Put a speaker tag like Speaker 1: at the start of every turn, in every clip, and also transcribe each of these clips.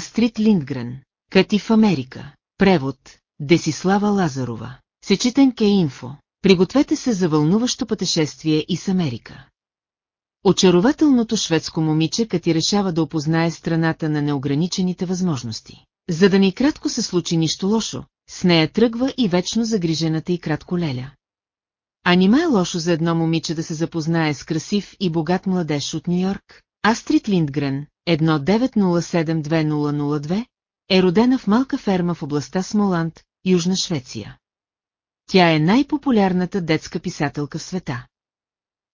Speaker 1: Астрид Линдгрен. Кати в Америка. Превод. Десислава Лазарова. Сечетен Ке Инфо. Пригответе се за вълнуващо пътешествие и с Америка. Очарователното шведско момиче Кати решава да опознае страната на неограничените възможности. За да ни кратко се случи нищо лошо, с нея тръгва и вечно загрижената и кратко леля. А нима е лошо за едно момиче да се запознае с красив и богат младеж от Нью-Йорк? Астрид Линдгрен, 1907-2002, е родена в малка ферма в областта Смоланд, Южна Швеция. Тя е най-популярната детска писателка в света.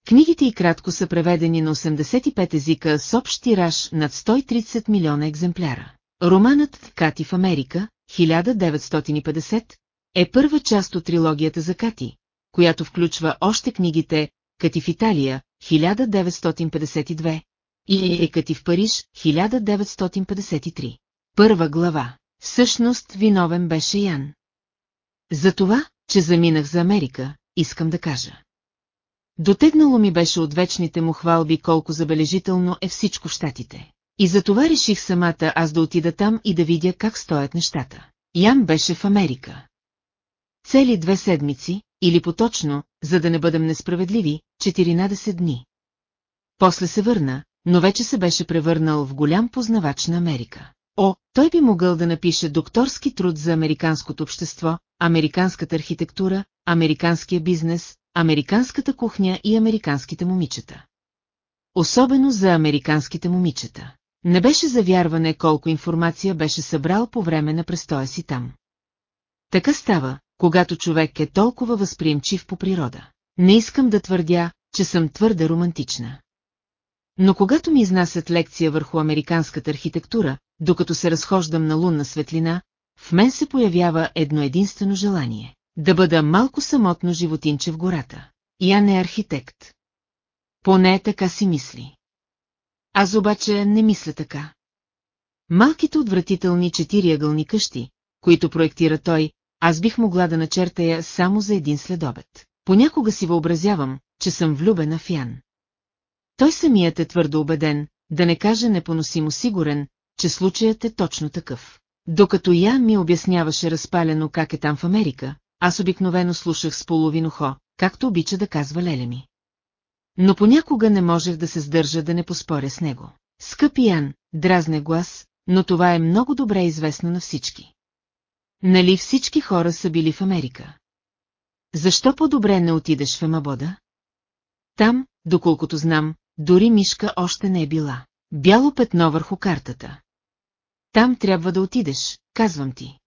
Speaker 1: Книгите и кратко са преведени на 85 езика с общ тираж над 130 милиона екземпляра. Романът «Кати в Америка» 1950 е първа част от трилогията за Кати, която включва още книгите «Кати в Италия» 1952 и «Екати в Париж» 1953. Първа глава. Всъщност виновен беше Ян. За това, че заминах за Америка, искам да кажа. Дотегнало ми беше от вечните му хвалби колко забележително е всичко в щатите. И за това реших самата аз да отида там и да видя как стоят нещата. Ян беше в Америка. Цели две седмици, или поточно, за да не бъдем несправедливи, 14 дни. После се върна, но вече се беше превърнал в голям познавач на Америка. О, той би могъл да напише докторски труд за американското общество, американската архитектура, американския бизнес, американската кухня и американските момичета. Особено за американските момичета. Не беше завярване колко информация беше събрал по време на престоя си там. Така става, когато човек е толкова възприемчив по природа. Не искам да твърдя, че съм твърде романтична. Но когато ми изнасят лекция върху американската архитектура, докато се разхождам на лунна светлина, в мен се появява едно единствено желание – да бъда малко самотно животинче в гората. Я не архитект. Поне така си мисли. Аз обаче не мисля така. Малките отвратителни четириъгълни къщи, които проектира той, аз бих могла да начертая само за един следобед. Понякога си въобразявам, че съм влюбена в Ян. Той самият е твърдо убеден, да не каже непоносимо сигурен, че случаят е точно такъв. Докато я ми обясняваше разпалено как е там в Америка, аз обикновено слушах с половин ухо, както обича да казва Леля ми. Но понякога не можех да се сдържа да не поспоря с него. Скъпи Ян, дразне глас, но това е много добре известно на всички. Нали всички хора са били в Америка? Защо по-добре не отидеш в Емабода? Там, доколкото знам, дори Мишка още не е била. Бяло петно върху картата. Там трябва да отидеш, казвам ти.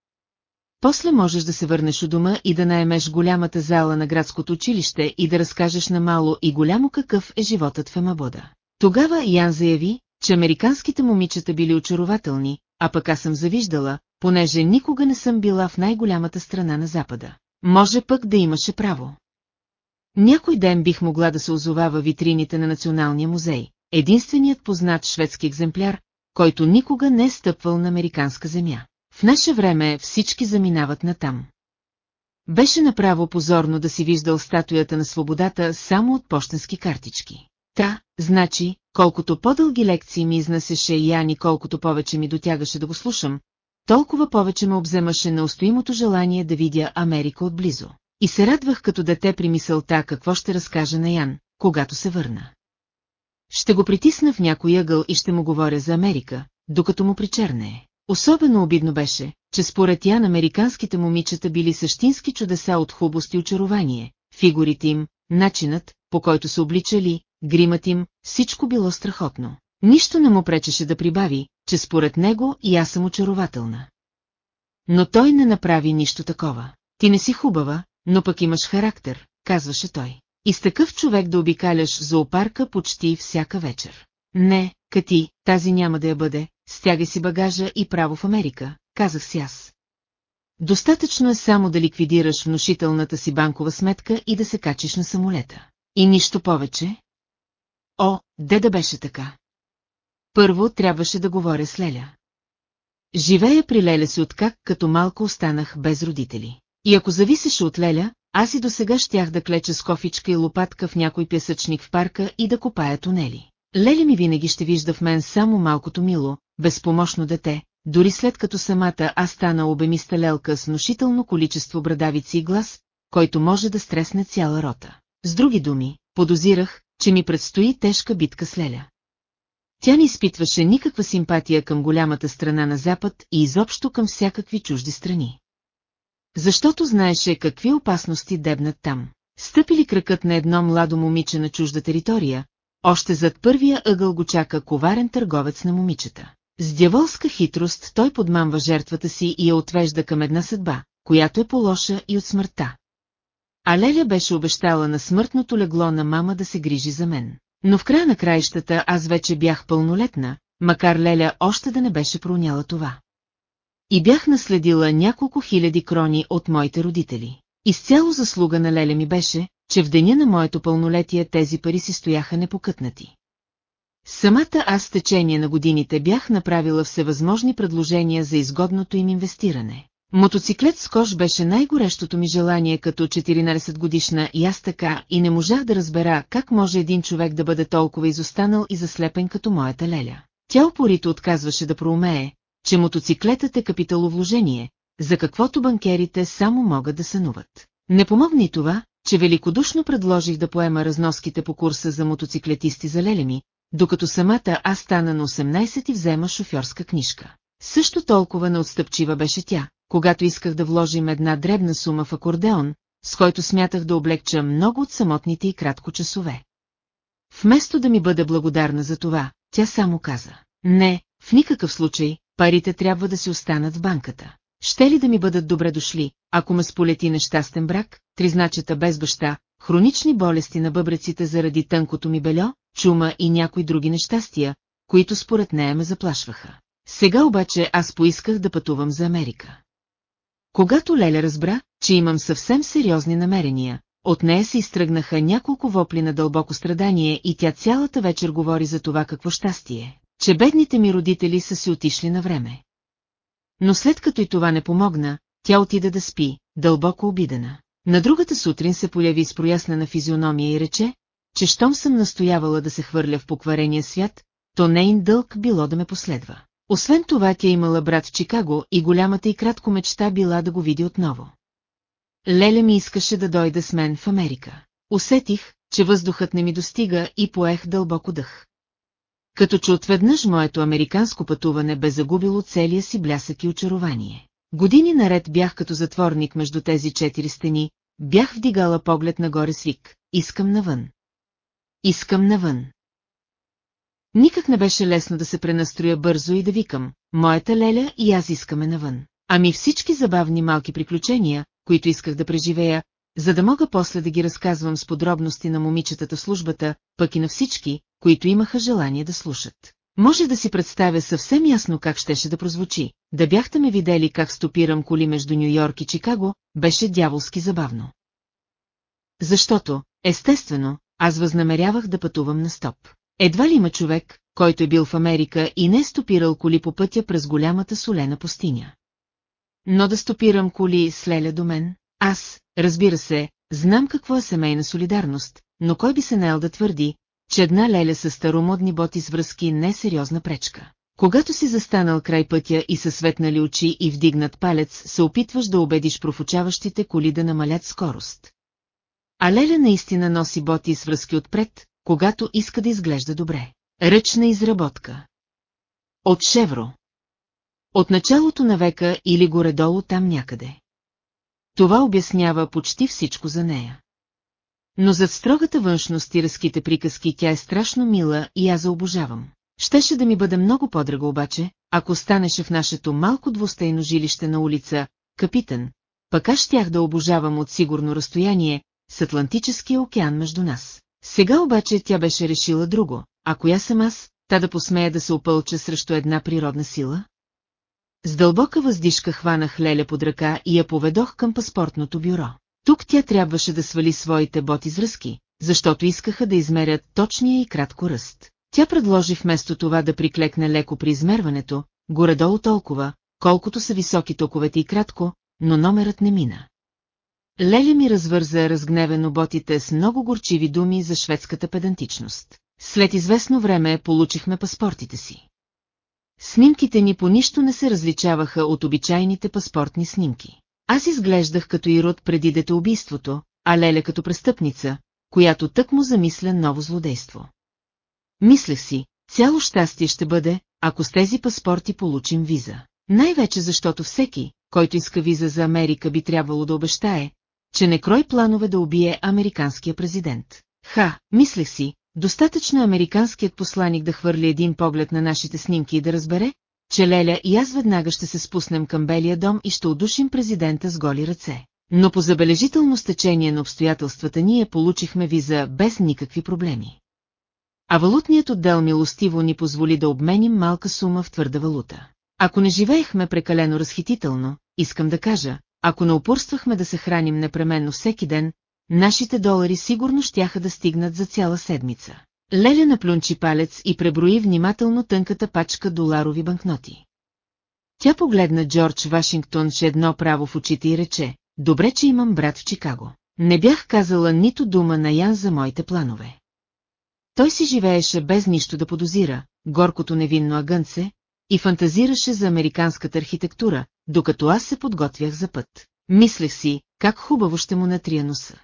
Speaker 1: После можеш да се върнеш у дома и да наемеш голямата зала на градското училище и да разкажеш на мало и голямо какъв е животът в Емабода. Тогава Ян заяви, че американските момичета били очарователни, а пък аз съм завиждала, понеже никога не съм била в най-голямата страна на Запада. Може пък да имаше право. Някой ден бих могла да се озова във витрините на Националния музей, единственият познат шведски екземпляр, който никога не е стъпвал на американска земя. В наше време всички заминават натам. Беше направо позорно да си виждал статуята на свободата само от почтенски картички. Та, значи, колкото по-дълги лекции ми изнасяше Яни, колкото повече ми дотягаше да го слушам, толкова повече ме обземаше на устоимото желание да видя Америка отблизо. И се радвах като дете при мисълта какво ще разкажа на Ян, когато се върна. Ще го притисна в някой ъгъл и ще му говоря за Америка, докато му причерне. Особено обидно беше, че според Ян американските момичета били същински чудеса от хубост и очарование, фигурите им, начинът, по който се обличали, гримът им, всичко било страхотно. Нищо не му пречеше да прибави, че според него и аз съм очарователна. Но той не направи нищо такова. Ти не си хубава, но пък имаш характер, казваше той. И с такъв човек да обикаляш зоопарка почти всяка вечер. Не, Кати, тази няма да я бъде, стягай си багажа и право в Америка, казах си аз. Достатъчно е само да ликвидираш внушителната си банкова сметка и да се качиш на самолета. И нищо повече? О, де да беше така? Първо трябваше да говоря с Леля. Живея при Леля си откак, като малко останах без родители. И ако зависеше от Леля, аз и до сега щях да клеча с кофичка и лопатка в някой пясъчник в парка и да копая тунели. Лели ми винаги ще вижда в мен само малкото мило, безпомощно дете, дори след като самата аз стана обемиста лелка с внушително количество брадавици и глас, който може да стресне цяла рота. С други думи, подозирах, че ми предстои тежка битка с Леля. Тя не изпитваше никаква симпатия към голямата страна на Запад и изобщо към всякакви чужди страни. Защото знаеше какви опасности дебнат там. Стъпили кракът на едно младо момиче на чужда територия, още зад първия ъгъл го чака коварен търговец на момичета. С дяволска хитрост той подмамва жертвата си и я отвежда към една съдба, която е по-лоша и от смъртта. А Леля беше обещала на смъртното легло на мама да се грижи за мен. Но в края на краищата аз вече бях пълнолетна, макар Леля още да не беше проняла това. И бях наследила няколко хиляди крони от моите родители. Изцяло заслуга на Леля ми беше, че в деня на моето пълнолетие тези пари си стояха непокътнати. Самата аз с течение на годините бях направила всевъзможни предложения за изгодното им инвестиране. Мотоциклет с кош беше най-горещото ми желание като 14 годишна и аз така и не можах да разбера как може един човек да бъде толкова изостанал и заслепен като моята леля. Тя упорито отказваше да проумее, че мотоциклетът е капиталовложение, за каквото банкерите само могат да сънуват. Не помогна и това, че великодушно предложих да поема разноските по курса за мотоциклетисти за леля ми, докато самата аз стана на 18 и взема шофьорска книжка. Също толкова неотстъпчива беше тя, когато исках да вложим една дребна сума в акордеон, с който смятах да облегча много от самотните и кратко часове. Вместо да ми бъде благодарна за това, тя само каза. Не, в никакъв случай, парите трябва да си останат в банката. Ще ли да ми бъдат добре дошли, ако ме сполети нещастен брак, тризначета без баща, хронични болести на бъбреците заради тънкото ми бельо, чума и някои други нещастия, които според нея ме заплашваха. Сега обаче аз поисках да пътувам за Америка. Когато Леля разбра, че имам съвсем сериозни намерения, от нея се изтръгнаха няколко вопли на дълбоко страдание и тя цялата вечер говори за това какво щастие, че бедните ми родители са си отишли на време. Но след като и това не помогна, тя отида да спи, дълбоко обидена. На другата сутрин се появи с прояснена физиономия и рече, че щом съм настоявала да се хвърля в покварения свят, то нейн дълг било да ме последва. Освен това тя имала брат в Чикаго и голямата и кратко мечта била да го види отново. Леля ми искаше да дойде с мен в Америка. Усетих, че въздухът не ми достига и поех дълбоко дъх. Като че отведнъж моето американско пътуване бе загубило целия си блясък и очарование. Години наред бях като затворник между тези четири стени, бях вдигала поглед нагоре с вик. Искам навън. Искам навън. Никак не беше лесно да се пренастроя бързо и да викам, моята леля и аз искаме навън. Ами всички забавни малки приключения, които исках да преживея, за да мога после да ги разказвам с подробности на момичетата службата, пък и на всички, които имаха желание да слушат. Може да си представя съвсем ясно как щеше да прозвучи. Да бяхте ме видели как стопирам коли между Нью-Йорк и Чикаго, беше дяволски забавно. Защото, естествено, аз възнамерявах да пътувам на стоп. Едва ли има човек, който е бил в Америка и не е стопирал коли по пътя през голямата солена пустиня. Но да стопирам коли с Леля до мен, аз, разбира се, знам какво е семейна солидарност, но кой би се наел да твърди, че една леля с старомодни боти с връзки не е сериозна пречка. Когато си застанал край пътя и със светнали очи и вдигнат палец, се опитваш да убедиш профучаващите коли да намалят скорост. А Леля наистина носи боти с връзки отпред, когато иска да изглежда добре. Ръчна изработка. От Шевро. От началото на века или горе-долу там някъде. Това обяснява почти всичко за нея. Но зад строгата външност и разките приказки тя е страшно мила и аз заобожавам. Щеше да ми бъде много по-драго обаче, ако станеше в нашето малко двустейно жилище на улица Капитан, пък аз щях да обожавам от сигурно разстояние с Атлантическия океан между нас. Сега обаче тя беше решила друго, а коя съм аз, та да посмея да се опълча срещу една природна сила? С дълбока въздишка хванах Леля под ръка и я поведох към паспортното бюро. Тук тя трябваше да свали своите боти с ръски, защото искаха да измерят точния и кратко ръст. Тя предложи вместо това да приклекне леко при измерването, горе-долу толкова, колкото са високи токовете и кратко, но номерът не мина. Леля ми развърза разгневено ботите с много горчиви думи за шведската педантичност. След известно време получихме паспортите си. Снимките ни по нищо не се различаваха от обичайните паспортни снимки. Аз изглеждах като Ирод преди детоубийството, а Леля като престъпница, която тък му замисля ново злодейство. Мислех си, цяло щастие ще бъде, ако с тези паспорти получим виза. Най-вече защото всеки, който иска виза за Америка би трябвало да обещае, че не крой планове да убие американския президент. Ха, мислех си, достатъчно американският посланик да хвърли един поглед на нашите снимки и да разбере, че Леля и аз веднага ще се спуснем към Белия дом и ще удушим президента с голи ръце. Но по забележително стечение на обстоятелствата ние получихме виза без никакви проблеми. А валутният отдел милостиво ни позволи да обменим малка сума в твърда валута. Ако не живеехме прекалено разхитително, искам да кажа, ако не упорствахме да се храним непременно всеки ден, нашите долари сигурно щяха да стигнат за цяла седмица. Леля наплюнчи палец и преброи внимателно тънката пачка доларови банкноти. Тя погледна Джордж Вашингтон с едно право в очите и рече, добре, че имам брат в Чикаго. Не бях казала нито дума на Ян за моите планове. Той си живееше без нищо да подозира, горкото невинно агънце, и фантазираше за американската архитектура, докато аз се подготвях за път. Мислех си, как хубаво ще му натрия носа.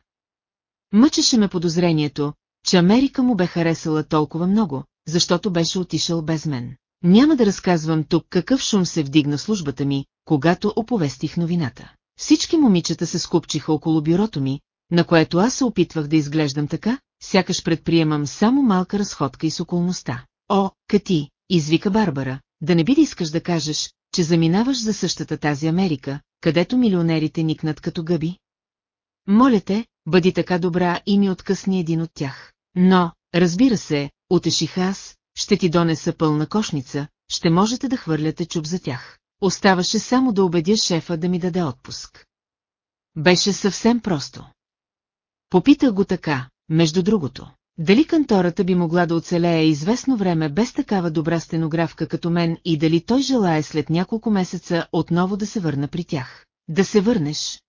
Speaker 1: Мъчеше ме подозрението, че Америка му бе харесала толкова много, защото беше отишъл без мен. Няма да разказвам тук какъв шум се вдигна службата ми, когато оповестих новината. Всички момичета се скупчиха около бюрото ми, на което аз се опитвах да изглеждам така, сякаш предприемам само малка разходка и с околността. О, Кати, извика Барбара, да не би да искаш да кажеш, че заминаваш за същата тази Америка, където милионерите никнат като гъби? Моля те, бъди така добра и ми откъсни един от тях. Но, разбира се, утеших аз, ще ти донеса пълна кошница, ще можете да хвърляте чуп за тях. Оставаше само да убедя шефа да ми даде отпуск. Беше съвсем просто. Попитах го така, между другото. Дали кантората би могла да оцелее известно време без такава добра стенографка като мен и дали той желая след няколко месеца отново да се върна при тях? Да се върнеш?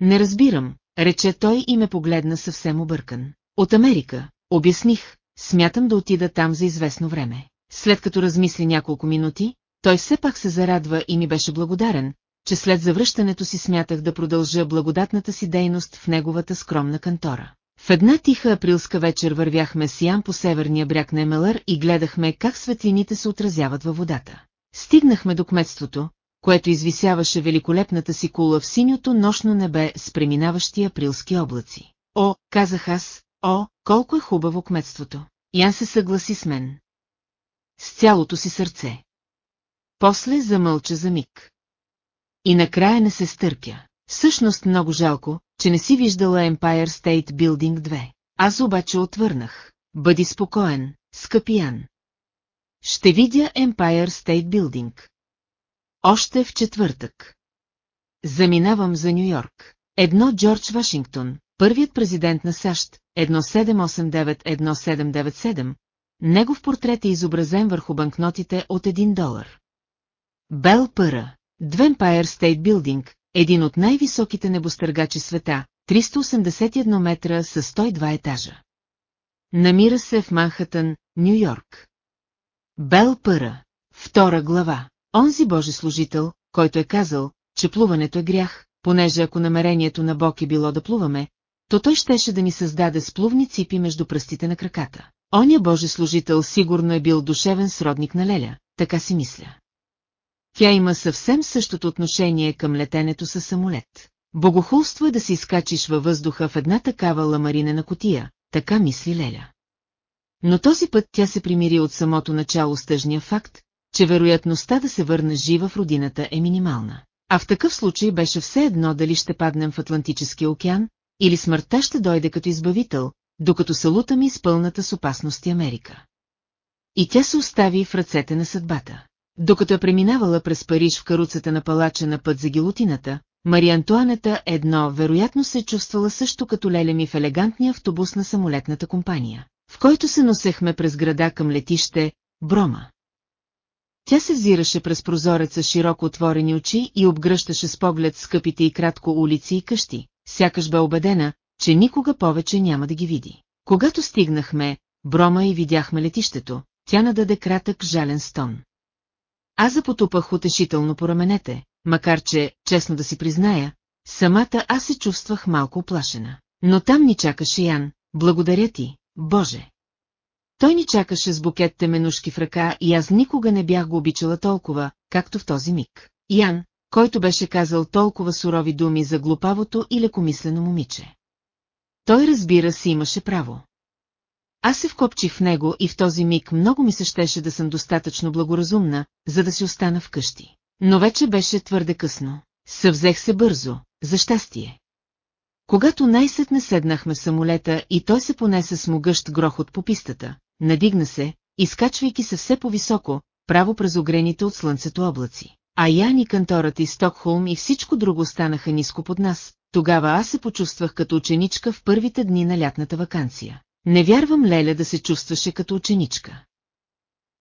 Speaker 1: Не разбирам, рече той и ме погледна съвсем объркан. От Америка, обясних, смятам да отида там за известно време. След като размисли няколко минути, той все пак се зарадва и ми беше благодарен, че след завръщането си смятах да продължа благодатната си дейност в неговата скромна кантора. В една тиха априлска вечер вървяхме с Ян по северния бряг на Емелър и гледахме как светлините се отразяват във водата. Стигнахме до кметството, което извисяваше великолепната си кула в синьото нощно небе с преминаващи априлски облаци. О, казах аз, о, колко е хубаво кметството. Ян се съгласи с мен. С цялото си сърце. После замълча за миг. И накрая не се стърпя. Всъщност много жалко, че не си виждала Empire State Building 2. Аз обаче отвърнах. Бъди спокоен, скъпи Ян. Ще видя Empire State Building. Още в четвъртък. Заминавам за Нью-Йорк. Едно Джордж Вашингтон, първият президент на САЩ, 1789-1797, негов портрет е изобразен върху банкнотите от 1 долар. Бел Пъра, Двемпайер Стейт Билдинг, един от най-високите небостъргачи света, 381 метра с 102 етажа. Намира се в Манхатън, Нью-Йорк. Бел Пъра, втора глава. Онзи Божи служител, който е казал, че плуването е грях, понеже ако намерението на Бог е било да плуваме, то той щеше да ни създаде сплувни ципи между пръстите на краката. Оня Божи служител сигурно е бил душевен сродник на Леля, така си мисля. Тя има съвсем същото отношение към летенето със самолет. Богохулство е да си изкачиш във въздуха в една такава ламаринена котия, така мисли Леля. Но този път тя се примири от самото начало с тъжния факт, че вероятността да се върне жива в родината е минимална. А в такъв случай беше все едно дали ще паднем в Атлантическия океан, или смъртта ще дойде като избавител, докато салута ми с пълната с опасности Америка. И тя се остави в ръцете на съдбата. Докато е преминавала през Париж в каруцата на палача на път за гилотината, Мария Антуанета едно вероятно се чувствала също като леля ми в елегантния автобус на самолетната компания, в който се носехме през града към летище Брома. Тя се взираше през прозореца широко отворени очи и обгръщаше с поглед скъпите и кратко улици и къщи, сякаш бе убедена, че никога повече няма да ги види. Когато стигнахме, Брома и видяхме летището, тя нададе кратък жален стон. Аз запотупах утешително по раменете, макар че, честно да си призная, самата аз се чувствах малко оплашена. Но там ни чакаше Ян, благодаря ти, Боже. Той ни чакаше с букет теменушки в ръка и аз никога не бях го обичала толкова, както в този миг. Ян, който беше казал толкова сурови думи за глупавото и лекомислено момиче. Той разбира си имаше право. Аз се вкопчих в него и в този миг много ми се щеше да съм достатъчно благоразумна, за да си остана вкъщи. Но вече беше твърде късно. Съвзех се бързо, за щастие. Когато най-сетне седнахме самолета и той се понесе с могъщ грохот по пистата, надигна се, изкачвайки се все по-високо, право през огрените от слънцето облаци. А Ян и кантората и Стокхолм и всичко друго станаха ниско под нас, тогава аз се почувствах като ученичка в първите дни на лятната вакансия. Не вярвам Леля да се чувстваше като ученичка.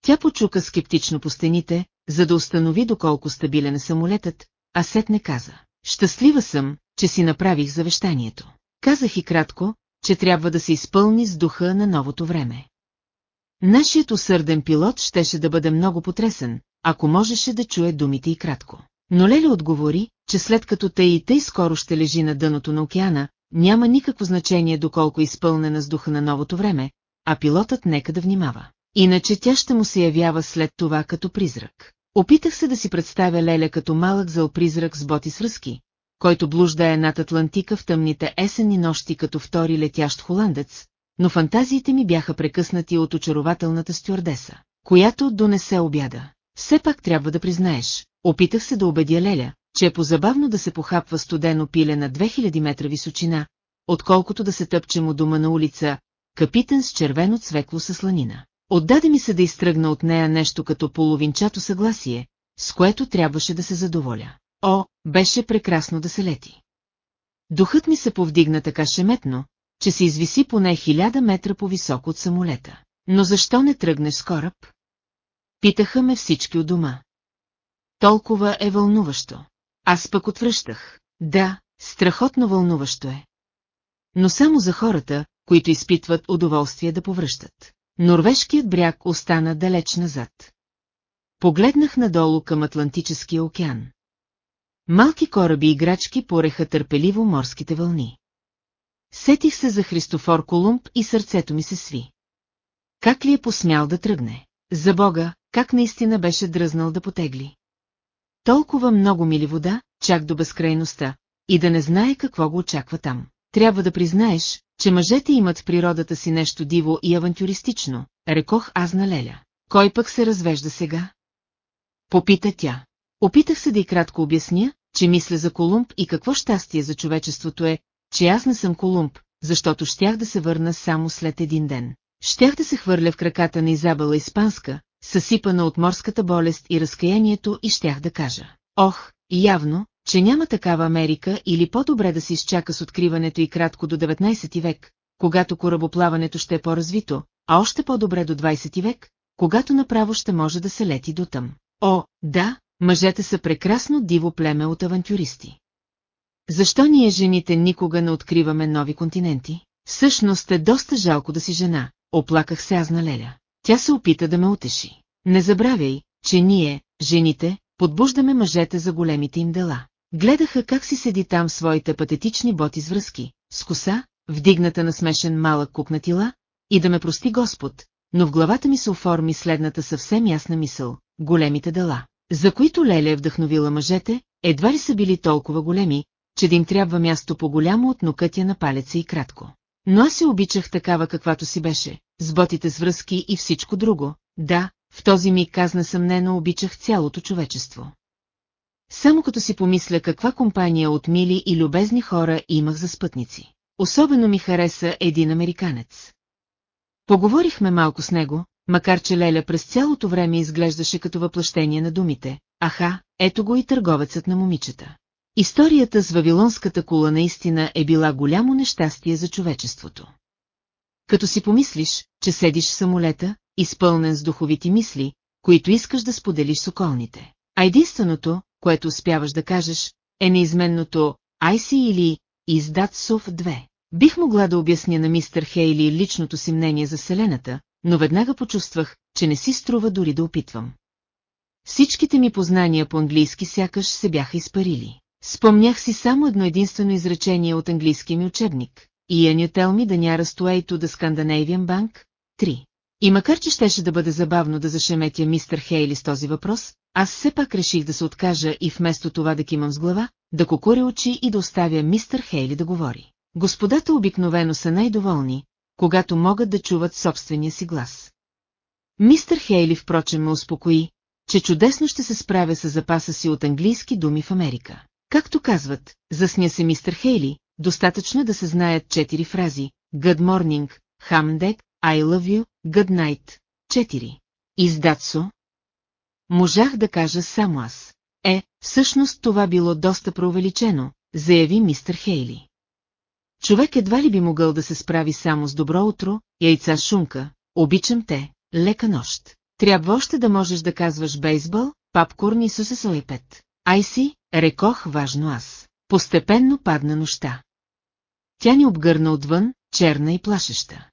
Speaker 1: Тя почука скептично по стените, за да установи доколко стабилен е самолетът, а Сет не каза. Щастлива съм, че си направих завещанието. Казах и кратко, че трябва да се изпълни с духа на новото време. Нашият усърден пилот щеше да бъде много потресен, ако можеше да чуе думите и кратко. Но Леля отговори, че след като тъй и тъй скоро ще лежи на дъното на океана, няма никакво значение доколко е изпълнена с духа на новото време, а пилотът нека да внимава. Иначе тя ще му се явява след това като призрак. Опитах се да си представя Леля като малък зъл призрак с боти свръзки, който блуждае над Атлантика в тъмните есенни нощи като втори летящ холандец, но фантазиите ми бяха прекъснати от очарователната стюардеса, която донесе обяда. Все пак трябва да признаеш, опитах се да убедя Леля, че е позабавно да се похапва студено пиле на 2000 метра височина, отколкото да се тъпчем от дома на улица, капитан с червено цвекло сланина. Отдаде ми се да изтръгна от нея нещо като половинчато съгласие, с което трябваше да се задоволя. О, беше прекрасно да се лети. Духът ми се повдигна така шеметно, че се извиси поне хиляда метра по-високо от самолета. Но защо не тръгнеш с кораб? Питаха ме всички от дома. Толкова е вълнуващо. Аз пък отвръщах. Да, страхотно вълнуващо е. Но само за хората, които изпитват удоволствие да повръщат. Норвежкият бряг остана далеч назад. Погледнах надолу към Атлантическия океан. Малки кораби играчки пореха търпеливо морските вълни. Сетих се за Христофор Колумб и сърцето ми се сви. Как ли е посмял да тръгне? За Бога, как наистина беше дръзнал да потегли? Толкова много мили вода, чак до безкрайността, и да не знае какво го очаква там. Трябва да признаеш, че мъжете имат в природата си нещо диво и авантюристично, рекох аз на Леля. Кой пък се развежда сега? Попита тя. Опитах се да и кратко обясня, че мисля за Колумб и какво щастие за човечеството е, че аз не съм Колумб, защото щях да се върна само след един ден. Щях да се хвърля в краката на Изабела Испанска, съсипана от морската болест и разкаянието и щях да кажа. Ох, явно, че няма такава Америка или по-добре да се изчака с откриването и кратко до 19 век, когато корабоплаването ще е по-развито, а още по-добре до 20 век, когато направо ще може да се лети до там. О, да, мъжете са прекрасно диво племе от авантюристи. Защо ние жените никога не откриваме нови континенти? Всъщност е доста жалко да си жена, оплаках се аз на Леля. Тя се опита да ме утеши. Не забравяй, че ние, жените, подбуждаме мъжете за големите им дела. Гледаха как си седи там своите патетични боти с връзки, с коса, вдигната на смешен малък кук на тила, и да ме прости Господ, но в главата ми се оформи следната съвсем ясна мисъл – големите дела, за които Леля е вдъхновила мъжете, едва ли са били толкова големи, че да им трябва място по-голямо от нокътя на палеца и кратко. Но аз се обичах такава каквато си беше, с ботите с връзки и всичко друго, да, в този миг аз несъмнено обичах цялото човечество. Само като си помисля каква компания от мили и любезни хора имах за спътници. Особено ми хареса един американец. Поговорихме малко с него, макар че Леля през цялото време изглеждаше като въплъщение на думите. Аха, ето го и търговецът на момичета. Историята с Вавилонската кула наистина е била голямо нещастие за човечеството. Като си помислиш, че седиш в самолета, изпълнен с духовити мисли, които искаш да споделиш с околните. А единственото, което успяваш да кажеш, е неизменното «Айси» или «Издат СОВ 2». Бих могла да обясня на мистер Хейли личното си мнение за Вселената, но веднага почувствах, че не си струва дори да опитвам. всичките ми познания по английски сякаш се бяха изпарили. Спомнях си само едно единствено изречение от английския ми учебник. Tell me the nearest way to the Scandinavian Bank? 3. И макар че щеше да бъде забавно да зашеметя мистер Хейли с този въпрос, аз все пак реших да се откажа и вместо това да кимам с глава, да кокуря очи и да оставя мистер Хейли да говори. Господата обикновено са най-доволни, когато могат да чуват собствения си глас. Мистер Хейли впрочем ме успокои, че чудесно ще се справя с запаса си от английски думи в Америка. Както казват, засня се мистер Хейли, достатъчно да се знаят четири фрази. Good morning, Hamdek, I love you, good night. Четири. Издатсо. Можах да кажа само аз. Е, всъщност това било доста преувеличено, заяви мистер Хейли. Човек едва ли би могъл да се справи само с добро утро, яйца шунка, обичам те, лека нощ. Трябва още да можеш да казваш бейсбол, папкорн и сусесоепет. Ай си, рекох важно аз. Постепенно падна нощта. Тя ни обгърна отвън, черна и плашеща.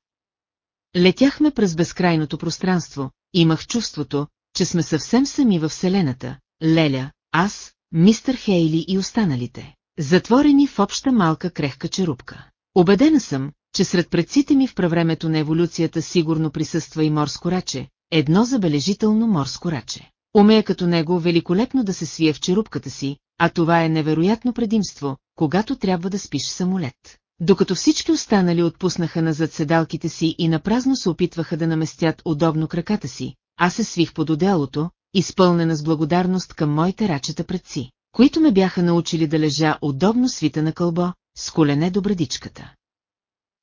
Speaker 1: Летяхме през безкрайното пространство, имах чувството, че сме съвсем сами във Вселената, Леля, аз, мистер Хейли и останалите, затворени в обща малка крехка черупка. Обедена съм, че сред предците ми в правремето на еволюцията сигурно присъства и морско раче, едно забележително морско раче. Умея като него великолепно да се свие в черупката си, а това е невероятно предимство, когато трябва да спиш в самолет. Докато всички останали отпуснаха назад седалките си и напразно се опитваха да наместят удобно краката си, аз се свих под отделото, изпълнена с благодарност към моите рачета предци, които ме бяха научили да лежа удобно свита на кълбо, с колене до брадичката.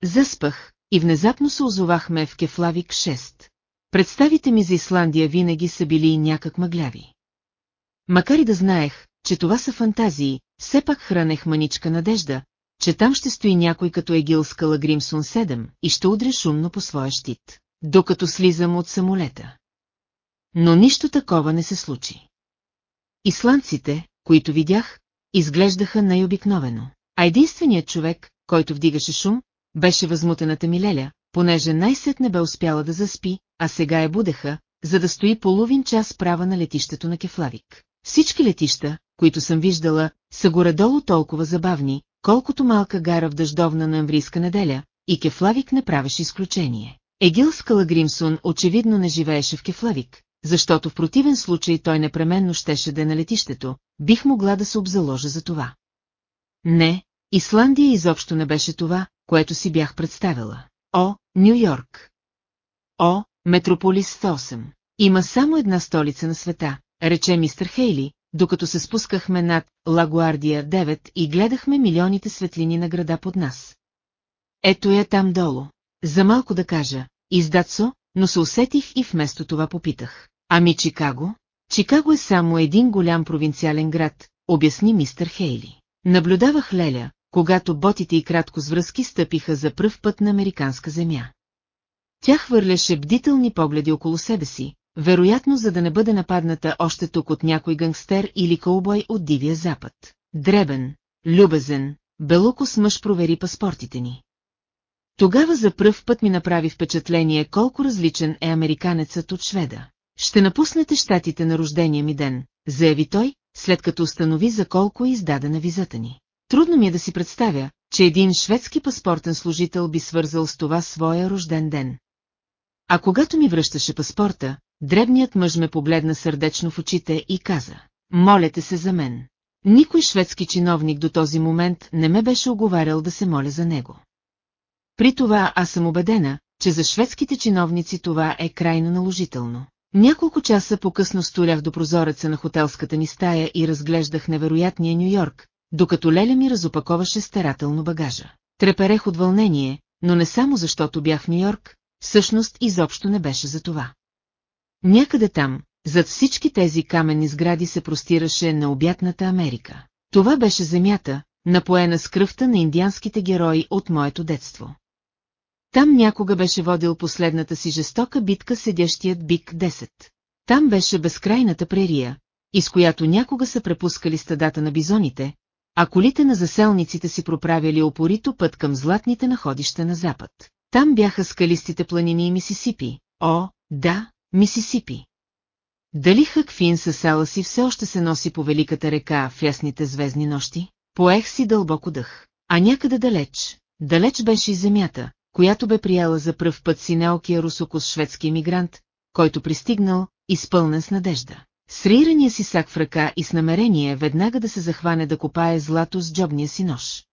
Speaker 1: Заспах и внезапно се озовахме в Кефлавик 6. Представите ми за Исландия винаги са били някак мъгляви. Макар и да знаех, че това са фантазии, все пак хранех маничка надежда, че там ще стои някой като Егил Скала Гримсон 7 и ще удря шумно по своя щит, докато слизам от самолета. Но нищо такова не се случи. Исландците, които видях, изглеждаха най-обикновено, а единственият човек, който вдигаше шум, беше възмутената ми Леля, понеже най-сетне бе успяла да заспи, а сега я будеха, за да стои половин час права на летището на Кефлавик. Всички летища, които съм виждала, са горе-долу толкова забавни, колкото малка гара в дъждовна ноемврийска неделя, и Кефлавик не правеше изключение. Егил Скала Гримсон очевидно не живееше в Кефлавик, защото в противен случай той непременно щеше да е на летището, бих могла да се обзаложа за това. Не, Исландия изобщо не беше това, което си бях представила. О, Нью Йорк! О, Метрополис 8! Има само една столица на света, рече мистер Хейли, докато се спускахме над Лагуардия 9 и гледахме милионите светлини на града под нас. Ето я там долу. За малко да кажа, издацо, но се усетих и вместо това попитах. Ами Чикаго? Чикаго е само един голям провинциален град, обясни мистер Хейли. Наблюдавах Леля, когато ботите и кратко с връзки стъпиха за пръв път на американска земя. Тя хвърляше бдителни погледи около себе си, вероятно за да не бъде нападната още тук от някой гангстер или кълбой от Дивия Запад. Дребен, любезен, белокос мъж провери паспортите ни. Тогава за пръв път ми направи впечатление колко различен е американецът от шведа. Ще напуснете щатите на рождения ми ден, заяви той, след като установи за колко е издадена визата ни. Трудно ми е да си представя, че един шведски паспортен служител би свързал с това своя рожден ден. А когато ми връщаше паспорта, дребният мъж ме погледна сърдечно в очите и каза, молете се за мен. Никой шведски чиновник до този момент не ме беше оговарял да се моля за него. При това аз съм убедена, че за шведските чиновници това е крайно наложително. Няколко часа по-късно столях до прозореца на хотелската ни стая и разглеждах невероятния Нью-Йорк, докато Леля ми разопаковаше старателно багажа. Треперех от вълнение, но не само защото бях в Нью-Йорк, всъщност изобщо не беше за това. Някъде там, зад всички тези каменни сгради се простираше на обятната Америка. Това беше земята, напоена с кръвта на индианските герои от моето детство. Там някога беше водил последната си жестока битка седящият Бик 10. Там беше безкрайната прерия, из която някога са препускали стадата на бизоните, а колите на заселниците си проправяли опорито път към златните находища на запад. Там бяха скалистите планини и Мисисипи. О, да, Мисисипи. Дали Хакфин със сала си все още се носи по великата река в ясните звездни нощи? Поех си дълбоко дъх. А някъде далеч, далеч беше и земята, която бе прияла за пръв път синеокия русокос шведски емигрант, който пристигнал, изпълнен с надежда. С рирания си сак в ръка и с намерение веднага да се захване да копае злато с джобния си нож.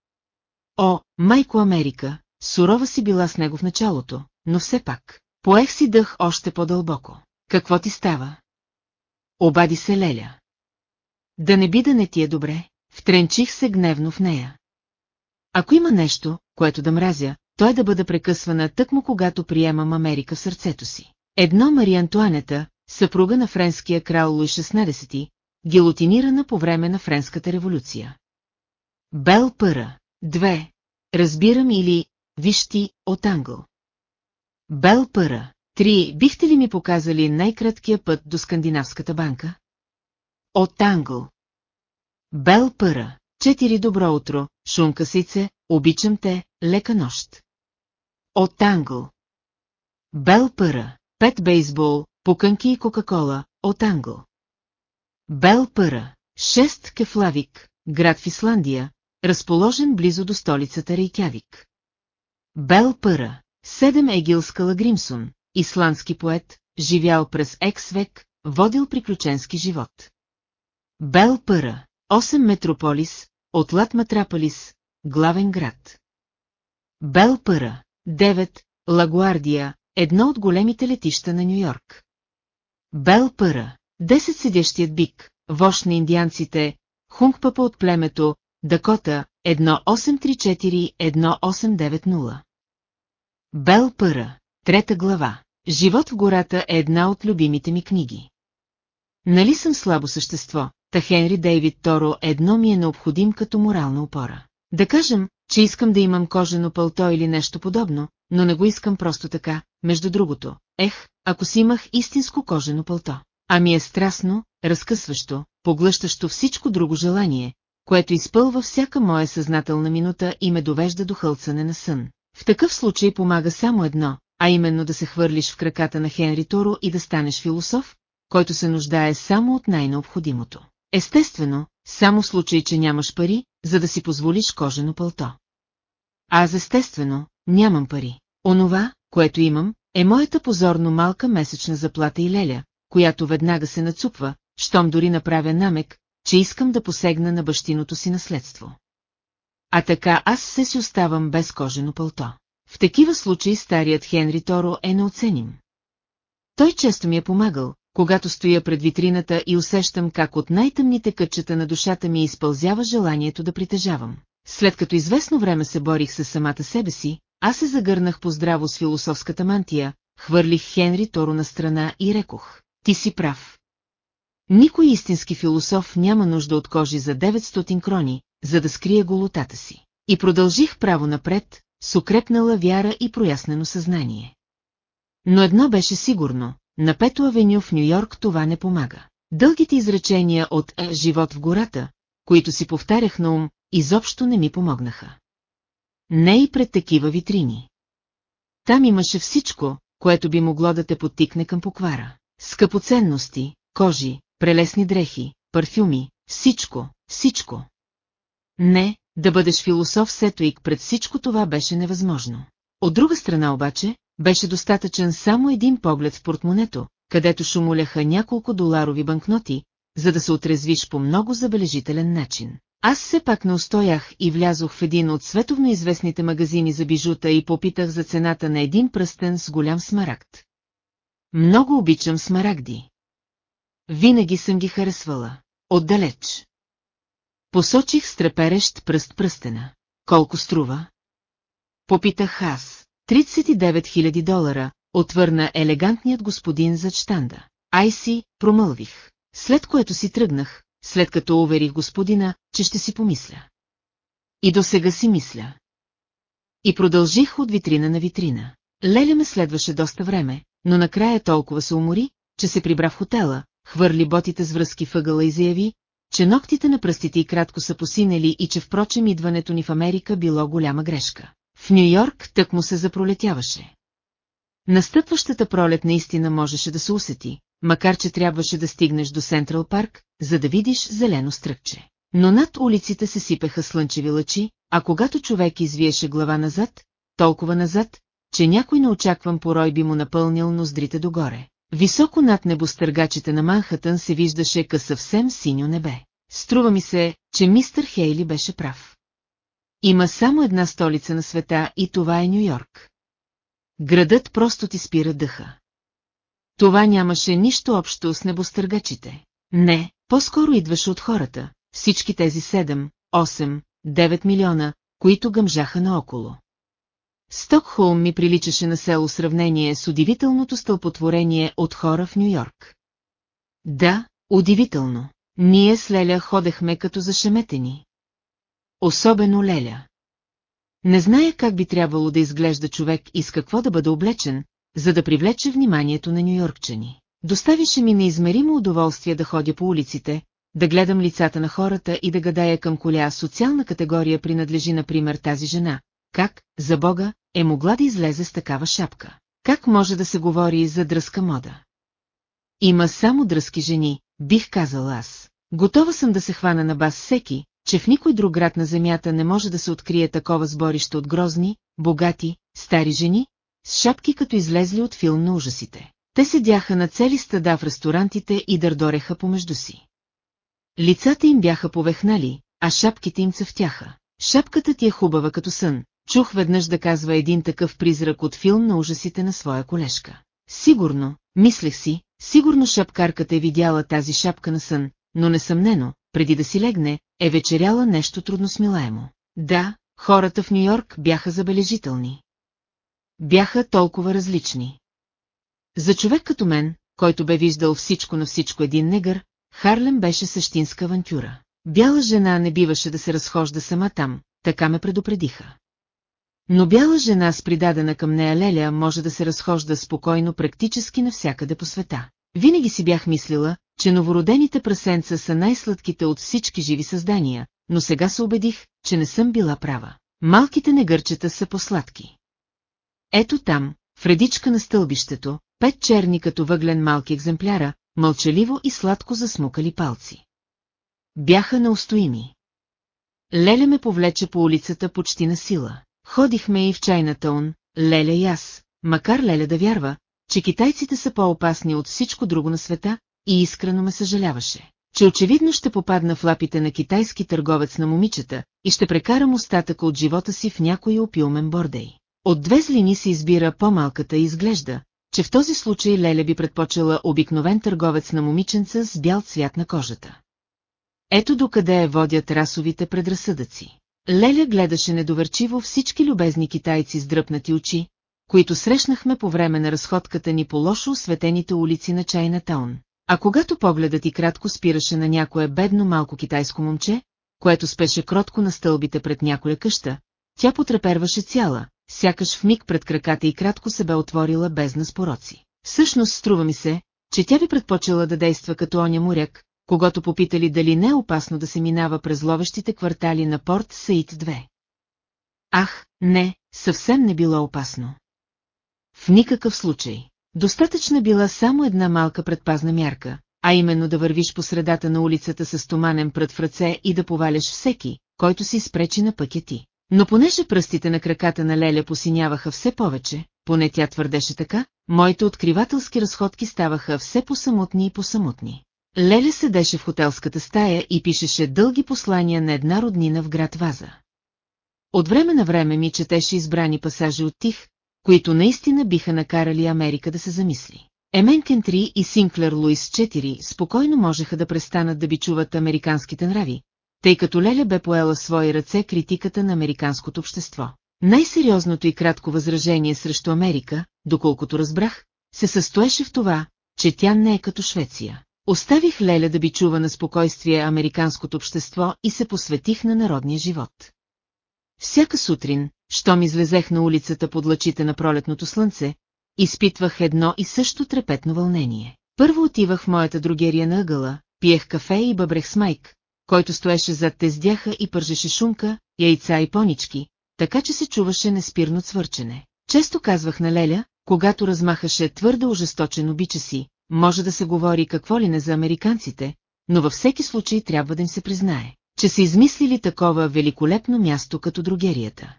Speaker 1: О, майко Америка, сурова си била с него в началото, но все пак, поех си дъх още по-дълбоко. Какво ти става? Обади се Леля. Да не би да не ти е добре, втренчих се гневно в нея. Ако има нещо, което да мразя, той да бъде прекъсвана тъкмо когато приемам Америка в сърцето си. Едно Мария Антуанета, съпруга на френския крал Луи XVI, гилотинирана по време на Френската революция. Бел Пъра. Две. Разбирам или вижти от англ. Бел Пъра. Три. Бихте ли ми показали най-краткия път до Скандинавската банка? От англ. Бел Пъра. Четири. Добро утро, шунка сице, обичам те, лека нощ. От англ. Бел Пъра. Пет бейсбол, пуканки и Кока-кола, от англ. Бел Пъра. Шест Кефлавик, град в Исландия, разположен близо до столицата Рейкявик. Бел Пъра. Седем Егил Скалагримсон, исландски поет, живял през екс век, водил приключенски живот. Бел Пъра. 8 Метрополис, от Лат Матрапалис, главен град. Бел Пъра. 9. Лагуардия, едно от големите летища на Нью-Йорк. Бел Пъра. 10 седящият бик, вож на индианците, хунгпапа от племето, Дакота, 1834-1890. Бел Пъра. Трета глава. Живот в гората е една от любимите ми книги. Нали съм слабо същество, та Хенри Дейвид Торо едно ми е необходим като морална опора. Да кажем, че искам да имам кожено пълто или нещо подобно, но не го искам просто така, между другото. Ех, ако си имах истинско кожено пълто. Ами е страстно, разкъсващо, поглъщащо всичко друго желание, което изпълва всяка моя съзнателна минута и ме довежда до хълцане на сън. В такъв случай помага само едно, а именно да се хвърлиш в краката на Хенри Торо и да станеш философ, който се нуждае само от най-необходимото. Естествено, само в случай, че нямаш пари, за да си позволиш кожено пълто. Аз естествено, нямам пари. Онова, което имам, е моята позорно малка месечна заплата и леля, която веднага се нацупва, щом дори направя намек, че искам да посегна на бащиното си наследство. А така аз се си оставам без кожено пълто. В такива случаи старият Хенри Торо е неоценим. Той често ми е помагал, когато стоя пред витрината и усещам как от най-тъмните кътчета на душата ми изпълзява желанието да притежавам. След като известно време се борих с самата себе си, аз се загърнах по здраво с философската мантия, хвърлих Хенри Торо на страна и рекох. Ти си прав. Никой истински философ няма нужда от кожи за 900 крони, за да скрие голотата си. И продължих право напред, с укрепнала вяра и прояснено съзнание. Но едно беше сигурно, на Пето авеню в Нью-Йорк това не помага. Дългите изречения от «Е, «Живот в гората», които си повтарях на ум, изобщо не ми помогнаха. Не и пред такива витрини. Там имаше всичко, което би могло да те потикне към поквара. Скъпоценности, кожи, прелесни дрехи, парфюми, всичко, всичко. Не, да бъдеш философ сетоик пред всичко това беше невъзможно. От друга страна обаче, беше достатъчен само един поглед в портмонето, където шумоляха няколко доларови банкноти, за да се отрезвиш по много забележителен начин. Аз все пак не устоях и влязох в един от световно известните магазини за бижута и попитах за цената на един пръстен с голям смарагд. Много обичам смарагди. Винаги съм ги харесвала. Отдалеч. Посочих с треперещ пръст пръстена. Колко струва? Попитах аз. 39 000 долара, отвърна елегантният господин за штанда. Ай си, промълвих. След което си тръгнах, след като уверих господина, че ще си помисля. И до сега си мисля. И продължих от витрина на витрина. Леля ме следваше доста време, но накрая толкова се умори, че се прибра в хотела, хвърли ботите с връзки въгъла и заяви, че ногтите на пръстите и кратко са посинели и че впрочем идването ни в Америка било голяма грешка. В Нью-Йорк тък му се запролетяваше. Настъпващата пролет наистина можеше да се усети, макар че трябваше да стигнеш до Сентрал парк, за да видиш зелено стръкче. Но над улиците се сипеха слънчеви лъчи, а когато човек извиеше глава назад, толкова назад, че някой неочакван порой би му напълнил ноздрите догоре. Високо над небостъргачите на Манхатън се виждаше къс съвсем синьо небе. Струва ми се, че мистър Хейли беше прав. Има само една столица на света и това е Нью-Йорк. Градът просто ти спира дъха. Това нямаше нищо общо с небостъргачите. Не, по-скоро идваше от хората, всички тези 7, 8, 9 милиона, които гъмжаха наоколо. Стокхолм ми приличаше на село сравнение с удивителното стълпотворение от хора в Нью-Йорк. Да, удивително. Ние с Леля ходехме като зашеметени. Особено Леля. Не зная как би трябвало да изглежда човек и с какво да бъде облечен, за да привлече вниманието на нюйоркчани. Доставише ми неизмеримо удоволствие да ходя по улиците, да гледам лицата на хората и да гадая към коля социална категория принадлежи например тази жена. Как, за Бога, е могла да излезе с такава шапка? Как може да се говори за дръска мода? Има само дръски жени, бих казал аз. Готова съм да се хвана на бас всеки, че в никой друг град на земята не може да се открие такова сборище от грозни, богати, стари жени, с шапки като излезли от филм на ужасите. Те седяха на цели стада в ресторантите и дърдореха помежду си. Лицата им бяха повехнали, а шапките им цъфтяха. Шапката ти е хубава като сън, чух веднъж да казва един такъв призрак от филм на ужасите на своя колежка. Сигурно, мислех си, сигурно шапкарката е видяла тази шапка на сън, но несъмнено, преди да си легне, е вечеряла нещо трудно смилаемо. Да, хората в Нью-Йорк бяха забележителни. Бяха толкова различни. За човек като мен, който бе виждал всичко на всичко един негър, Харлем беше същинска авантюра. Бяла жена не биваше да се разхожда сама там, така ме предупредиха. Но бяла жена с придадена към нея леля може да се разхожда спокойно практически навсякъде по света. Винаги си бях мислила, че новородените прасенца са най-сладките от всички живи създания, но сега се убедих, че не съм била права. Малките негърчета са посладки. Ето там, в редичка на стълбището, пет черни като въглен малки екземпляра, мълчаливо и сладко засмукали палци. Бяха неустоими. Леля ме повлече по улицата почти на сила. Ходихме и в Чайнатаун, Леля и аз, макар Леля да вярва, че китайците са по-опасни от всичко друго на света, и искрено ме съжаляваше, че очевидно ще попадна в лапите на китайски търговец на момичета и ще прекарам остатъка от живота си в някой опиумен бордей. От две злини се избира по-малката и изглежда, че в този случай Леля би предпочела обикновен търговец на момиченца с бял цвят на кожата. Ето докъде е водят расовите предразсъдъци. Леля гледаше недоверчиво всички любезни китайци с дръпнати очи, които срещнахме по време на разходката ни по лошо осветените улици на Чайна Таун. А когато погледът ти кратко спираше на някое бедно малко китайско момче, което спеше кротко на стълбите пред някоя къща, тя потреперваше цяла, сякаш в миг пред краката и кратко се бе отворила без наспороци. Всъщност струва ми се, че тя би предпочела да действа като оня моряк, когато попитали дали не е опасно да се минава през ловещите квартали на Порт Саид 2. Ах, не, съвсем не било опасно. В никакъв случай. Достатъчна била само една малка предпазна мярка, а именно да вървиш по средата на улицата с туманен прът в ръце и да поваляш всеки, който си спречи на пътя ти. Но понеже пръстите на краката на Леля посиняваха все повече, поне тя твърдеше така, моите откривателски разходки ставаха все по-самотни и по-самотни. Леля седеше в хотелската стая и пишеше дълги послания на една роднина в град Ваза. От време на време ми четеше избрани пасажи от тих, които наистина биха накарали Америка да се замисли. Емен Кентри и Синклер Луис 4 спокойно можеха да престанат да бичуват американските нрави, тъй като Леля бе поела в свои ръце критиката на американското общество. Най-сериозното и кратко възражение срещу Америка, доколкото разбрах, се състоеше в това, че тя не е като Швеция. Оставих Леля да бичува на спокойствие американското общество и се посветих на народния живот. Всяка сутрин, щом излезех на улицата под лъчите на пролетното слънце, изпитвах едно и също трепетно вълнение. Първо отивах в моята другерия на ъгъла, пиех кафе и бъбрех с майк, който стоеше зад тездяха и пържеше шунка, яйца и понички, така че се чуваше неспирно цвърчене. Често казвах на Леля, когато размахаше твърде ожесточен обича си, може да се говори какво ли не за американците, но във всеки случай трябва да им се признае, че са измислили такова великолепно място като другерията.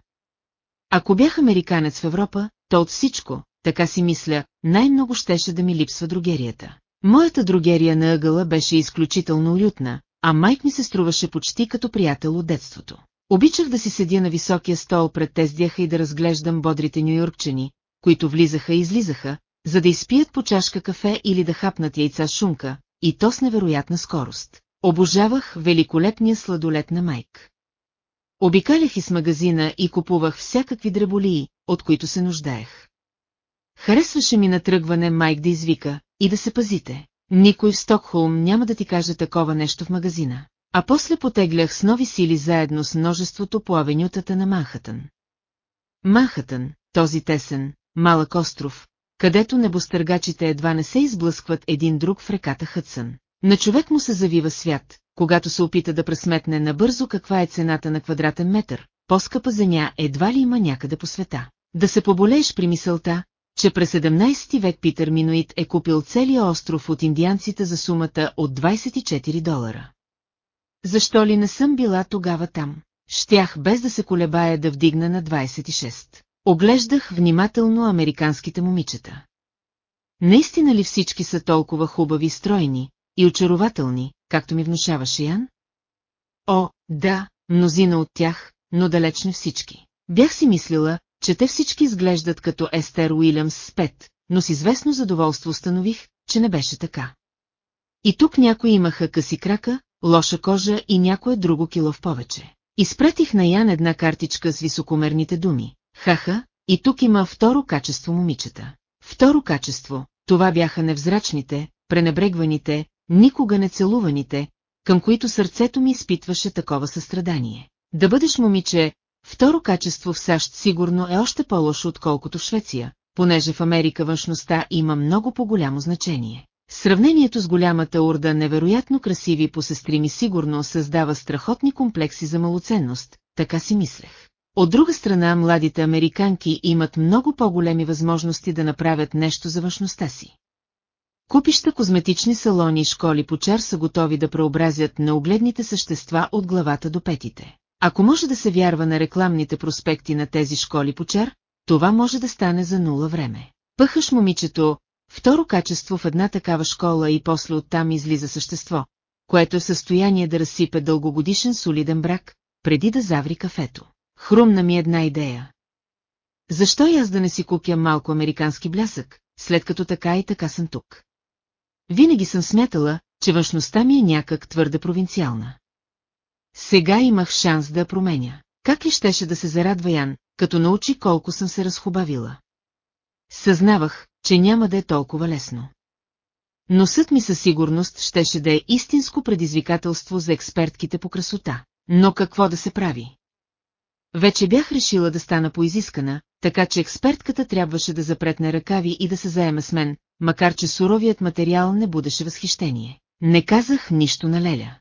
Speaker 1: Ако бях американец в Европа, то от всичко, така си мисля, най-много щеше да ми липсва другерията. Моята другерия на ъгъла беше изключително уютна, а майк ми се струваше почти като приятел от детството. Обичах да си седя на високия стол пред тездяха и да разглеждам бодрите нюйоркчени, които влизаха и излизаха, за да изпият по чашка кафе или да хапнат яйца шунка, и то с невероятна скорост. Обожавах великолепния сладолет на майк. Обикалях из магазина и купувах всякакви дреболии, от които се нуждаех. Харесваше ми на тръгване майк да извика и да се пазите. Никой в Стокхолм няма да ти каже такова нещо в магазина. А после потеглях с нови сили заедно с множеството по авенютата на Манхатън. Манхатън, този тесен, малък остров, където небостъргачите едва не се изблъскват един друг в реката Хътсън. На човек му се завива свят, когато се опита да пресметне набързо каква е цената на квадратен метър, по-скъпа земя едва ли има някъде по света. Да се поболееш при мисълта, че през 17 век Питър Минуит е купил целия остров от индианците за сумата от 24 долара. Защо ли не съм била тогава там? Щях без да се колебая да вдигна на 26. Оглеждах внимателно американските момичета. Наистина ли всички са толкова хубави, стройни и очарователни, както ми внушаваше Ян? О, да, мнозина от тях, но далеч не всички. Бях си мислила, че те всички изглеждат като Естер Уилямс с пет, но с известно задоволство установих, че не беше така. И тук някои имаха къси крака, лоша кожа и някое друго кило в повече. Изпратих на Ян една картичка с високомерните думи. Хаха, и тук има второ качество момичета. Второ качество, това бяха невзрачните, пренебрегваните, никога не целуваните, към които сърцето ми изпитваше такова състрадание. Да бъдеш момиче, второ качество в САЩ сигурно е още по-лошо отколкото в Швеция, понеже в Америка външността има много по-голямо значение. Сравнението с голямата урда невероятно красиви посестри ми сигурно създава страхотни комплекси за малоценност, така си мислех. От друга страна, младите американки имат много по-големи възможности да направят нещо за външността си. Купища козметични салони и школи по чар са готови да преобразят неогледните същества от главата до петите. Ако може да се вярва на рекламните проспекти на тези школи по чар, това може да стане за нула време. Пъхаш момичето, второ качество в една такава школа и после оттам излиза същество, което е в състояние да разсипе дългогодишен солиден брак, преди да заври кафето. Хрумна ми една идея. Защо и аз да не си купя малко американски блясък, след като така и така съм тук? Винаги съм смятала, че външността ми е някак твърде провинциална. Сега имах шанс да я променя. Как ли щеше да се зарадва Ян, като научи колко съм се разхубавила? Съзнавах, че няма да е толкова лесно. Носът ми със сигурност щеше да е истинско предизвикателство за експертките по красота. Но какво да се прави? Вече бях решила да стана поизискана, така че експертката трябваше да запретне ръкави и да се заеме с мен, макар че суровият материал не будеше възхищение. Не казах нищо на Леля.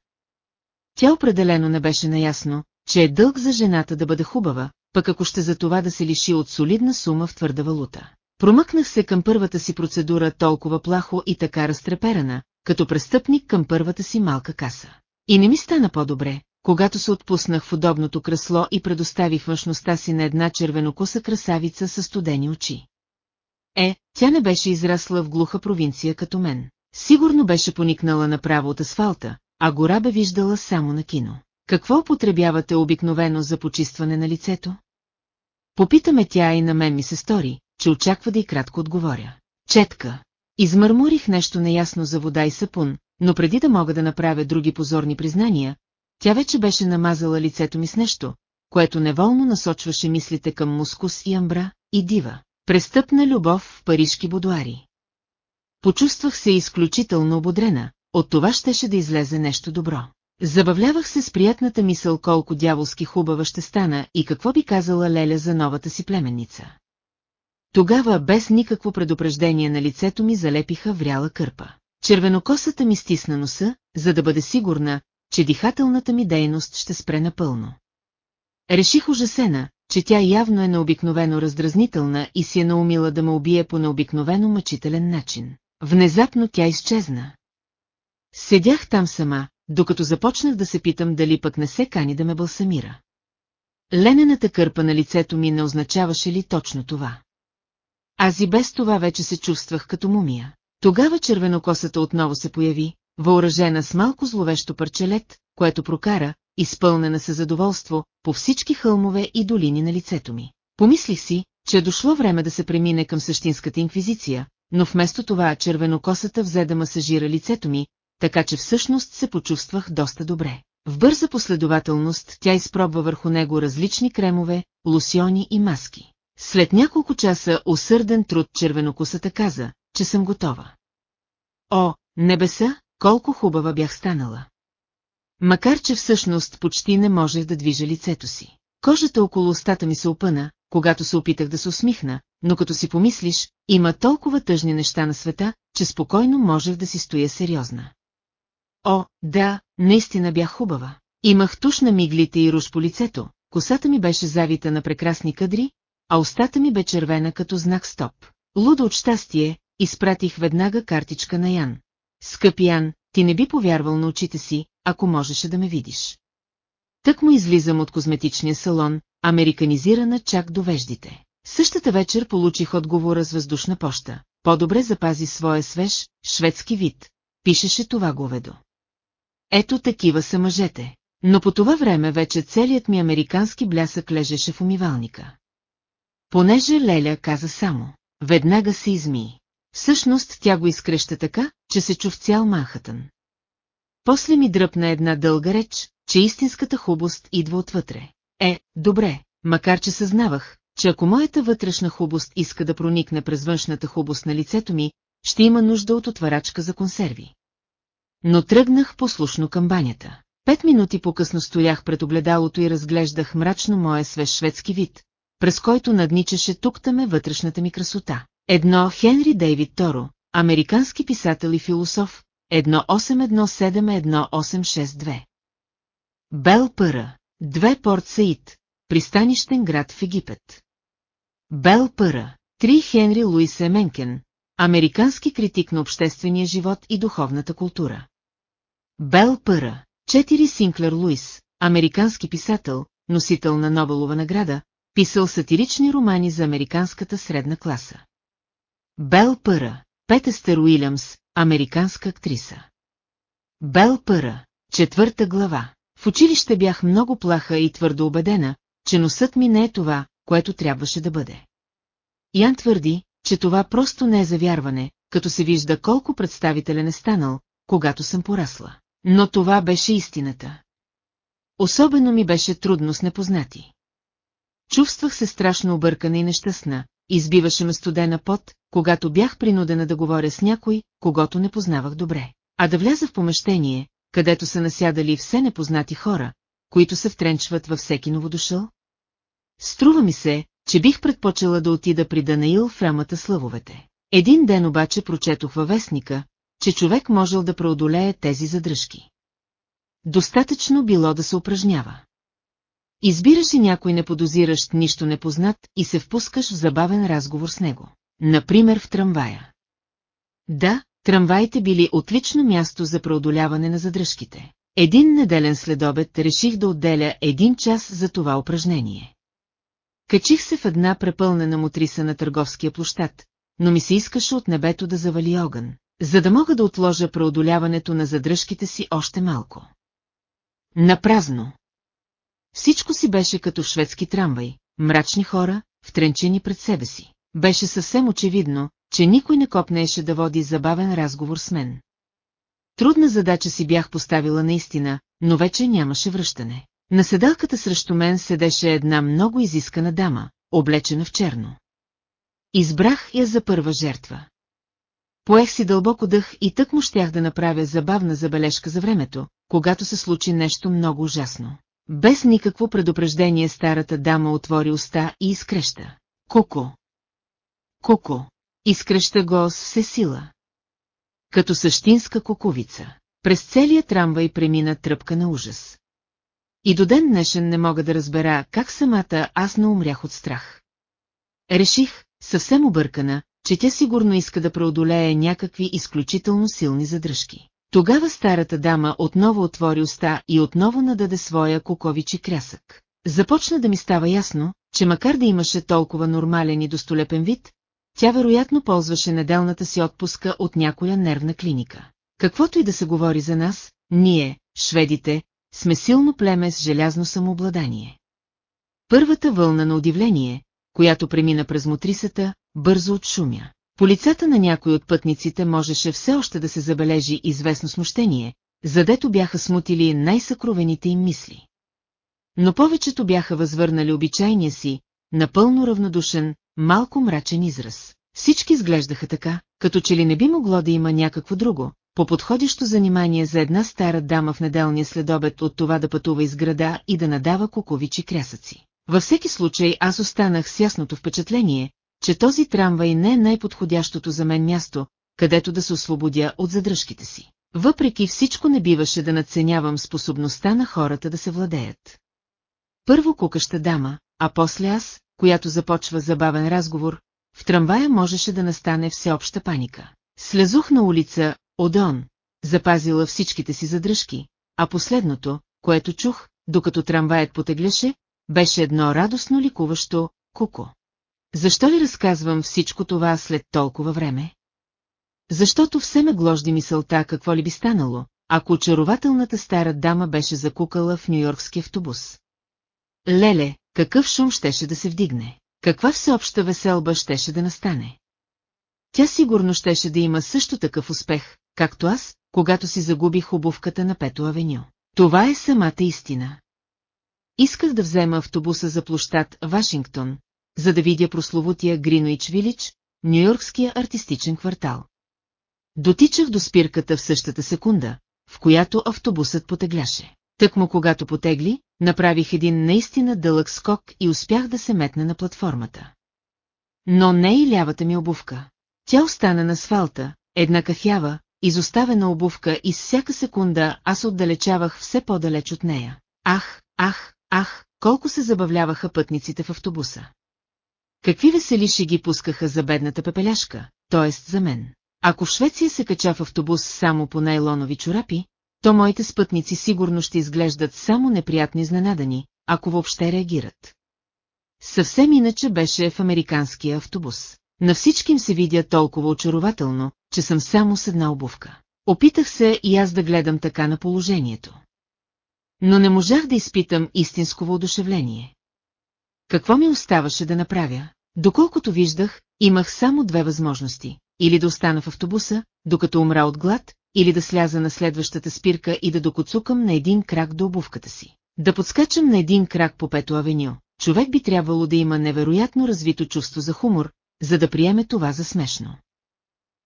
Speaker 1: Тя определено не беше наясно, че е дълг за жената да бъде хубава, пък ако ще за това да се лиши от солидна сума в твърда валута. Промъкнах се към първата си процедура толкова плахо и така разтреперана, като престъпник към първата си малка каса. И не ми стана по-добре, когато се отпуснах в удобното кресло и предоставих външността си на една червенокоса красавица с студени очи. Е, тя не беше израсла в глуха провинция като мен. Сигурно беше поникнала направо от асфалта, а гора бе виждала само на кино. Какво употребявате обикновено за почистване на лицето? Попитаме тя и на мен ми се стори, че очаква да и кратко отговоря. Четка. Измърмурих нещо неясно за вода и сапун, но преди да мога да направя други позорни признания, тя вече беше намазала лицето ми с нещо, което неволно насочваше мислите към мускус и амбра, и дива. Престъпна любов в парижки будуари. Почувствах се изключително ободрена, от това щеше да излезе нещо добро. Забавлявах се с приятната мисъл колко дяволски хубава ще стана и какво би казала Леля за новата си племенница. Тогава без никакво предупреждение на лицето ми залепиха вряла кърпа. Червенокосата ми стисна носа, за да бъде сигурна, че дихателната ми дейност ще спре напълно. Реших ужасена, че тя явно е необикновено раздразнителна и си е наумила да ме убие по необикновено мъчителен начин. Внезапно тя изчезна. Седях там сама, докато започнах да се питам дали пък не се кани да ме бълсамира. Ленената кърпа на лицето ми не означаваше ли точно това? Аз и без това вече се чувствах като мумия. Тогава червенокосата отново се появи, въоръжена с малко зловещо парчелет, което прокара, изпълнена със задоволство, по всички хълмове и долини на лицето ми. Помислих си, че е дошло време да се премине към същинската инквизиция, но вместо това червенокосата взе да масажира лицето ми, така че всъщност се почувствах доста добре. В бърза последователност тя изпробва върху него различни кремове, лосиони и маски. След няколко часа усърден труд червенокосата каза, че съм готова. О, небеса, колко хубава бях станала. Макар че всъщност почти не можех да движа лицето си. Кожата около устата ми се опъна, когато се опитах да се усмихна, но като си помислиш, има толкова тъжни неща на света, че спокойно можех да си стоя сериозна. О, да, наистина бях хубава. Имах туш на миглите и руш по лицето, косата ми беше завита на прекрасни кадри, а устата ми бе червена като знак стоп. Лудо от щастие, изпратих веднага картичка на Ян. Скъпи Ян, ти не би повярвал на очите си, ако можеше да ме видиш. Тък му излизам от козметичния салон, американизирана чак до веждите. Същата вечер получих отговора с въздушна поща. По-добре запази своя свеж, шведски вид. Пишеше това говедо. Ето такива са мъжете. Но по това време вече целият ми американски блясък лежеше в умивалника. Понеже Леля каза само, веднага се изми. Всъщност тя го изкреща така, че се чу цял Манхатън. После ми дръпна една дълга реч, че истинската хубост идва отвътре. Е, добре, макар че съзнавах, че ако моята вътрешна хубост иска да проникне през външната хубост на лицето ми, ще има нужда от отварачка за консерви. Но тръгнах послушно към банята. Пет минути по-късно стоях пред огледалото и разглеждах мрачно моя свеж шведски вид, през който надничаше туктаме вътрешната ми красота. Едно Хенри Дейвид Торо, американски писател и философ, 1817-1862. Бел Пъра, две Порт Саид, пристанищен град в Египет. Бел Пъра, три Хенри Луис Еменкен, американски критик на обществения живот и духовната култура. Бел Пъра, четири Синклер Луис, американски писател, носител на Нобелова награда, писал сатирични романи за американската средна класа. Бел Пъра, Петестер Уилямс, американска актриса. Бел Пъра, четвърта глава. В училище бях много плаха и твърдо убедена, че носът ми не е това, което трябваше да бъде. Ян твърди, че това просто не е завярване, като се вижда колко представителен е станал, когато съм порасла. Но това беше истината. Особено ми беше трудно с непознати. Чувствах се страшно объркана и нещастна, избиваше ме студена пот, когато бях принудена да говоря с някой, когато не познавах добре. А да вляза в помещение, където са насядали все непознати хора, които се втренчват във всеки новодушъл? Струва ми се, че бих предпочела да отида при Данаил в рамата славовете. Един ден обаче прочетох във вестника, че човек можел да преодолее тези задръжки. Достатъчно било да се упражнява. Избираш и някой неподозиращ нищо непознат и се впускаш в забавен разговор с него. Например в трамвая. Да, трамваите били отлично място за преодоляване на задръжките. Един неделен следобед реших да отделя един час за това упражнение. Качих се в една препълнена мутриса на търговския площад, но ми се искаше от небето да завали огън, за да мога да отложа преодоляването на задръжките си още малко. Напразно. Всичко си беше като в шведски трамвай, мрачни хора, втренчени пред себе си. Беше съвсем очевидно, че никой не копнееше да води забавен разговор с мен. Трудна задача си бях поставила наистина, но вече нямаше връщане. На седалката срещу мен седеше една много изискана дама, облечена в черно. Избрах я за първа жертва. Поех си дълбоко дъх и тък му щях да направя забавна забележка за времето, когато се случи нещо много ужасно. Без никакво предупреждение старата дама отвори уста и изкреща. Коко! Коко! Изкреща го с все сила. Като същинска куковица. През целия трамвай премина тръпка на ужас. И до ден днешен не мога да разбера как самата аз не умрях от страх. Реших, съвсем объркана, че тя сигурно иска да преодолее някакви изключително силни задръжки. Тогава старата дама отново отвори уста и отново нададе своя куковичи крясък. Започна да ми става ясно, че макар да имаше толкова нормален и достолепен вид, тя вероятно ползваше неделната си отпуска от някоя нервна клиника. Каквото и да се говори за нас, ние, шведите, сме силно племе с желязно самообладание. Първата вълна на удивление, която премина през мотрисата, бързо отшумя. По лицата на някой от пътниците можеше все още да се забележи известно смущение, задето бяха смутили най-съкровените им мисли. Но повечето бяха възвърнали обичайния си, напълно равнодушен, малко мрачен израз. Всички изглеждаха така, като че ли не би могло да има някакво друго, по подходящо занимание за една стара дама в неделния следобед от това да пътува из града и да надава куковичи крясъци. Във всеки случай аз останах с ясното впечатление, че този трамвай не е най-подходящото за мен място, където да се освободя от задръжките си. Въпреки всичко не биваше да надценявам способността на хората да се владеят. Първо кукаща дама, а после аз, която започва забавен разговор, в трамвая можеше да настане всеобща паника. Слезух на улица Одон, запазила всичките си задръжки, а последното, което чух, докато трамваят потегляше, беше едно радостно ликуващо куко. Защо ли разказвам всичко това след толкова време? Защото все ме гложди мисълта какво ли би станало, ако очарователната стара дама беше закукала в нью-йоркски автобус. Леле, какъв шум щеше да се вдигне, каква всеобща веселба щеше да настане. Тя сигурно щеше да има също такъв успех, както аз, когато си загубих обувката на Пето Авеню. Това е самата истина. Исках да взема автобуса за площад Вашингтон, за да видя прословутия Гринуич Вилич, Нью-Йоркския артистичен квартал. Дотичах до спирката в същата секунда, в която автобусът потегляше. Тъкмо когато потегли, направих един наистина дълъг скок и успях да се метна на платформата. Но не и лявата ми обувка. Тя остана на асфалта, една кафява, изоставена обувка и с всяка секунда аз отдалечавах все по-далеч от нея. Ах, ах, ах, колко се забавляваха пътниците в автобуса. Какви весели ги пускаха за бедната пепеляшка, т.е. за мен. Ако в Швеция се кача в автобус само по найлонови чорапи, то моите спътници сигурно ще изглеждат само неприятни изненадани, ако въобще реагират. Съвсем иначе беше в американския автобус. На всички им се видя толкова очарователно, че съм само с една обувка. Опитах се и аз да гледам така на положението. Но не можах да изпитам истинско воодушевление. Какво ми оставаше да направя? Доколкото виждах, имах само две възможности. Или да остана в автобуса, докато умра от глад, или да сляза на следващата спирка и да докоцукам на един крак до обувката си. Да подскачам на един крак по Пето авеню. Човек би трябвало да има невероятно развито чувство за хумор, за да приеме това за смешно.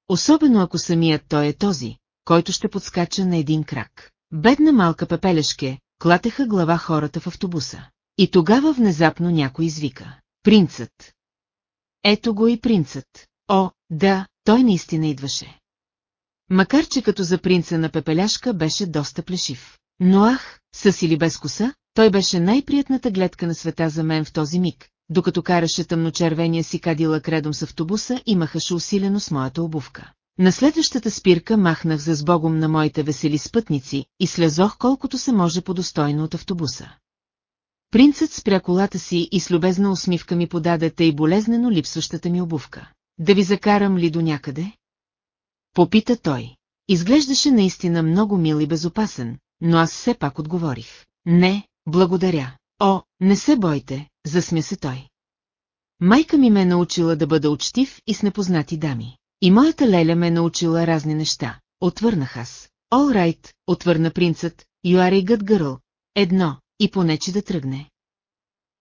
Speaker 1: Особено ако самият той е този, който ще подскача на един крак. Бедна малка пепелешке, клатеха глава хората в автобуса. И тогава внезапно някой извика. Принцът. Ето го и принцът. О, да, той наистина идваше. Макар че като за принца на пепеляшка беше доста плешив. Но ах, с или без коса, той беше най-приятната гледка на света за мен в този миг, докато караше тъмночервения си кадила кредом с автобуса и махаше усилено с моята обувка. На следващата спирка махнах за сбогом на моите весели спътници и слезох колкото се може по-достойно от автобуса. Принцът спря колата си и с любезна усмивка ми подаде тъй болезнено липсващата ми обувка. Да ви закарам ли до някъде? Попита той. Изглеждаше наистина много мил и безопасен, но аз все пак отговорих. Не, благодаря. О, не се бойте, засмя се той. Майка ми ме е научила да бъда учтив и с непознати дами. И моята леля ме е научила разни неща. Отвърнах аз. All right, отвърна принцът, you are a good girl. Едно, и понече да тръгне.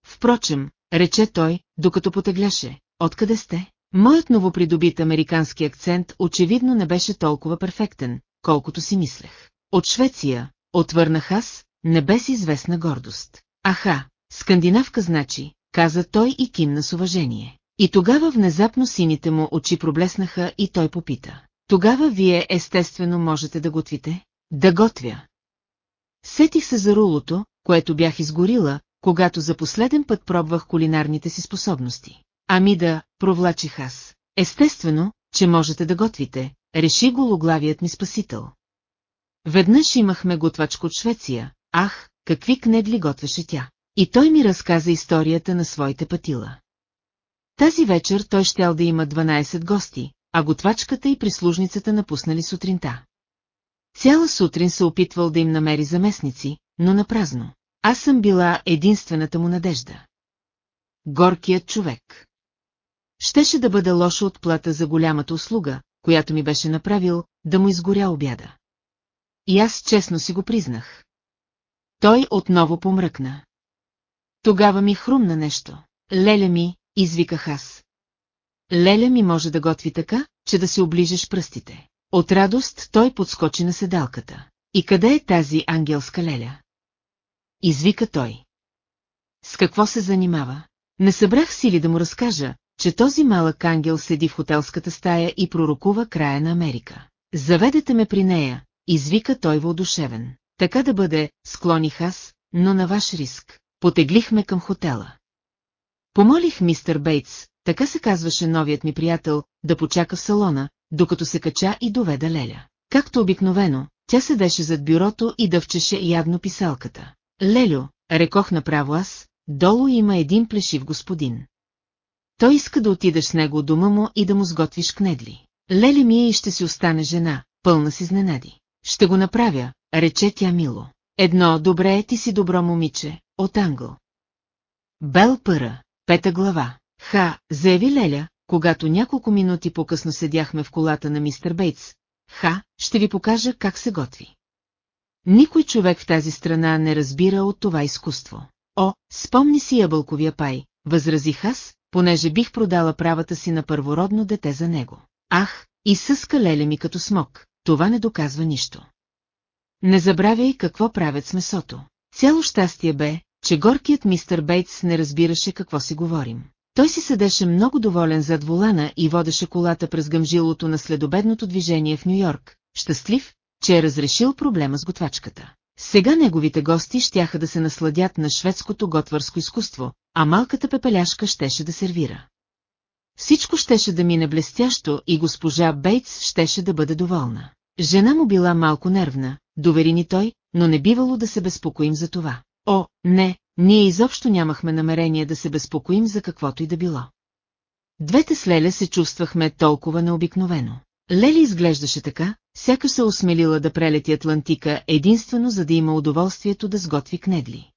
Speaker 1: Впрочем, рече той, докато потегляше, откъде сте? Моят новопридобит американски акцент очевидно не беше толкова перфектен, колкото си мислех. От Швеция, отвърнах аз, не без известна гордост. Аха, скандинавка значи, каза той и кимна с уважение. И тогава внезапно сините му очи проблеснаха и той попита. Тогава вие естествено можете да готвите? Да готвя. Сетих се за рулото, което бях изгорила, когато за последен път пробвах кулинарните си способности. Ами да, провлачих аз. Естествено, че можете да готвите, реши гологлавият ми спасител. Веднъж имахме готвачка от Швеция, ах, какви кнедли готвеше тя. И той ми разказа историята на своите пътила. Тази вечер той щял да има 12 гости, а готвачката и прислужницата напуснали сутринта. Цяла сутрин се опитвал да им намери заместници, но на празно. Аз съм била единствената му надежда. Горкият човек. Щеше да бъде лоша отплата за голямата услуга, която ми беше направил, да му изгоря обяда. И аз честно си го признах. Той отново помръкна. Тогава ми хрумна нещо. Леля ми, извиках аз. Леля ми може да готви така, че да се оближеш пръстите. От радост той подскочи на седалката. И къде е тази ангелска леля? Извика той. С какво се занимава? Не събрах сили да му разкажа, че този малък ангел седи в хотелската стая и пророкува края на Америка. Заведете ме при нея, извика той въодушевен. Така да бъде, склоних аз, но на ваш риск. Потеглихме към хотела. Помолих мистер Бейтс, така се казваше новият ми приятел, да почака в салона, докато се кача и доведа Леля. Както обикновено, тя седеше зад бюрото и дъвчеше ядно писалката. Лелю, рекох направо аз, долу има един плешив господин. Той иска да отидеш с него от дома му и да му сготвиш кнедли. Леле ми е и ще си остане жена, пълна с изненади. Ще го направя, рече тя мило. Едно, добре, ти си добро момиче, от англ. Бел пъра, пета глава. Ха, заяви Леля, когато няколко минути по-късно седяхме в колата на мистер Бейтс. Ха, ще ви покажа как се готви. Никой човек в тази страна не разбира от това изкуство. О, спомни си ябълковия пай, възразих аз, понеже бих продала правата си на първородно дете за него. Ах, и съска леле ми като смок, това не доказва нищо. Не забравяй какво правят с месото. Цяло щастие бе, че горкият мистер Бейтс не разбираше какво си говорим. Той си седеше много доволен зад волана и водеше колата през гъмжилото на следобедното движение в Нью-Йорк, щастлив, че е разрешил проблема с готвачката. Сега неговите гости щяха да се насладят на шведското готвърско изкуство, а малката пепеляшка щеше да сервира. Всичко щеше да мине блестящо и госпожа Бейтс щеше да бъде доволна. Жена му била малко нервна, довери ни той, но не бивало да се безпокоим за това. О, не, ние изобщо нямахме намерение да се безпокоим за каквото и да било. Двете с Леля се чувствахме толкова необикновено. Лели изглеждаше така, сякаш се осмелила да прелети Атлантика единствено за да има удоволствието да сготви кнедли.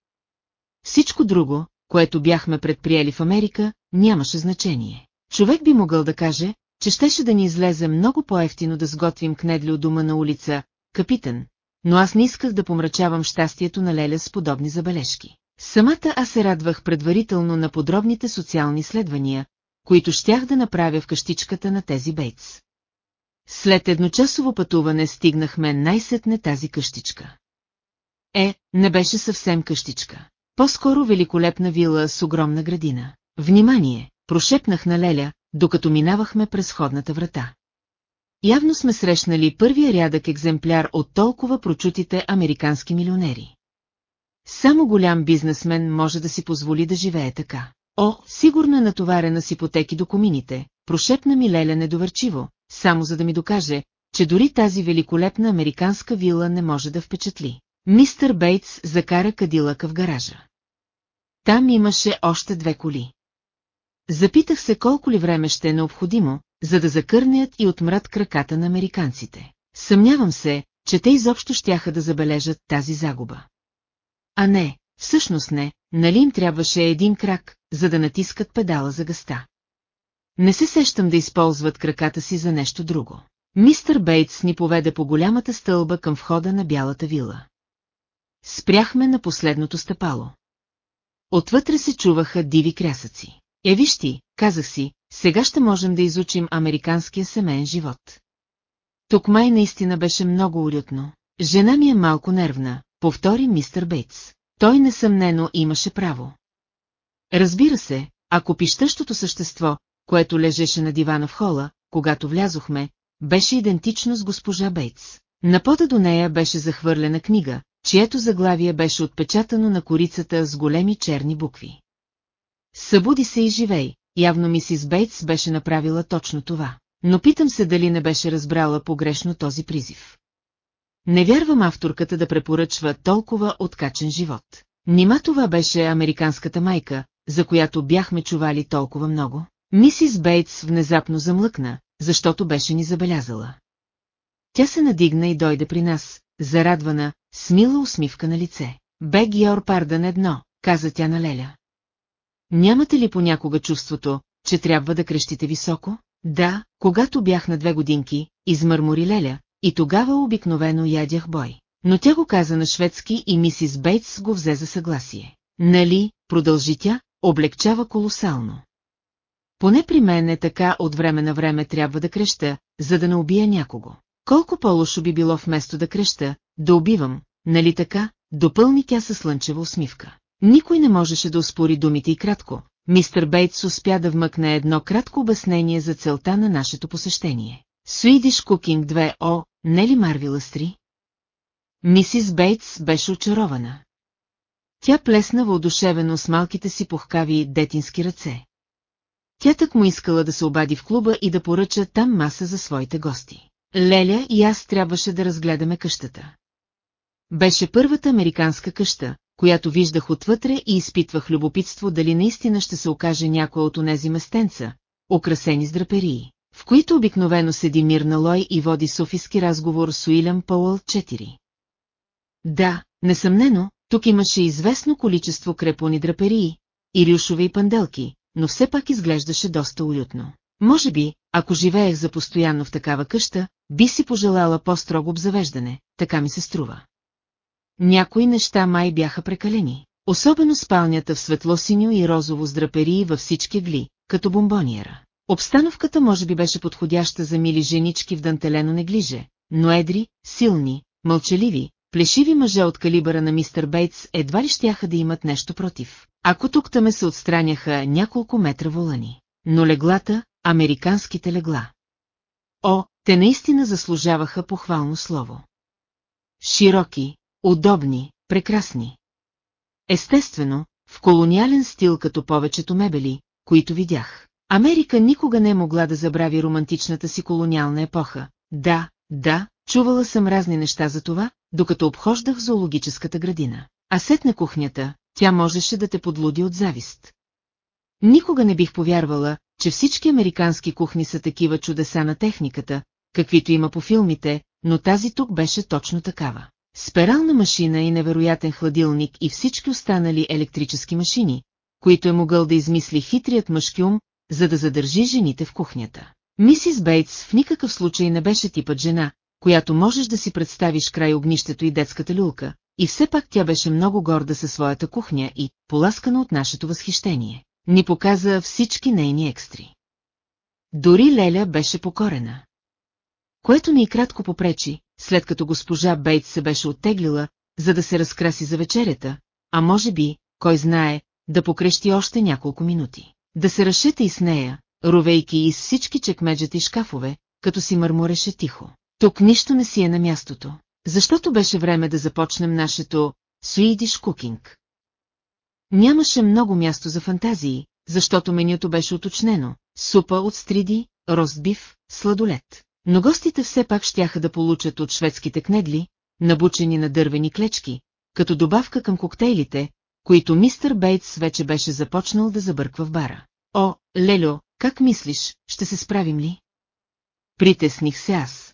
Speaker 1: Всичко друго, което бяхме предприели в Америка, нямаше значение. Човек би могъл да каже, че щеше да ни излезе много по-ефтино да сготвим кнедли от дома на улица, капитан, но аз не исках да помрачавам щастието на Леля с подобни забележки. Самата аз се радвах предварително на подробните социални изследвания, които щях да направя в къщичката на тези бейтс. След едночасово пътуване стигнахме най-сетне тази къщичка. Е, не беше съвсем къщичка. По-скоро великолепна вила с огромна градина. Внимание, прошепнах на Леля, докато минавахме през ходната врата. Явно сме срещнали първия рядък екземпляр от толкова прочутите американски милионери. Само голям бизнесмен може да си позволи да живее така. О, сигурно е натоварена с ипотеки до комините, прошепна ми Леля недоверчиво, само за да ми докаже, че дори тази великолепна американска вила не може да впечатли. Мистър Бейтс закара кадилъка в гаража. Там имаше още две коли. Запитах се колко ли време ще е необходимо, за да закърнят и отмрат краката на американците. Съмнявам се, че те изобщо щяха да забележат тази загуба. А не, всъщност не, нали им трябваше един крак, за да натискат педала за гъста. Не се сещам да използват краката си за нещо друго. Мистър Бейтс ни поведе по голямата стълба към входа на бялата вила. Спряхме на последното стъпало. Отвътре се чуваха диви крясъци. Е, виж ти, казах си, сега ще можем да изучим американския семейен живот. Тук май наистина беше много уютно. Жена ми е малко нервна, повтори мистер Бейтс. Той несъмнено имаше право. Разбира се, ако пищащото същество, което лежеше на дивана в хола, когато влязохме, беше идентично с госпожа Бейтс. На пода до нея беше захвърлена книга, чието заглавие беше отпечатано на корицата с големи черни букви. Събуди се и живей, явно мисис Бейтс беше направила точно това. Но питам се дали не беше разбрала погрешно този призив. Не вярвам авторката да препоръчва толкова откачен живот. Нима това беше американската майка, за която бяхме чували толкова много? Мисис Бейтс внезапно замлъкна, защото беше ни забелязала. Тя се надигна и дойде при нас, зарадвана, с мила усмивка на лице. Бег Йор Пардън едно, каза тя на Леля. Нямате ли понякога чувството, че трябва да крещите високо? Да, когато бях на две годинки, измърмори Леля, и тогава обикновено ядях бой. Но тя го каза на шведски и мисис Бейтс го взе за съгласие. Нали, продължи тя, облегчава колосално. Поне при мен е така от време на време трябва да креща, за да не убия някого. Колко по-лошо би било вместо да креща, да убивам, нали така, допълни тя със слънчева усмивка. Никой не можеше да успори думите и кратко. Мистер Бейтс успя да вмъкне едно кратко обяснение за целта на нашето посещение. Swedish Cooking 2 О, не ли Марвила Стри? Мисис Бейтс беше очарована. Тя плесна въодушевено с малките си пухкави детински ръце. Тя так му искала да се обади в клуба и да поръча там маса за своите гости. Леля и аз трябваше да разгледаме къщата. Беше първата американска къща, която виждах отвътре и изпитвах любопитство дали наистина ще се окаже някоя от онези местенца, украсени с драперии, в които обикновено седи Мирна Лой и води софиски разговор с Уилям Пауъл 4. Да, несъмнено, тук имаше известно количество крепони драперии, и рюшове и панделки, но все пак изглеждаше доста уютно. Може би, ако живеех за постоянно в такава къща, би си пожелала по-строго обзавеждане, така ми се струва. Някои неща май бяха прекалени, особено спалнята в светло-синьо и розово с драперии във всички гли, като бомбониера. Обстановката може би беше подходяща за мили женички в дантелено неглиже, но едри, силни, мълчаливи, плешиви мъже от калибъра на мистер Бейтс едва ли щяха да имат нещо против. Ако тук таме се отстраняха няколко метра волани. Но леглата, американските легла. О, те наистина заслужаваха похвално слово. Широки, удобни, прекрасни. Естествено, в колониален стил като повечето мебели, които видях. Америка никога не е могла да забрави романтичната си колониална епоха. Да, да, чувала съм разни неща за това, докато обхождах зоологическата градина. А сет на кухнята, тя можеше да те подлуди от завист. Никога не бих повярвала, че всички американски кухни са такива чудеса на техниката, каквито има по филмите, но тази тук беше точно такава. Спирална машина и невероятен хладилник и всички останали електрически машини, които е могъл да измисли хитрият мъжки ум, за да задържи жените в кухнята. Мисис Бейтс в никакъв случай не беше типът жена, която можеш да си представиш край огнището и детската люлка, и все пак тя беше много горда със своята кухня и, поласкана от нашето възхищение, ни показа всички нейни екстри. Дори Леля беше покорена. Което ни и кратко попречи, след като госпожа Бейтс се беше оттеглила, за да се разкраси за вечерята, а може би, кой знае, да покрещи още няколко минути. Да се разшета и с нея, ровейки из всички чекмеджета и шкафове, като си мърмореше тихо. Тук нищо не си е на мястото, защото беше време да започнем нашето Swedish Cooking. Нямаше много място за фантазии, защото менюто беше уточнено – супа от стриди, ростбив, сладолет. Но гостите все пак щяха да получат от шведските кнедли, набучени на дървени клечки, като добавка към коктейлите, които мистер Бейтс вече беше започнал да забърква в бара. О, Лелю, как мислиш, ще се справим ли? Притесних се аз.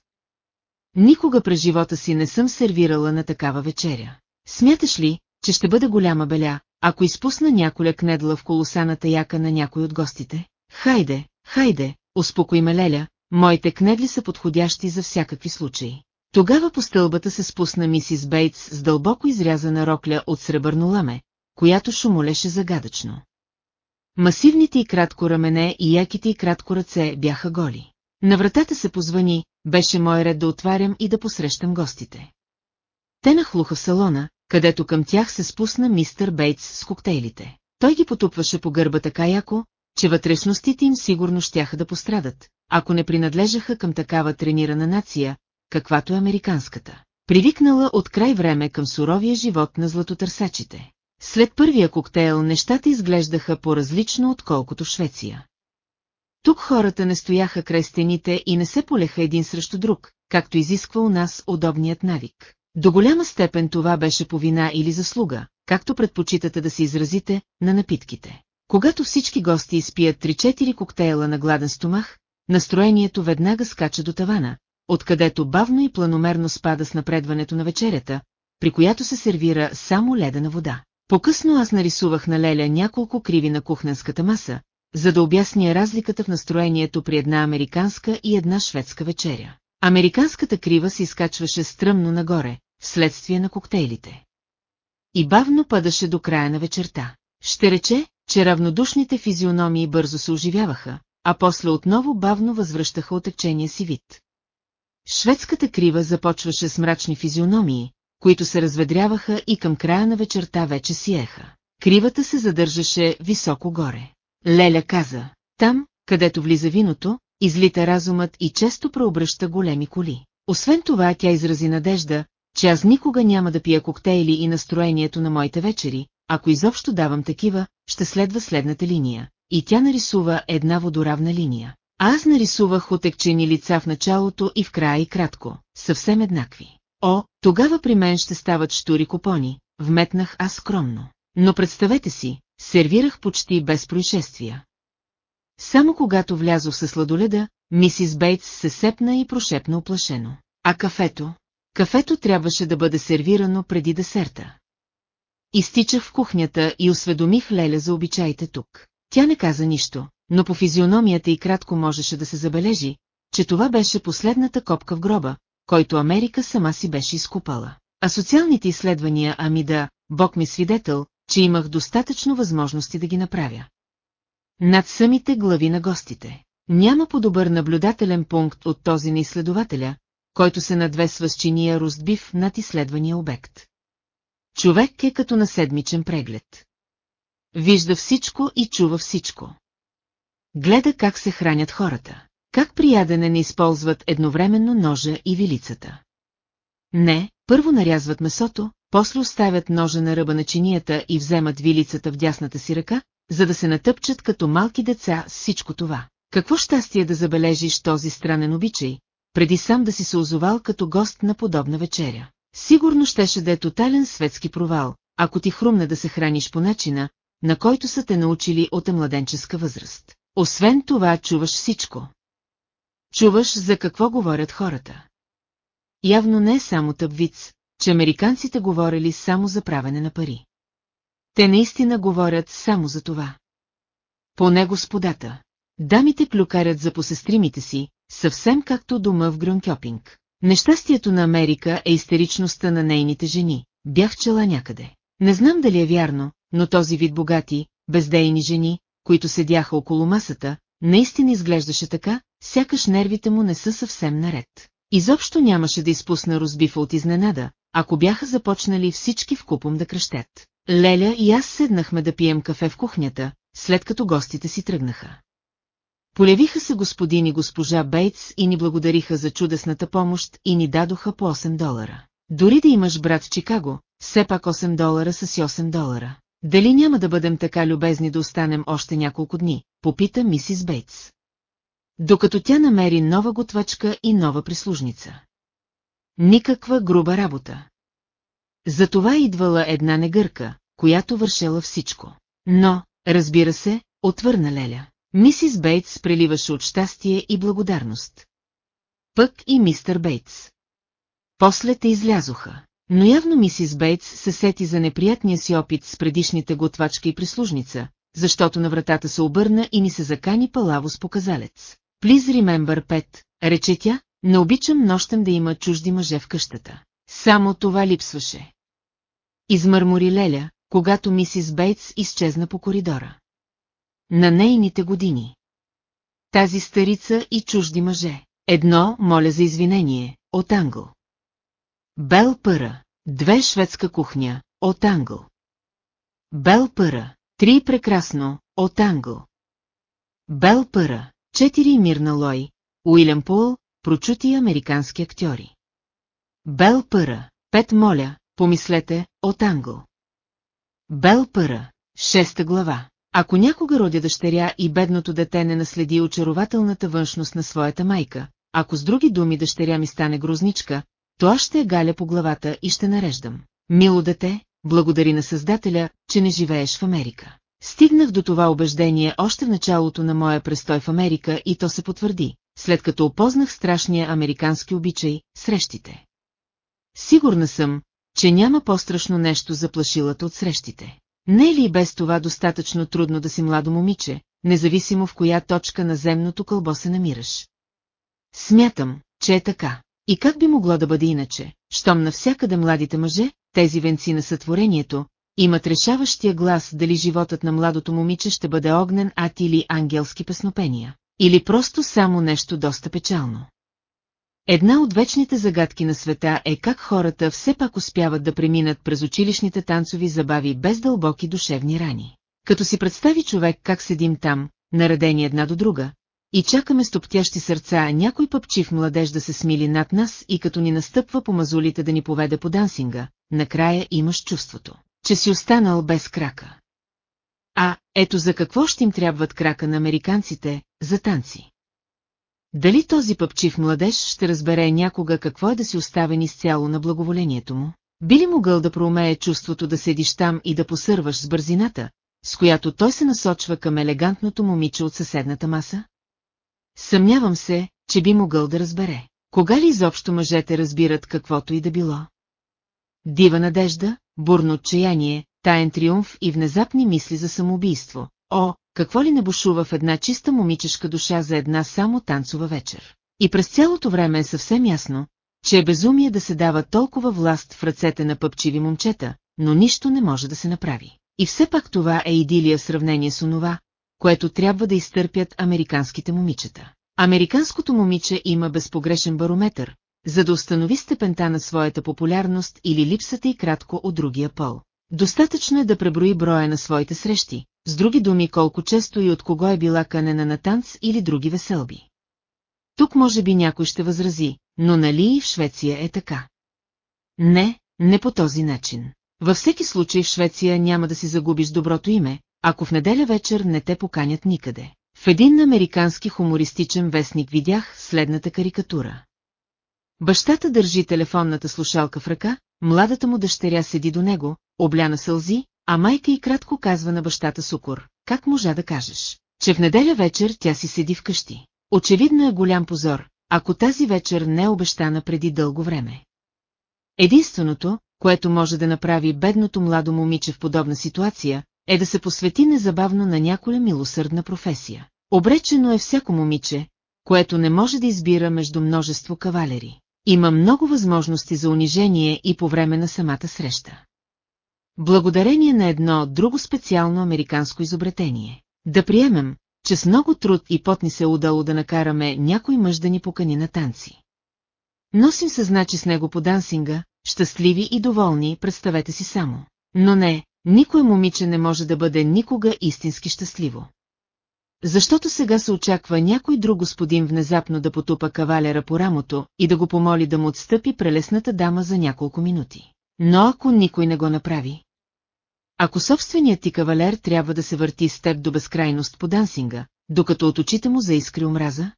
Speaker 1: Никога през живота си не съм сервирала на такава вечеря. Смяташ ли, че ще бъде голяма беля, ако изпусна няколя кнедла в колосаната яка на някой от гостите? Хайде, хайде, успокой ме Леля, моите кнедли са подходящи за всякакви случаи. Тогава по стълбата се спусна мисис Бейтс с дълбоко изрязана рокля от сребърно ламе, която шумолеше загадъчно. Масивните и кратко рамене и яките и кратко ръце бяха голи. На вратата се позвани, беше мой ред да отварям и да посрещам гостите. Те нахлуха в салона, където към тях се спусна мистер Бейтс с коктейлите. Той ги потупваше по гърба така яко, че вътрешностите им сигурно щяха да пострадат, ако не принадлежаха към такава тренирана нация, каквато е американската. Привикнала от край време към суровия живот на златотърсачите. След първия коктейл нещата изглеждаха по-различно отколкото в Швеция. Тук хората не стояха край стените и не се полеха един срещу друг, както изисква у нас удобният навик. До голяма степен това беше по вина или заслуга, както предпочитате да се изразите, на напитките. Когато всички гости изпият 3-4 коктейла на гладен стомах, настроението веднага скача до тавана, откъдето бавно и планомерно спада с напредването на вечерята, при която се сервира само ледена вода. По-късно аз нарисувах на Леля няколко криви на кухненската маса, за да обясня разликата в настроението при една американска и една шведска вечеря. Американската крива се изкачваше стръмно нагоре, вследствие на коктейлите. И бавно падаше до края на вечерта. Ще рече, че равнодушните физиономии бързо се оживяваха, а после отново бавно възвръщаха отекчения си вид. Шведската крива започваше с мрачни физиономии, които се разведряваха и към края на вечерта вече сиеха. Кривата се задържаше високо горе. Леля каза, там, където влиза виното, излита разумът и често преобръща големи коли. Освен това тя изрази надежда, че аз никога няма да пия коктейли и настроението на моите вечери, ако изобщо давам такива, ще следва следната линия. И тя нарисува една водоравна линия. Аз нарисувах отекчени лица в началото и в края и кратко, съвсем еднакви. О, тогава при мен ще стават штури купони, вметнах аз скромно. Но представете си, сервирах почти без происшествия. Само когато влязох със сладоледа, мисис Бейтс се сепна и прошепна оплашено. А кафето? Кафето трябваше да бъде сервирано преди десерта. Изтичах в кухнята и осведомих Леля за обичаите тук. Тя не каза нищо, но по физиономията и кратко можеше да се забележи, че това беше последната копка в гроба, който Америка сама си беше изкупала. А социалните изследвания, ами да, Бог ми свидетел, че имах достатъчно възможности да ги направя. Над самите глави на гостите. Няма по-добър наблюдателен пункт от този на изследователя, който се надвесва с чиния ростбив над изследвания обект. Човек е като на седмичен преглед. Вижда всичко и чува всичко. Гледа как се хранят хората. Как при ядене не използват едновременно ножа и вилицата. Не, първо нарязват месото, после оставят ножа на ръба на чинията и вземат вилицата в дясната си ръка, за да се натъпчат като малки деца с всичко това. Какво щастие да забележиш този странен обичай, преди сам да си се озовал като гост на подобна вечеря. Сигурно щеше да е тотален светски провал, ако ти хрумне да се храниш по начина, на който са те научили от младенческа възраст. Освен това чуваш всичко. Чуваш за какво говорят хората. Явно не е само тъбвиц, че американците говорили само за правене на пари. Те наистина говорят само за това. Поне господата. Дамите клюкарят за посестримите си, съвсем както дома в Грюнкьопинг. Нещастието на Америка е истеричността на нейните жени. Бях чела някъде. Не знам дали е вярно, но този вид богати, бездейни жени, които седяха около масата, наистина изглеждаше така, сякаш нервите му не са съвсем наред. Изобщо нямаше да изпусна розбифа от изненада, ако бяха започнали всички в купом да кръщят. Леля и аз седнахме да пием кафе в кухнята, след като гостите си тръгнаха. Полявиха се господин и госпожа Бейтс и ни благодариха за чудесната помощ и ни дадоха по 8 долара. Дори да имаш брат в Чикаго, все пак 8 долара са си 8 долара. Дали няма да бъдем така любезни да останем още няколко дни, попита мисис Бейтс. Докато тя намери нова готвачка и нова прислужница. Никаква груба работа. Затова идвала една негърка, която вършела всичко. Но, разбира се, отвърна Леля. Мисис Бейтс преливаше от щастие и благодарност. Пък и мистер Бейтс. После те излязоха. Но явно мисис Бейтс се сети за неприятния си опит с предишните готвачка и прислужница, защото на вратата се обърна и ни се закани палаво с показалец. Please remember, Пет, рече тя, не обичам нощем да има чужди мъже в къщата. Само това липсваше. Измърмори Леля, когато мисис Бейтс изчезна по коридора. На нейните години. Тази старица и чужди мъже. Едно, моля за извинение, от Англ. Бел Пъра. Две шведска кухня, от Англ. Бел Пъра. Три прекрасно, от Англ. Бел Пъра. Четири Мирна Лой, Уилям Пул, прочути американски актьори. Бел Пъра. Пет моля, помислете, от Англ. Бел Пъра. Шеста глава. Ако някога родя дъщеря и бедното дете не наследи очарователната външност на своята майка, ако с други думи дъщеря ми стане грозничка, то аз ще я галя по главата и ще нареждам. Мило дете, благодари на Създателя, че не живееш в Америка. Стигнах до това убеждение още в началото на моя престой в Америка и то се потвърди, след като опознах страшния американски обичай – срещите. Сигурна съм, че няма по-страшно нещо за плашилата от срещите. Не е ли без това достатъчно трудно да си младо момиче, независимо в коя точка на земното кълбо се намираш? Смятам, че е така. И как би могло да бъде иначе, щом навсякъде младите мъже, тези венци на сътворението, имат решаващия глас дали животът на младото момиче ще бъде огнен ад или ангелски песнопения, или просто само нещо доста печално. Една от вечните загадки на света е как хората все пак успяват да преминат през училищните танцови забави без дълбоки душевни рани. Като си представи човек как седим там, наредени една до друга, и чакаме с топтящи сърца някой пъпчив младеж да се смили над нас и като ни настъпва по мазулите да ни поведе по дансинга, накрая имаш чувството, че си останал без крака. А, ето за какво ще им трябват крака на американците, за танци. Дали този пъпчив младеж ще разбере някога какво е да си оставен изцяло на благоволението му? Би ли могъл да проумее чувството да седиш там и да посърваш с бързината, с която той се насочва към елегантното момиче от съседната маса? Съмнявам се, че би могъл да разбере. Кога ли изобщо мъжете разбират каквото и да било? Дива надежда, бурно отчаяние, таен триумф и внезапни мисли за самоубийство. О, какво ли не бушува в една чиста момичешка душа за една само танцова вечер. И през цялото време е съвсем ясно, че е безумие да се дава толкова власт в ръцете на пъпчиви момчета, но нищо не може да се направи. И все пак това е идилия в сравнение с онова, което трябва да изтърпят американските момичета. Американското момиче има безпогрешен барометър, за да установи степента на своята популярност или липсата и кратко от другия пол. Достатъчно е да преброи броя на своите срещи, с други думи колко често и от кого е била канена на танц или други веселби. Тук може би някой ще възрази, но нали и в Швеция е така? Не, не по този начин. Във всеки случай в Швеция няма да си загубиш доброто име, ако в неделя вечер не те поканят никъде. В един американски хумористичен вестник видях следната карикатура. Бащата държи телефонната слушалка в ръка, младата му дъщеря седи до него, обляна сълзи, а майка и кратко казва на бащата Сукор, как можа да кажеш, че в неделя вечер тя си седи вкъщи. Очевидно е голям позор, ако тази вечер не е обещана преди дълго време. Единственото, което може да направи бедното младо момиче в подобна ситуация, е да се посвети незабавно на няколя милосърдна професия. Обречено е всяко момиче, което не може да избира между множество кавалери. Има много възможности за унижение и по време на самата среща. Благодарение на едно друго специално американско изобретение. Да приемем, че с много труд и пот ни се е удало да накараме някой мъж да ни покани на танци. Носим се значи с него по дансинга, щастливи и доволни, представете си само. Но не, никое момиче не може да бъде никога истински щастливо. Защото сега се очаква някой друг господин внезапно да потупа кавалера по рамото и да го помоли да му отстъпи прелесната дама за няколко минути. Но ако никой не го направи, ако собственият ти кавалер трябва да се върти с теб до безкрайност по дансинга, докато от очите му заискри омраза?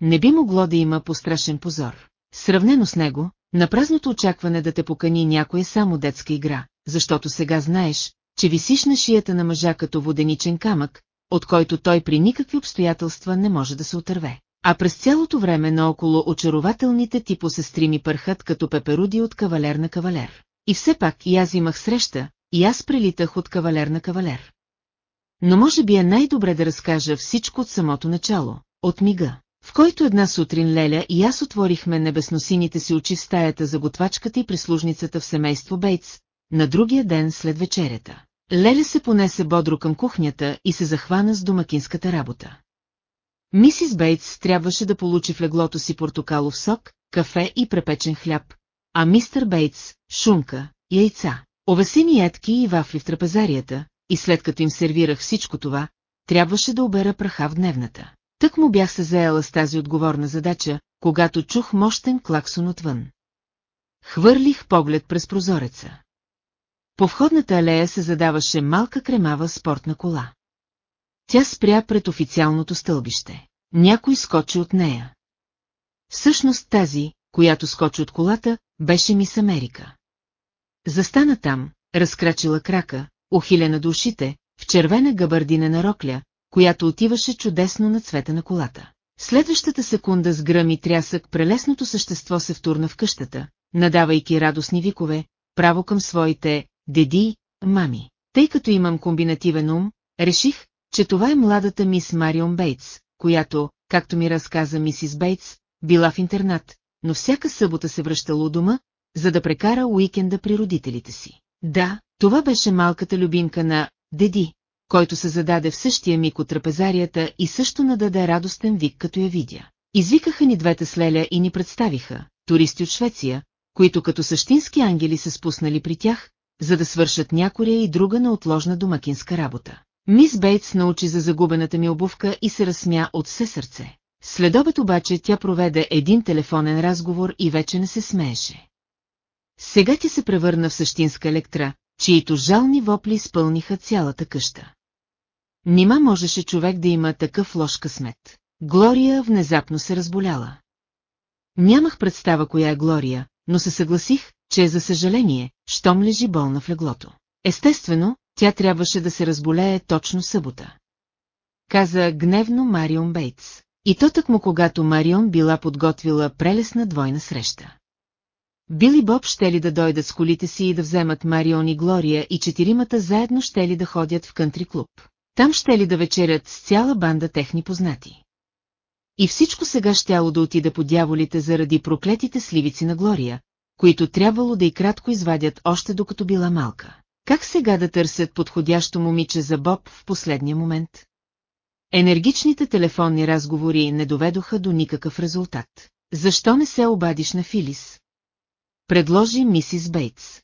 Speaker 1: Не би могло да има пострашен позор. Сравнено с него, на празното очакване да те покани някой е само детска игра, защото сега знаеш, че висиш на шията на мъжа като воденичен камък, от който той при никакви обстоятелства не може да се отърве. А през цялото време наоколо очарователните ти посестри ми пърхат като пеперуди от кавалер на кавалер. И все пак и аз имах среща, и аз прелитах от кавалер на кавалер. Но може би е най-добре да разкажа всичко от самото начало, от мига, в който една сутрин Леля и аз отворихме небесносините си очи в стаята за готвачката и прислужницата в семейство Бейтс, на другия ден след вечерята. Леля се понесе бодро към кухнята и се захвана с домакинската работа. Мисис Бейтс трябваше да получи в леглото си портокалов сок, кафе и препечен хляб, а мистер Бейтс – шунка, яйца. Овесени ядки и вафли в трапезарията, и след като им сервирах всичко това, трябваше да обера праха в дневната. Тък му бях се заела с тази отговорна задача, когато чух мощен клаксон отвън. Хвърлих поглед през прозореца. По входната алея се задаваше малка кремава спортна кола. Тя спря пред официалното стълбище. Някой скочи от нея. Всъщност тази, която скочи от колата, беше мис Америка. Застана там, разкрачила крака, ухилена до ушите, в червена габардинена рокля, която отиваше чудесно на цвета на колата. Следващата секунда с гръм и трясък прелесното същество се втурна в къщата, надавайки радостни викове, право към своите деди, мами. Тъй като имам комбинативен ум, реших, че това е младата мис Марион Бейтс, която, както ми разказа мисис Бейтс, била в интернат, но всяка събота се връщала у дома, за да прекара уикенда при родителите си. Да, това беше малката любимка на Деди, който се зададе в същия миг от трапезарията и също нададе радостен вик, като я видя. Извикаха ни двете с Леля и ни представиха, туристи от Швеция, които като същински ангели се спуснали при тях, за да свършат някоря и друга неотложна домакинска работа. Мис Бейтс научи за загубената ми обувка и се разсмя от все сърце. Следобед обаче тя проведе един телефонен разговор и вече не се смееше. Сега ти се превърна в същинска електра, чието жални вопли изпълниха цялата къща. Нима можеше човек да има такъв лош късмет. Глория внезапно се разболяла. Нямах представа коя е Глория, но се съгласих, че е за съжаление, щом лежи болна в леглото. Естествено, тя трябваше да се разболее точно събота. Каза гневно Марион Бейтс. И то му когато Марион била подготвила прелесна двойна среща. Били Боб ще ли да дойдат с колите си и да вземат Марион и Глория и четиримата заедно ще ли да ходят в кънтри клуб. Там ще ли да вечерят с цяла банда техни познати. И всичко сега щяло да отида по дяволите заради проклетите сливици на Глория, които трябвало да и кратко извадят още докато била малка. Как сега да търсят подходящо момиче за Боб в последния момент? Енергичните телефонни разговори не доведоха до никакъв резултат. Защо не се обадиш на Филис? Предложи мисис Бейтс.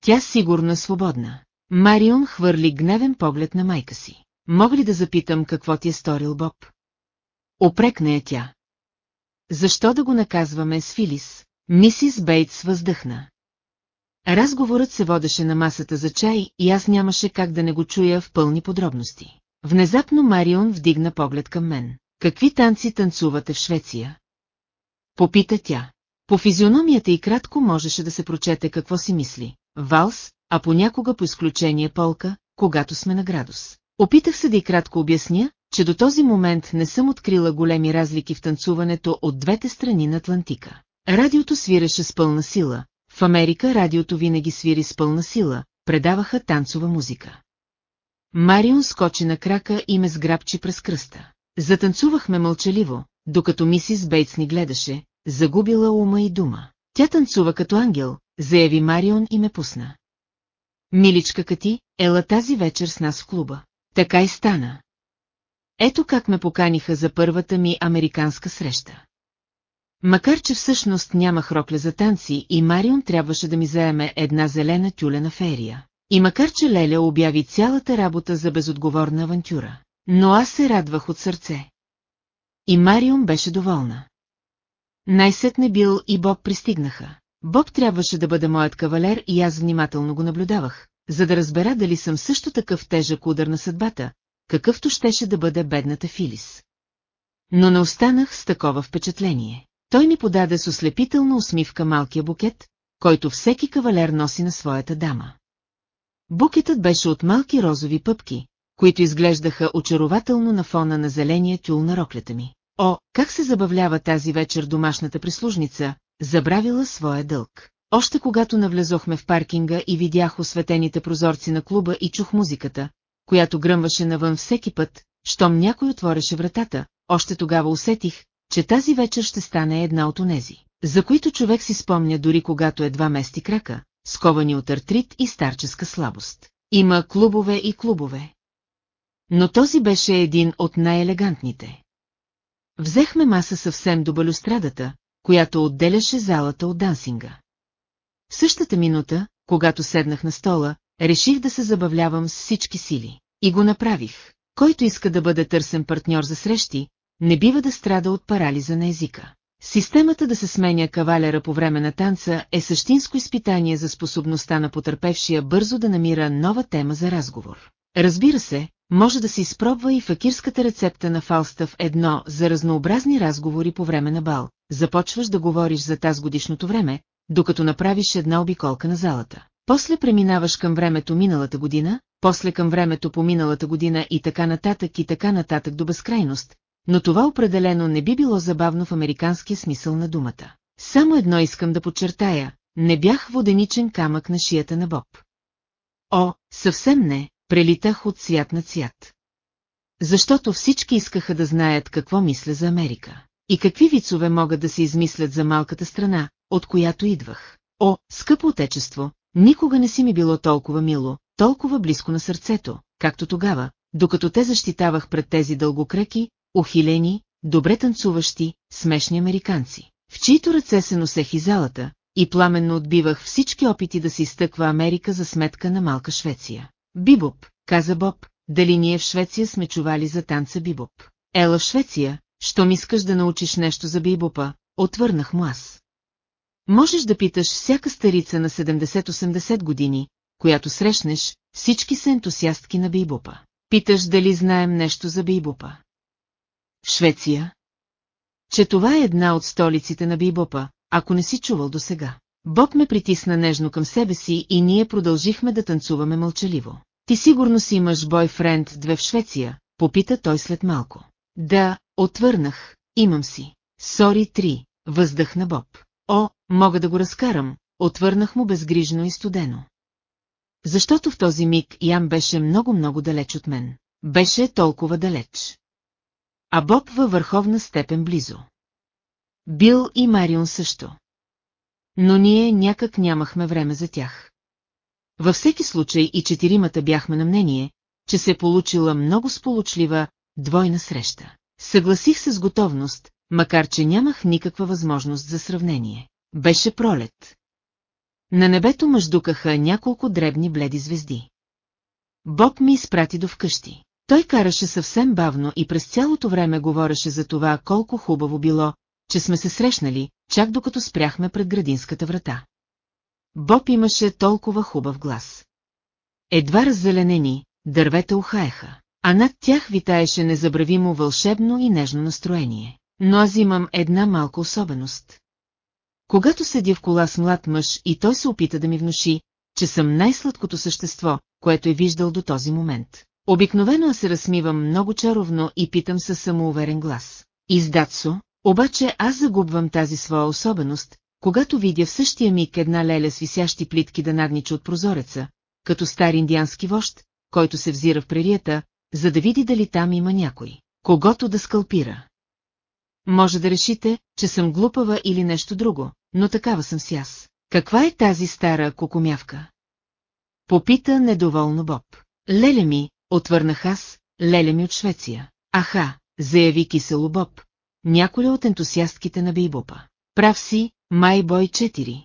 Speaker 1: Тя сигурно е свободна. Марион хвърли гневен поглед на майка си. Мога ли да запитам какво ти е сторил Боб? Опрекна я тя. Защо да го наказваме с Филис? Мисис Бейтс въздъхна. Разговорът се водеше на масата за чай и аз нямаше как да не го чуя в пълни подробности. Внезапно Марион вдигна поглед към мен. Какви танци танцувате в Швеция? Попита тя. По физиономията и кратко можеше да се прочете какво си мисли. Валс, а понякога по изключение полка, когато сме на градус. Опитах се да и кратко обясня, че до този момент не съм открила големи разлики в танцуването от двете страни на Атлантика. Радиото свиреше с пълна сила, в Америка радиото винаги свири с пълна сила, предаваха танцова музика. Марион скочи на крака и ме сграбчи през кръста. Затанцувахме мълчаливо, докато мисис Бейтс ни гледаше, загубила ума и дума. Тя танцува като ангел, заяви Марион и ме пусна. Миличка Кати, ела тази вечер с нас в клуба. Така и стана. Ето как ме поканиха за първата ми американска среща. Макар че всъщност нямах рокля за танци и Марион трябваше да ми заеме една зелена тюлена ферия. И макар че Леля обяви цялата работа за безотговорна авантюра, но аз се радвах от сърце. И Марион беше доволна. Най-сетне бил и Боб пристигнаха. Боб трябваше да бъде моят кавалер и аз внимателно го наблюдавах, за да разбера дали съм също такъв тежък удар на съдбата, какъвто щеше да бъде бедната Филис. Но не останах с такова впечатление. Той ми подаде с ослепителна усмивка малкия букет, който всеки кавалер носи на своята дама. Букетът беше от малки розови пъпки, които изглеждаха очарователно на фона на зеления тюл на роклята ми. О, как се забавлява тази вечер домашната прислужница, забравила своя дълг. Още когато навлезохме в паркинга и видях осветените прозорци на клуба и чух музиката, която гръмваше навън всеки път, щом някой отвореше вратата, още тогава усетих, че тази вечер ще стане една от онези, за които човек си спомня дори когато едва мести крака, сковани от артрит и старческа слабост. Има клубове и клубове. Но този беше един от най-елегантните. Взехме маса съвсем до балюстрадата, която отделяше залата от дансинга. В същата минута, когато седнах на стола, реших да се забавлявам с всички сили. И го направих. Който иска да бъде търсен партньор за срещи, не бива да страда от парализа на езика. Системата да се сменя кавалера по време на танца е същинско изпитание за способността на потърпевшия бързо да намира нова тема за разговор. Разбира се, може да се изпробва и факирската рецепта на Фалстъв едно за разнообразни разговори по време на бал. Започваш да говориш за таз годишното време, докато направиш една обиколка на залата. После преминаваш към времето миналата година, после към времето по миналата година и така нататък и така нататък до безкрайност, но това определено не би било забавно в американския смисъл на думата. Само едно искам да подчертая, не бях воденичен камък на шията на Боб. О, съвсем не, прелитах от цвят на цвят. Защото всички искаха да знаят какво мисля за Америка. И какви вицове могат да се измислят за малката страна, от която идвах. О, скъпо отечество, никога не си ми било толкова мило, толкова близко на сърцето, както тогава, докато те защитавах пред тези дългокреки, ухилени, добре танцуващи, смешни американци, в чието ръце се носех и залата, и пламенно отбивах всички опити да се изтъква Америка за сметка на малка Швеция. Бибоп, каза Боб, дали ние в Швеция сме чували за танца Бибоп. Ела в Швеция, щом искаш да научиш нещо за Бибопа, отвърнах му аз. Можеш да питаш всяка старица на 70-80 години, която срещнеш, всички са ентусиастки на Бибопа. Питаш дали знаем нещо за Бибопа. В Швеция? Че това е една от столиците на Бибопа, ако не си чувал до сега. Боб ме притисна нежно към себе си и ние продължихме да танцуваме мълчаливо. Ти сигурно си имаш бойфренд две в Швеция, попита той след малко. Да, отвърнах, имам си. Сори три, въздъхна Боб. О, мога да го разкарам, отвърнах му безгрижно и студено. Защото в този миг Ян беше много-много далеч от мен. Беше толкова далеч. А Боб във върховна степен близо. Бил и Марион също. Но ние някак нямахме време за тях. Във всеки случай и четиримата бяхме на мнение, че се е получила много сполучлива, двойна среща. Съгласих се с готовност, макар че нямах никаква възможност за сравнение. Беше пролет. На небето мъждукаха няколко дребни бледи звезди. Боб ми изпрати до вкъщи. Той караше съвсем бавно и през цялото време говореше за това колко хубаво било, че сме се срещнали, чак докато спряхме пред градинската врата. Боб имаше толкова хубав глас. Едва раззеленени, дървета ухаеха, а над тях витаеше незабравимо вълшебно и нежно настроение. Но аз имам една малка особеност. Когато седя в кола с млад мъж и той се опита да ми внуши, че съм най-сладкото същество, което е виждал до този момент. Обикновено се разсмивам много чаровно и питам със самоуверен глас. Издатсо, обаче аз загубвам тази своя особеност, когато видя в същия миг една леля с висящи плитки да наднича от прозореца, като стар индиански вожд, който се взира в прерията, за да види дали там има някой, когото да скалпира. Може да решите, че съм глупава или нещо друго, но такава съм си аз. Каква е тази стара кокомявка? Попита недоволно Боб. Леле ми, отвърнах аз, леле ми от Швеция. Аха, заяви кисело Боб, няколя от ентусиастките на Бейбопа. Прав си, Майбой 4.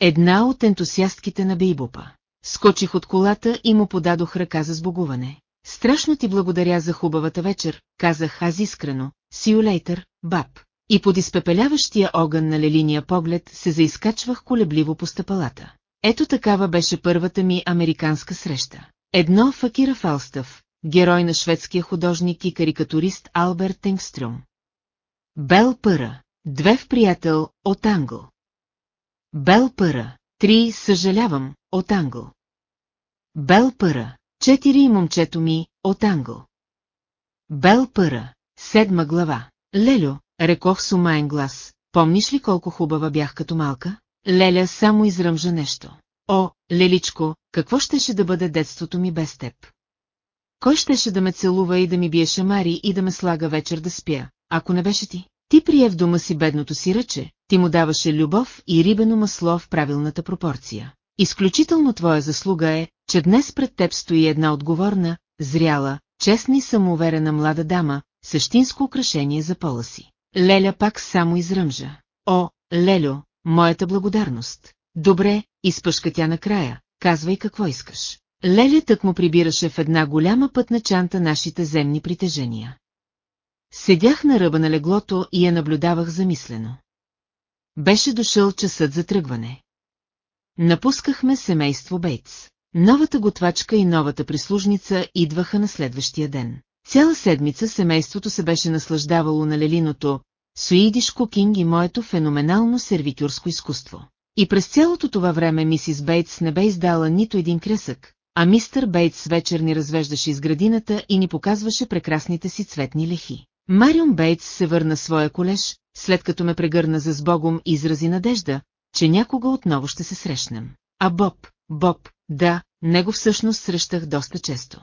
Speaker 1: Една от ентусиастките на Бейбопа. Скочих от колата и му подадох ръка за сбогуване. Страшно ти благодаря за хубавата вечер, казах аз искрено, сиюлейтър, баб. И под изпепеляващия огън на лелиния поглед се заискачвах колебливо по стъпалата. Ето такава беше първата ми американска среща. Едно Факира Фалстъв, герой на шведския художник и карикатурист Алберт Тенгстрюм. Бел Пъра, две в приятел от Англ. Бел Пъра, три съжалявам, от Англ. Бел Пъра, четири момчето ми, от Англ. Бел Пъра, седма глава. Лелю, рекох с умаен глас, помниш ли колко хубава бях като малка? Леля само изръмжа нещо. О, Леличко, какво щеше да бъде детството ми без теб? Кой щеше да ме целува и да ми бие шамари и да ме слага вечер да спя, ако не беше ти? Ти прие в дома си бедното си ръче, ти му даваше любов и рибено масло в правилната пропорция. Изключително твоя заслуга е, че днес пред теб стои една отговорна, зряла, честна и самоуверена млада дама, същинско украшение за пола си. Леля пак само изръмжа. О, Лелю, моята благодарност. Добре, изпъшка тя накрая, казвай какво искаш. Леля тък му прибираше в една голяма пътна чанта нашите земни притежения. Седях на ръба на леглото и я наблюдавах замислено. Беше дошъл часът за тръгване. Напускахме семейство Бейтс. Новата готвачка и новата прислужница идваха на следващия ден. Цяла седмица семейството се беше наслаждавало на лелиното Суидиш Кукинг и моето феноменално сервитюрско изкуство. И през цялото това време мисис Бейтс не бе издала нито един кресък, а мистър Бейтс вечер ни развеждаше из градината и ни показваше прекрасните си цветни лехи. Марион Бейтс се върна своя колеж, след като ме прегърна за сбогом и изрази надежда, че някога отново ще се срещнем. А Боб, Боб, да, него всъщност срещах доста често.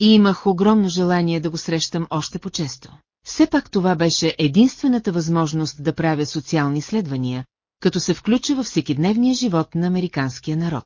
Speaker 1: И имах огромно желание да го срещам още по-често. Все пак това беше единствената възможност да правя социални изследвания, като се включа във всекидневния живот на американския народ.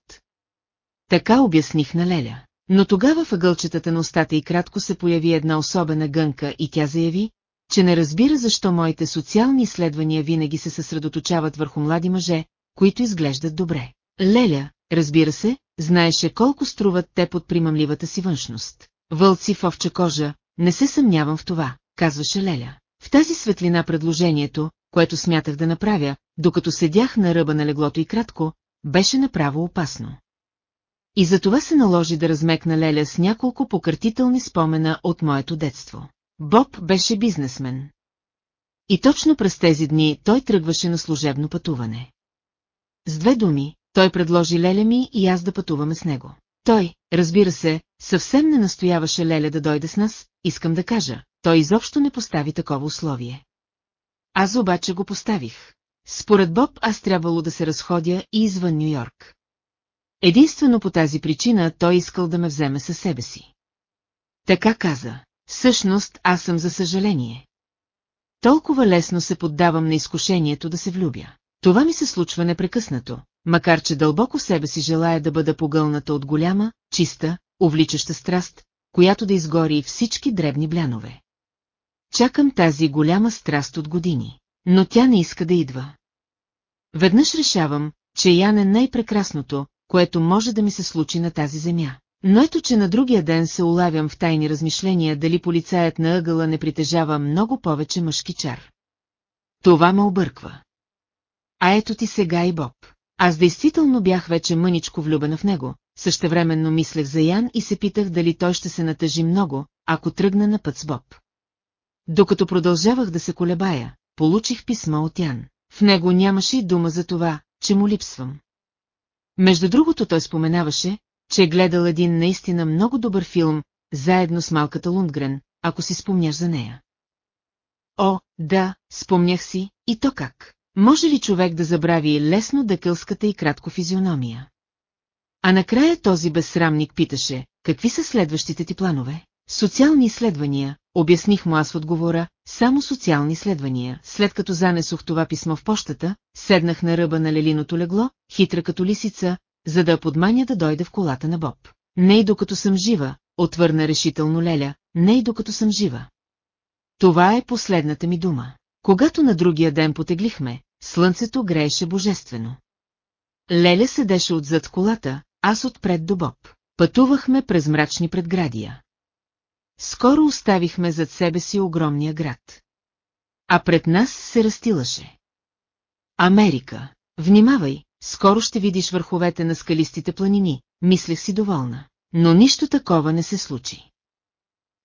Speaker 1: Така обясних на Леля. Но тогава въгълчетата на устата и кратко се появи една особена гънка и тя заяви, че не разбира защо моите социални изследвания винаги се съсредоточават върху млади мъже, които изглеждат добре. Леля, разбира се, знаеше колко струват те под примамливата си външност. Вълци в овча кожа, не се съмнявам в това, казваше Леля. В тази светлина предложението, което смятах да направя, докато седях на ръба на леглото и кратко, беше направо опасно. И за това се наложи да размекна Леля с няколко покъртителни спомена от моето детство. Боб беше бизнесмен. И точно през тези дни той тръгваше на служебно пътуване. С две думи, той предложи Леля ми и аз да пътуваме с него. Той, разбира се, съвсем не настояваше Леля да дойде с нас, искам да кажа, той изобщо не постави такова условие. Аз обаче го поставих. Според Боб аз трябвало да се разходя и извън Нью-Йорк. Единствено по тази причина той искал да ме вземе със себе си. Така каза. Всъщност аз съм за съжаление. Толкова лесно се поддавам на изкушението да се влюбя. Това ми се случва непрекъснато, макар че дълбоко в себе си желая да бъда погълната от голяма, чиста, увличаща страст, която да изгори всички дребни блянове. Чакам тази голяма страст от години, но тя не иска да идва. Веднъж решавам, че Ян е най-прекрасното, което може да ми се случи на тази земя. Но ето, че на другия ден се улавям в тайни размишления дали полицаят на ъгъла не притежава много повече мъжки чар. Това ме обърква. А ето ти сега и Боб. Аз действително бях вече мъничко влюбена в него, същевременно мислех за Ян и се питах дали той ще се натъжи много, ако тръгна на път с Боб. Докато продължавах да се колебая, получих писмо от Ян. В него нямаше и дума за това, че му липсвам. Между другото той споменаваше, че е гледал един наистина много добър филм, заедно с малката Лундгрен, ако си спомняш за нея. О, да, спомнях си, и то как. Може ли човек да забрави лесно дъкълската и кратко физиономия? А накрая този безсрамник питаше, какви са следващите ти планове? Социални изследвания, обясних му аз в отговора, само социални изследвания. След като занесох това писмо в почтата, седнах на ръба на лелиното легло, хитра като лисица, за да подманя да дойде в колата на Боб. Не и докато съм жива, отвърна решително Леля, не и докато съм жива. Това е последната ми дума. Когато на другия ден потеглихме, слънцето грееше божествено. Леля седеше отзад колата, аз отпред до Боб. Пътувахме през мрачни предградия. Скоро оставихме зад себе си огромния град. А пред нас се разтилаше. Америка. Внимавай, скоро ще видиш върховете на скалистите планини, мислех си доволна. Но нищо такова не се случи.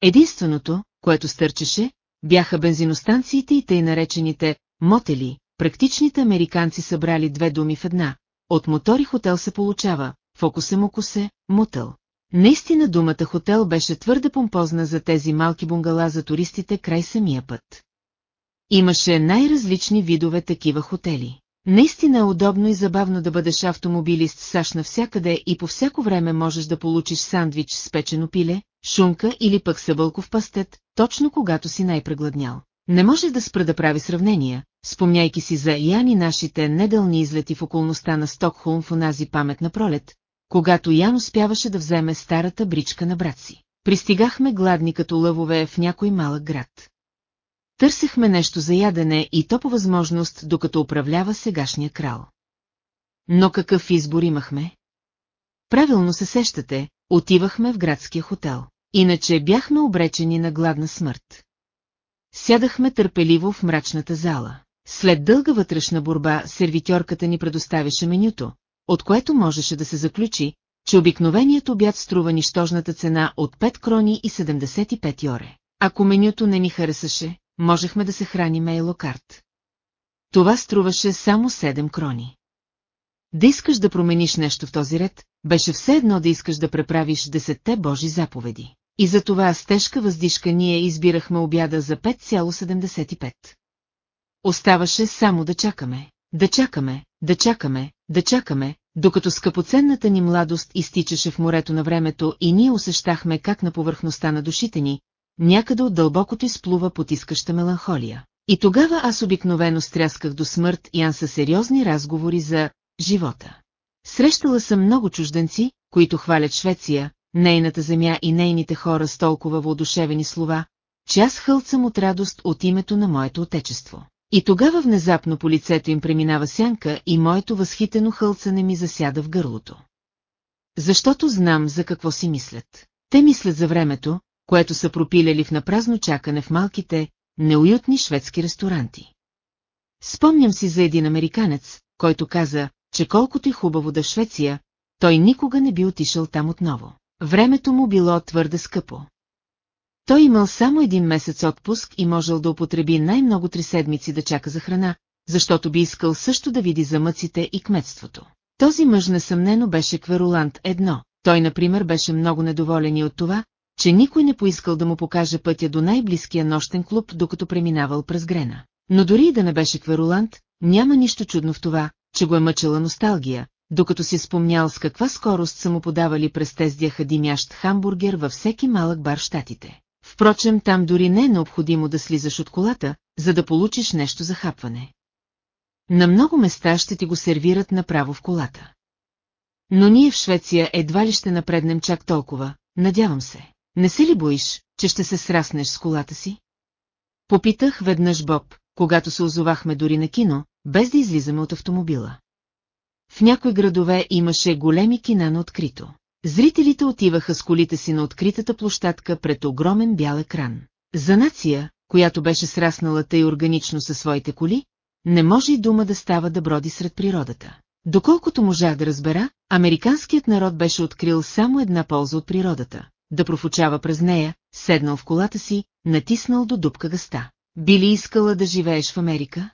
Speaker 1: Единственото, което стърчеше, бяха бензиностанциите и тъй наречените «мотели», практичните американци събрали две думи в една. От мотори хотел се получава, фокусе мокусе, мотел. Наистина думата хотел беше твърде помпозна за тези малки бунгала за туристите край самия път. Имаше най-различни видове такива хотели. Наистина е удобно и забавно да бъдеш автомобилист САЩ навсякъде и по всяко време можеш да получиш сандвич с печено пиле, шунка или пък събълков пастет, точно когато си най-прегладнял. Не може да спра да прави сравнения, спомняйки си за Ян и нашите неделни излети в околността на Стокхолм в онази паметна пролет, когато Ян успяваше да вземе старата бричка на брат си. Пристигахме гладни като лъвове в някой малък град. Търсехме нещо за ядене и то по възможност, докато управлява сегашния крал. Но какъв избор имахме? Правилно се сещате, отивахме в градския хотел. Иначе бяхме обречени на гладна смърт. Сядахме търпеливо в мрачната зала. След дълга вътрешна борба, сервитьорката ни предоставяше менюто, от което можеше да се заключи, че обикновеният обяд струва нищожната цена от 5 крони и 75 йоре. Ако менюто не ни харесаше, можехме да се храним ейлокарт. Това струваше само 7 крони. Да искаш да промениш нещо в този ред, беше все едно да искаш да преправиш десетте Божи заповеди. И за това с тежка въздишка ние избирахме обяда за 5,75. Оставаше само да чакаме, да чакаме, да чакаме, да чакаме, докато скъпоценната ни младост изтичаше в морето на времето и ние усещахме как на повърхността на душите ни, някъде от дълбокото изплува потискаща меланхолия. И тогава аз обикновено стрясках до смърт Ян със сериозни разговори за живота. Срещала съм много чужденци, които хвалят Швеция, нейната земя и нейните хора с толкова воодушевени слова, че аз хълцам от радост от името на моето отечество. И тогава внезапно по лицето им преминава сянка и моето възхитено хълцане ми засяда в гърлото. Защото знам за какво си мислят. Те мислят за времето, което са пропиляли в напразно чакане в малките, неуютни шведски ресторанти. Спомням си за един американец, който каза, че колкото и хубаво да в Швеция, той никога не би отишъл там отново. Времето му било твърде скъпо. Той имал само един месец отпуск и можел да употреби най-много три седмици да чака за храна, защото би искал също да види замъците и кметството. Този мъж несъмнено беше кверулант едно. Той, например, беше много недоволен и от това, че никой не поискал да му покаже пътя до най-близкия нощен клуб, докато преминавал през Грена. Но дори и да не беше кверулант, няма нищо чудно в това, че го е мъчала носталгия, докато си спомнял с каква скорост са му подавали през тездяха димящ хамбургер във всеки малък бар щатите. Впрочем, там дори не е необходимо да слизаш от колата, за да получиш нещо за хапване. На много места ще ти го сервират направо в колата. Но ние в Швеция едва ли ще напреднем чак толкова, надявам се. Не се ли боиш, че ще се сраснеш с колата си? Попитах веднъж Боб, когато се озовахме дори на кино, без да излизаме от автомобила. В някои градове имаше големи кина на открито. Зрителите отиваха с колите си на откритата площадка пред огромен бял екран. За нация, която беше сраснала тъй органично със своите коли, не може и дума да става да броди сред природата. Доколкото можах да разбера, американският народ беше открил само една полза от природата – да профучава през нея, седнал в колата си, натиснал до дупка гъста. Би ли искала да живееш в Америка?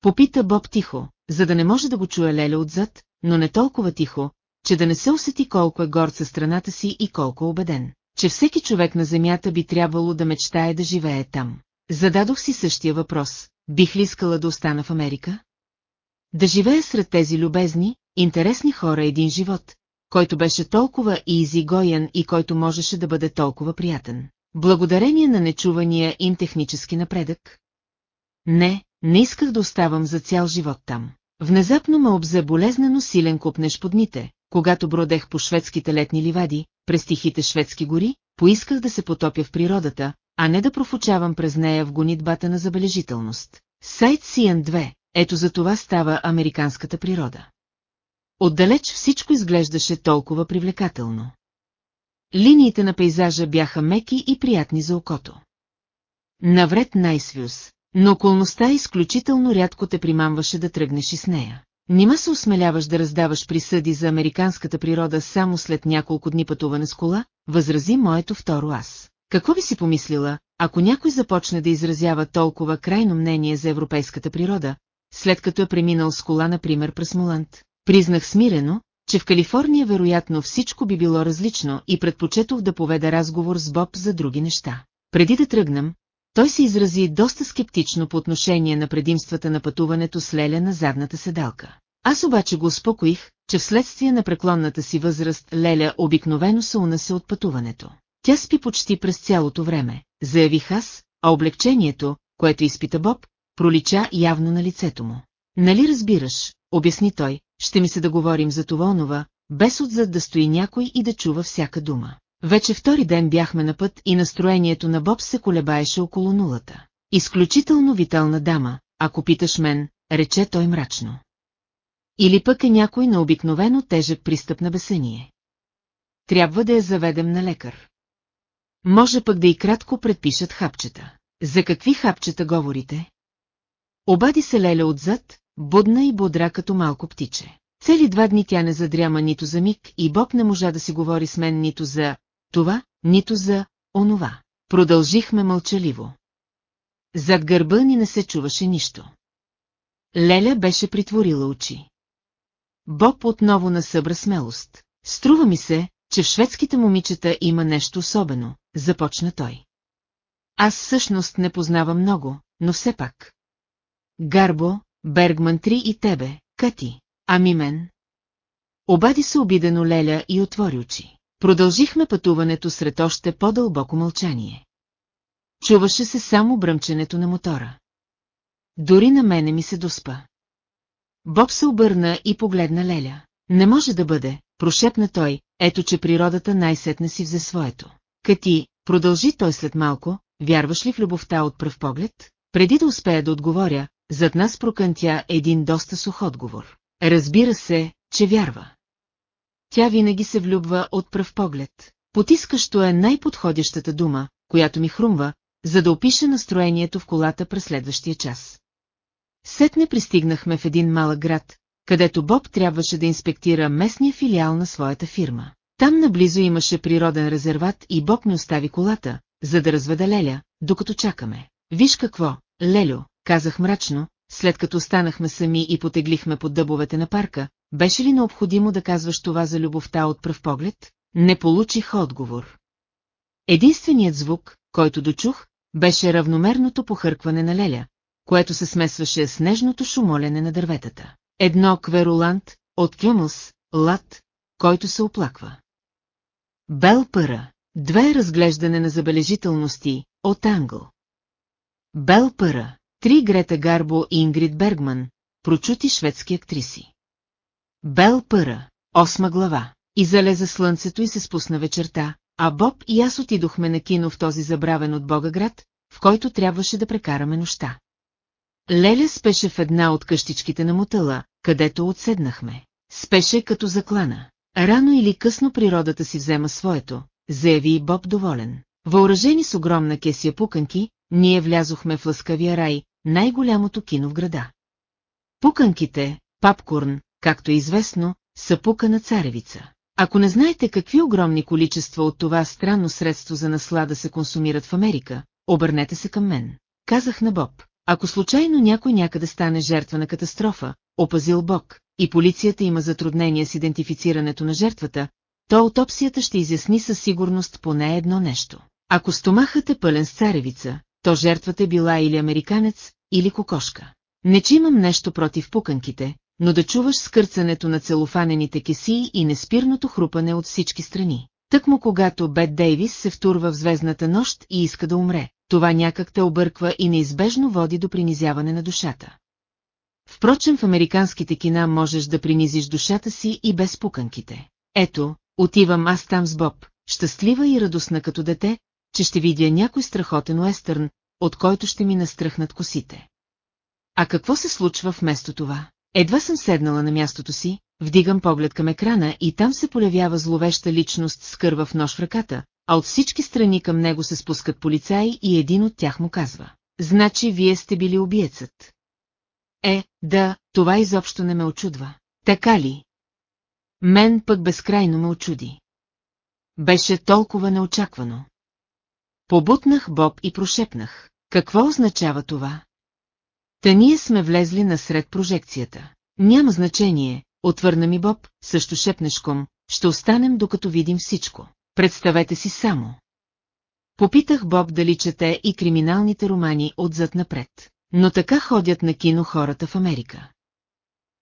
Speaker 1: Попита Боб тихо, за да не може да го чуе Леля отзад, но не толкова тихо, че да не се усети колко е горд със страната си и колко е убеден, че всеки човек на земята би трябвало да мечтае да живее там. Зададох си същия въпрос, бих ли искала да остана в Америка? Да живея сред тези любезни, интересни хора един живот, който беше толкова изигоен и който можеше да бъде толкова приятен. Благодарение на нечувания им технически напредък? Не, не исках да оставам за цял живот там. Внезапно ме обзе болезнено силен купнеш под дните, когато бродех по шведските летни ливади, през тихите шведски гори, поисках да се потопя в природата, а не да профучавам през нея в гонитбата на забележителност. Сайт CN2, ето за това става американската природа. Отдалеч всичко изглеждаше толкова привлекателно. Линиите на пейзажа бяха меки и приятни за окото. Навред най-свюз, но околността изключително рядко те примамваше да тръгнеш и с нея. Нима се осмеляваш да раздаваш присъди за американската природа само след няколко дни пътуване с кола, възрази моето второ аз. Какво би си помислила, ако някой започне да изразява толкова крайно мнение за европейската природа, след като е преминал с кола, например, през Моланд? Признах смирено, че в Калифорния вероятно всичко би било различно и предпочетох да поведа разговор с Боб за други неща. Преди да тръгнем, той се изрази доста скептично по отношение на предимствата на пътуването с Леля на задната седалка. Аз обаче го успокоих, че вследствие на преклонната си възраст Леля обикновено се унесе от пътуването. Тя спи почти през цялото време, заявих аз, а облегчението, което изпита Боб, пролича явно на лицето му. Нали разбираш, обясни той, ще ми се да говорим за това онова, без отзад да стои някой и да чува всяка дума. Вече втори ден бяхме на път и настроението на Боб се колебаеше около нулата. Изключително витална дама, ако питаш мен, рече той мрачно. Или пък е някой на обикновено тежък пристъп на бесение. Трябва да я заведем на лекар. Може пък да и кратко предпишат хапчета. За какви хапчета говорите? Обади се Леля отзад, будна и бодра като малко птиче. Цели два дни тя не задряма нито за миг и Боб не можа да си говори с мен нито за това, нито за онова. Продължихме мълчаливо. Зад гърба ни не се чуваше нищо. Леля беше притворила очи. Боб отново насъбра смелост. Струва ми се, че в шведските момичета има нещо особено, започна той. Аз всъщност не познавам много, но все пак. Гарбо, Бергман 3 и тебе, Кати, ами мен. Обади се обидено Леля и отвори очи. Продължихме пътуването сред още по-дълбоко мълчание. Чуваше се само бръмченето на мотора. Дори на мене ми се доспа. Боб се обърна и погледна Леля. Не може да бъде, прошепна той, ето че природата най-сетне си взе своето. Кати, продължи той след малко, вярваш ли в любовта от пръв поглед? Преди да успея да отговоря, зад нас прокънтя един доста сух отговор. Разбира се, че вярва. Тя винаги се влюбва от пръв поглед. Потискащо е най-подходящата дума, която ми хрумва, за да опише настроението в колата през следващия час. Сетне пристигнахме в един малък град, където Боб трябваше да инспектира местния филиал на своята фирма. Там наблизо имаше природен резерват и Боб ми остави колата, за да разведа Леля, докато чакаме. Виж какво, Лелю, казах мрачно, след като станахме сами и потеглихме под дъбовете на парка, беше ли необходимо да казваш това за любовта от пръв поглед? Не получих отговор. Единственият звук, който дочух, беше равномерното похъркване на Леля, което се смесваше с нежното шумолене на дърветата. Едно кверулант от кюмус, лад, който се оплаква. Бел Пъра. Две разглеждане на забележителности от Англ. Бел Пъра. Три Грета Гарбо и Ингрид Бергман, прочути шведски актриси. Бел Пъра. Осма глава. И залезе слънцето и се спусна вечерта, а Боб и аз отидохме на кино в този забравен от Бога град, в който трябваше да прекараме нощта. Леля спеше в една от къщичките на мотела, където отседнахме. Спеше като заклана. Рано или късно природата си взема своето, заяви Боб доволен. Въоръжени с огромна кесия пуканки, ние влязохме в лъскавия рай, най-голямото кино в града. Пуканките, папкорн, както е известно, са пука на царевица. Ако не знаете какви огромни количества от това странно средство за наслада се консумират в Америка, обърнете се към мен. Казах на Боб, ако случайно някой някъде стане жертва на катастрофа, опазил Бог, и полицията има затруднения с идентифицирането на жертвата, то аутопсията ще изясни със сигурност поне едно нещо. Ако стомахът е пълен с царевица, то жертвата е била или американец, или кокошка. Не че имам нещо против пуканките, но да чуваш скърцането на целофанените кесии и неспирното хрупане от всички страни. Тъкмо когато Бет Дейвис се втурва в звездната нощ и иска да умре, това някак те обърква и неизбежно води до принизяване на душата. Впрочем в американските кина можеш да принизиш душата си и без пуканките. Ето, отивам аз там с Боб, щастлива и радостна като дете, че ще видя някой страхотен уестърн, от който ще ми настръхнат косите. А какво се случва вместо това? Едва съм седнала на мястото си, вдигам поглед към екрана и там се появява зловеща личност с кърва в нож в ръката, а от всички страни към него се спускат полицаи и един от тях му казва. Значи вие сте били убиецът. Е, да, това изобщо не ме очудва. Така ли? Мен пък безкрайно ме очуди. Беше толкова неочаквано. Побутнах Боб и прошепнах. Какво означава това? Та ние сме влезли насред прожекцията. Няма значение, отвърна ми Боб, също шепнешком, ще останем докато видим всичко. Представете си само. Попитах Боб дали чете и криминалните романи отзад напред. Но така ходят на кино хората в Америка.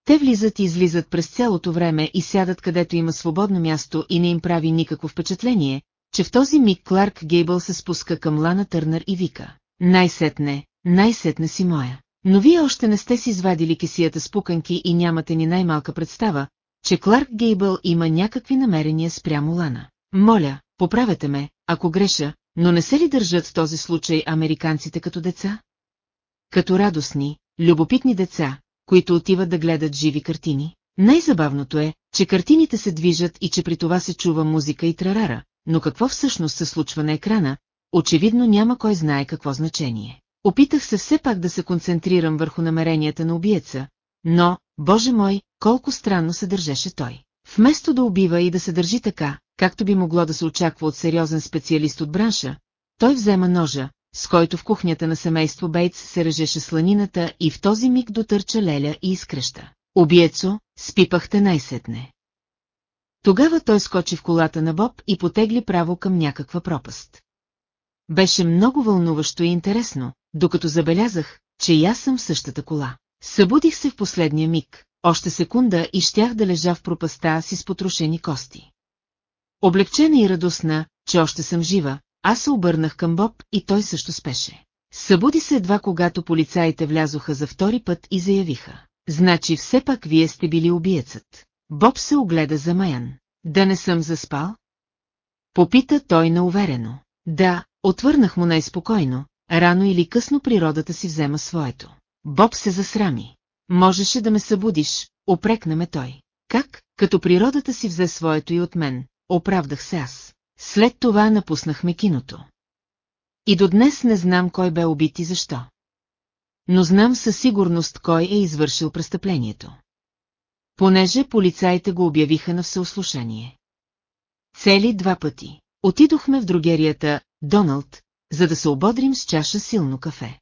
Speaker 1: Те влизат и излизат през цялото време и сядат където има свободно място и не им прави никакво впечатление, че в този миг Кларк Гейбъл се спуска към Лана Търнър и вика. Най-сетне, най-сетне си моя. Но вие още не сте си извадили кесията с пуканки и нямате ни най-малка представа, че Кларк Гейбъл има някакви намерения спрямо Лана. Моля, поправете ме, ако греша, но не се ли държат в този случай американците като деца? Като радостни, любопитни деца, които отиват да гледат живи картини. Най-забавното е, че картините се движат и че при това се чува музика и трарара, но какво всъщност се случва на екрана, очевидно няма кой знае какво значение. Опитах се все пак да се концентрирам върху намеренията на убиеца, но, боже мой, колко странно се държеше той. Вместо да убива и да се държи така, както би могло да се очаква от сериозен специалист от бранша, той взема ножа, с който в кухнята на семейство Бейтс се режеше сланината и в този миг дотърча Леля и изкръща. Обиецо, спипахте най-сетне. Тогава той скочи в колата на Боб и потегли право към някаква пропаст. Беше много вълнуващо и интересно, докато забелязах, че и аз съм в същата кола. Събудих се в последния миг, още секунда и щях да лежа в пропаста си с потрошени кости. Облегчена и радостна, че още съм жива, аз се обърнах към Боб и той също спеше. Събуди се едва когато полицаите влязоха за втори път и заявиха. Значи все пак вие сте били убиецът. Боб се огледа замаян. Да не съм заспал? Попита той науверено. Да, отвърнах му най-спокойно, рано или късно природата си взема своето. Боб се засрами. Можеше да ме събудиш, опрекна ме той. Как, като природата си взе своето и от мен, оправдах се аз. След това напуснахме киното. И до днес не знам кой бе убит и защо. Но знам със сигурност кой е извършил престъплението. Понеже полицаите го обявиха на всеослушание. Цели два пъти. Отидохме в другерията Доналд, за да се ободрим с чаша силно кафе.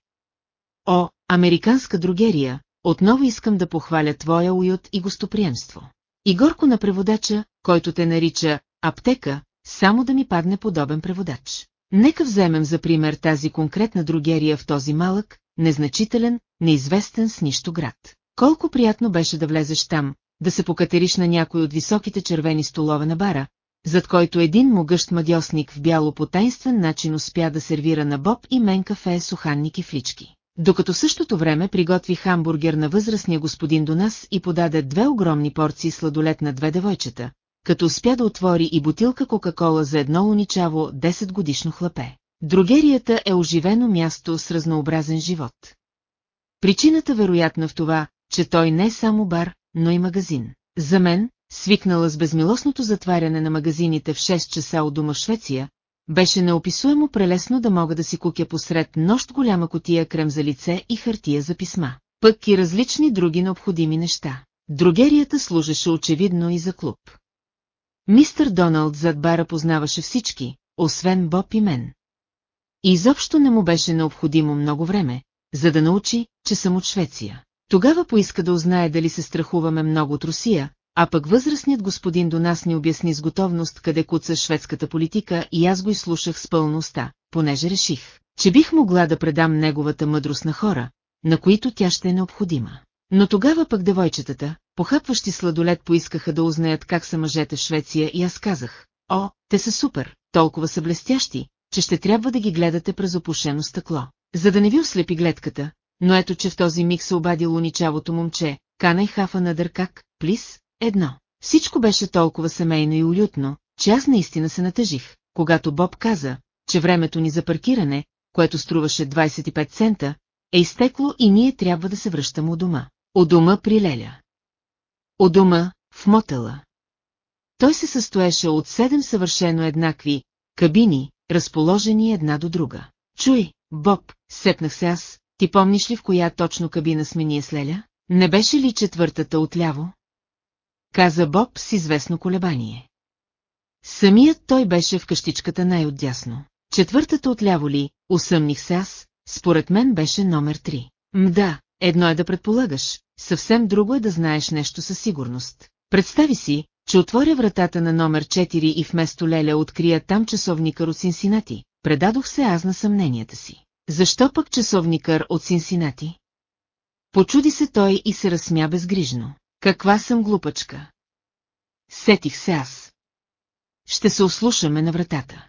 Speaker 1: О, американска другерия, отново искам да похваля твоя уют и гостоприемство. И горко на преводача, който те нарича аптека, само да ми падне подобен преводач. Нека вземем за пример тази конкретна другерия в този малък, незначителен, неизвестен с нищо град. Колко приятно беше да влезеш там, да се покатериш на някой от високите червени столове на бара, зад който един могъщ мадьосник в бяло по тайнствен начин успя да сервира на Боб и мен кафе с уханники флички. Докато същото време приготви хамбургер на възрастния господин до нас и подаде две огромни порции сладолет на две девойчета, като успя да отвори и бутилка Кока-Кола за едно луничаво 10 годишно хлапе. Другерията е оживено място с разнообразен живот. Причината вероятно в това, че той не е само бар, но и магазин. За мен, свикнала с безмилостното затваряне на магазините в 6 часа от дома в Швеция, беше неописуемо прелесно да мога да си кукя посред нощ голяма котия крем за лице и хартия за писма, пък и различни други необходими неща. Другерията служеше очевидно и за клуб. Мистър Доналд зад бара познаваше всички, освен Боб и мен. И изобщо не му беше необходимо много време, за да научи, че съм от Швеция. Тогава поиска да узнае дали се страхуваме много от Русия, а пък възрастният господин до нас ни обясни с готовност къде куца шведската политика и аз го изслушах с пълна понеже реших, че бих могла да предам неговата мъдрост на хора, на които тя ще е необходима. Но тогава пък девойчетата, похапващи сладолет поискаха да узнаят как са мъжете в Швеция и аз казах, о, те са супер, толкова са блестящи, че ще трябва да ги гледате през опушено стъкло. За да не ви ослепи гледката, но ето че в този миг се обади луничавото момче, кана и хафа на дъркак, плис, едно. Всичко беше толкова семейно и уютно, че аз наистина се натъжих, когато Боб каза, че времето ни за паркиране, което струваше 25 цента, е изтекло и ние трябва да се връщаме у дома. У дома при Леля. У дома, в мотела. Той се състоеше от седем съвършено еднакви кабини, разположени една до друга. Чуй, Боб, сепнах се аз, ти помниш ли в коя точно кабина сме ние с Леля? Не беше ли четвъртата отляво? Каза Боб с известно колебание. Самият той беше в къщичката най-отдясно. Четвъртата отляво ли, усъмних се аз, според мен беше номер три. Мда, едно е да предполагаш, съвсем друго е да знаеш нещо със сигурност. Представи си, че отворя вратата на номер 4 и вместо Леля открия там часовникър от Синсинати. Предадох се аз на съмненията си. Защо пък часовникър от Синсинати? Почуди се той и се разсмя безгрижно. Каква съм глупачка? Сетих се аз. Ще се ослушаме на вратата.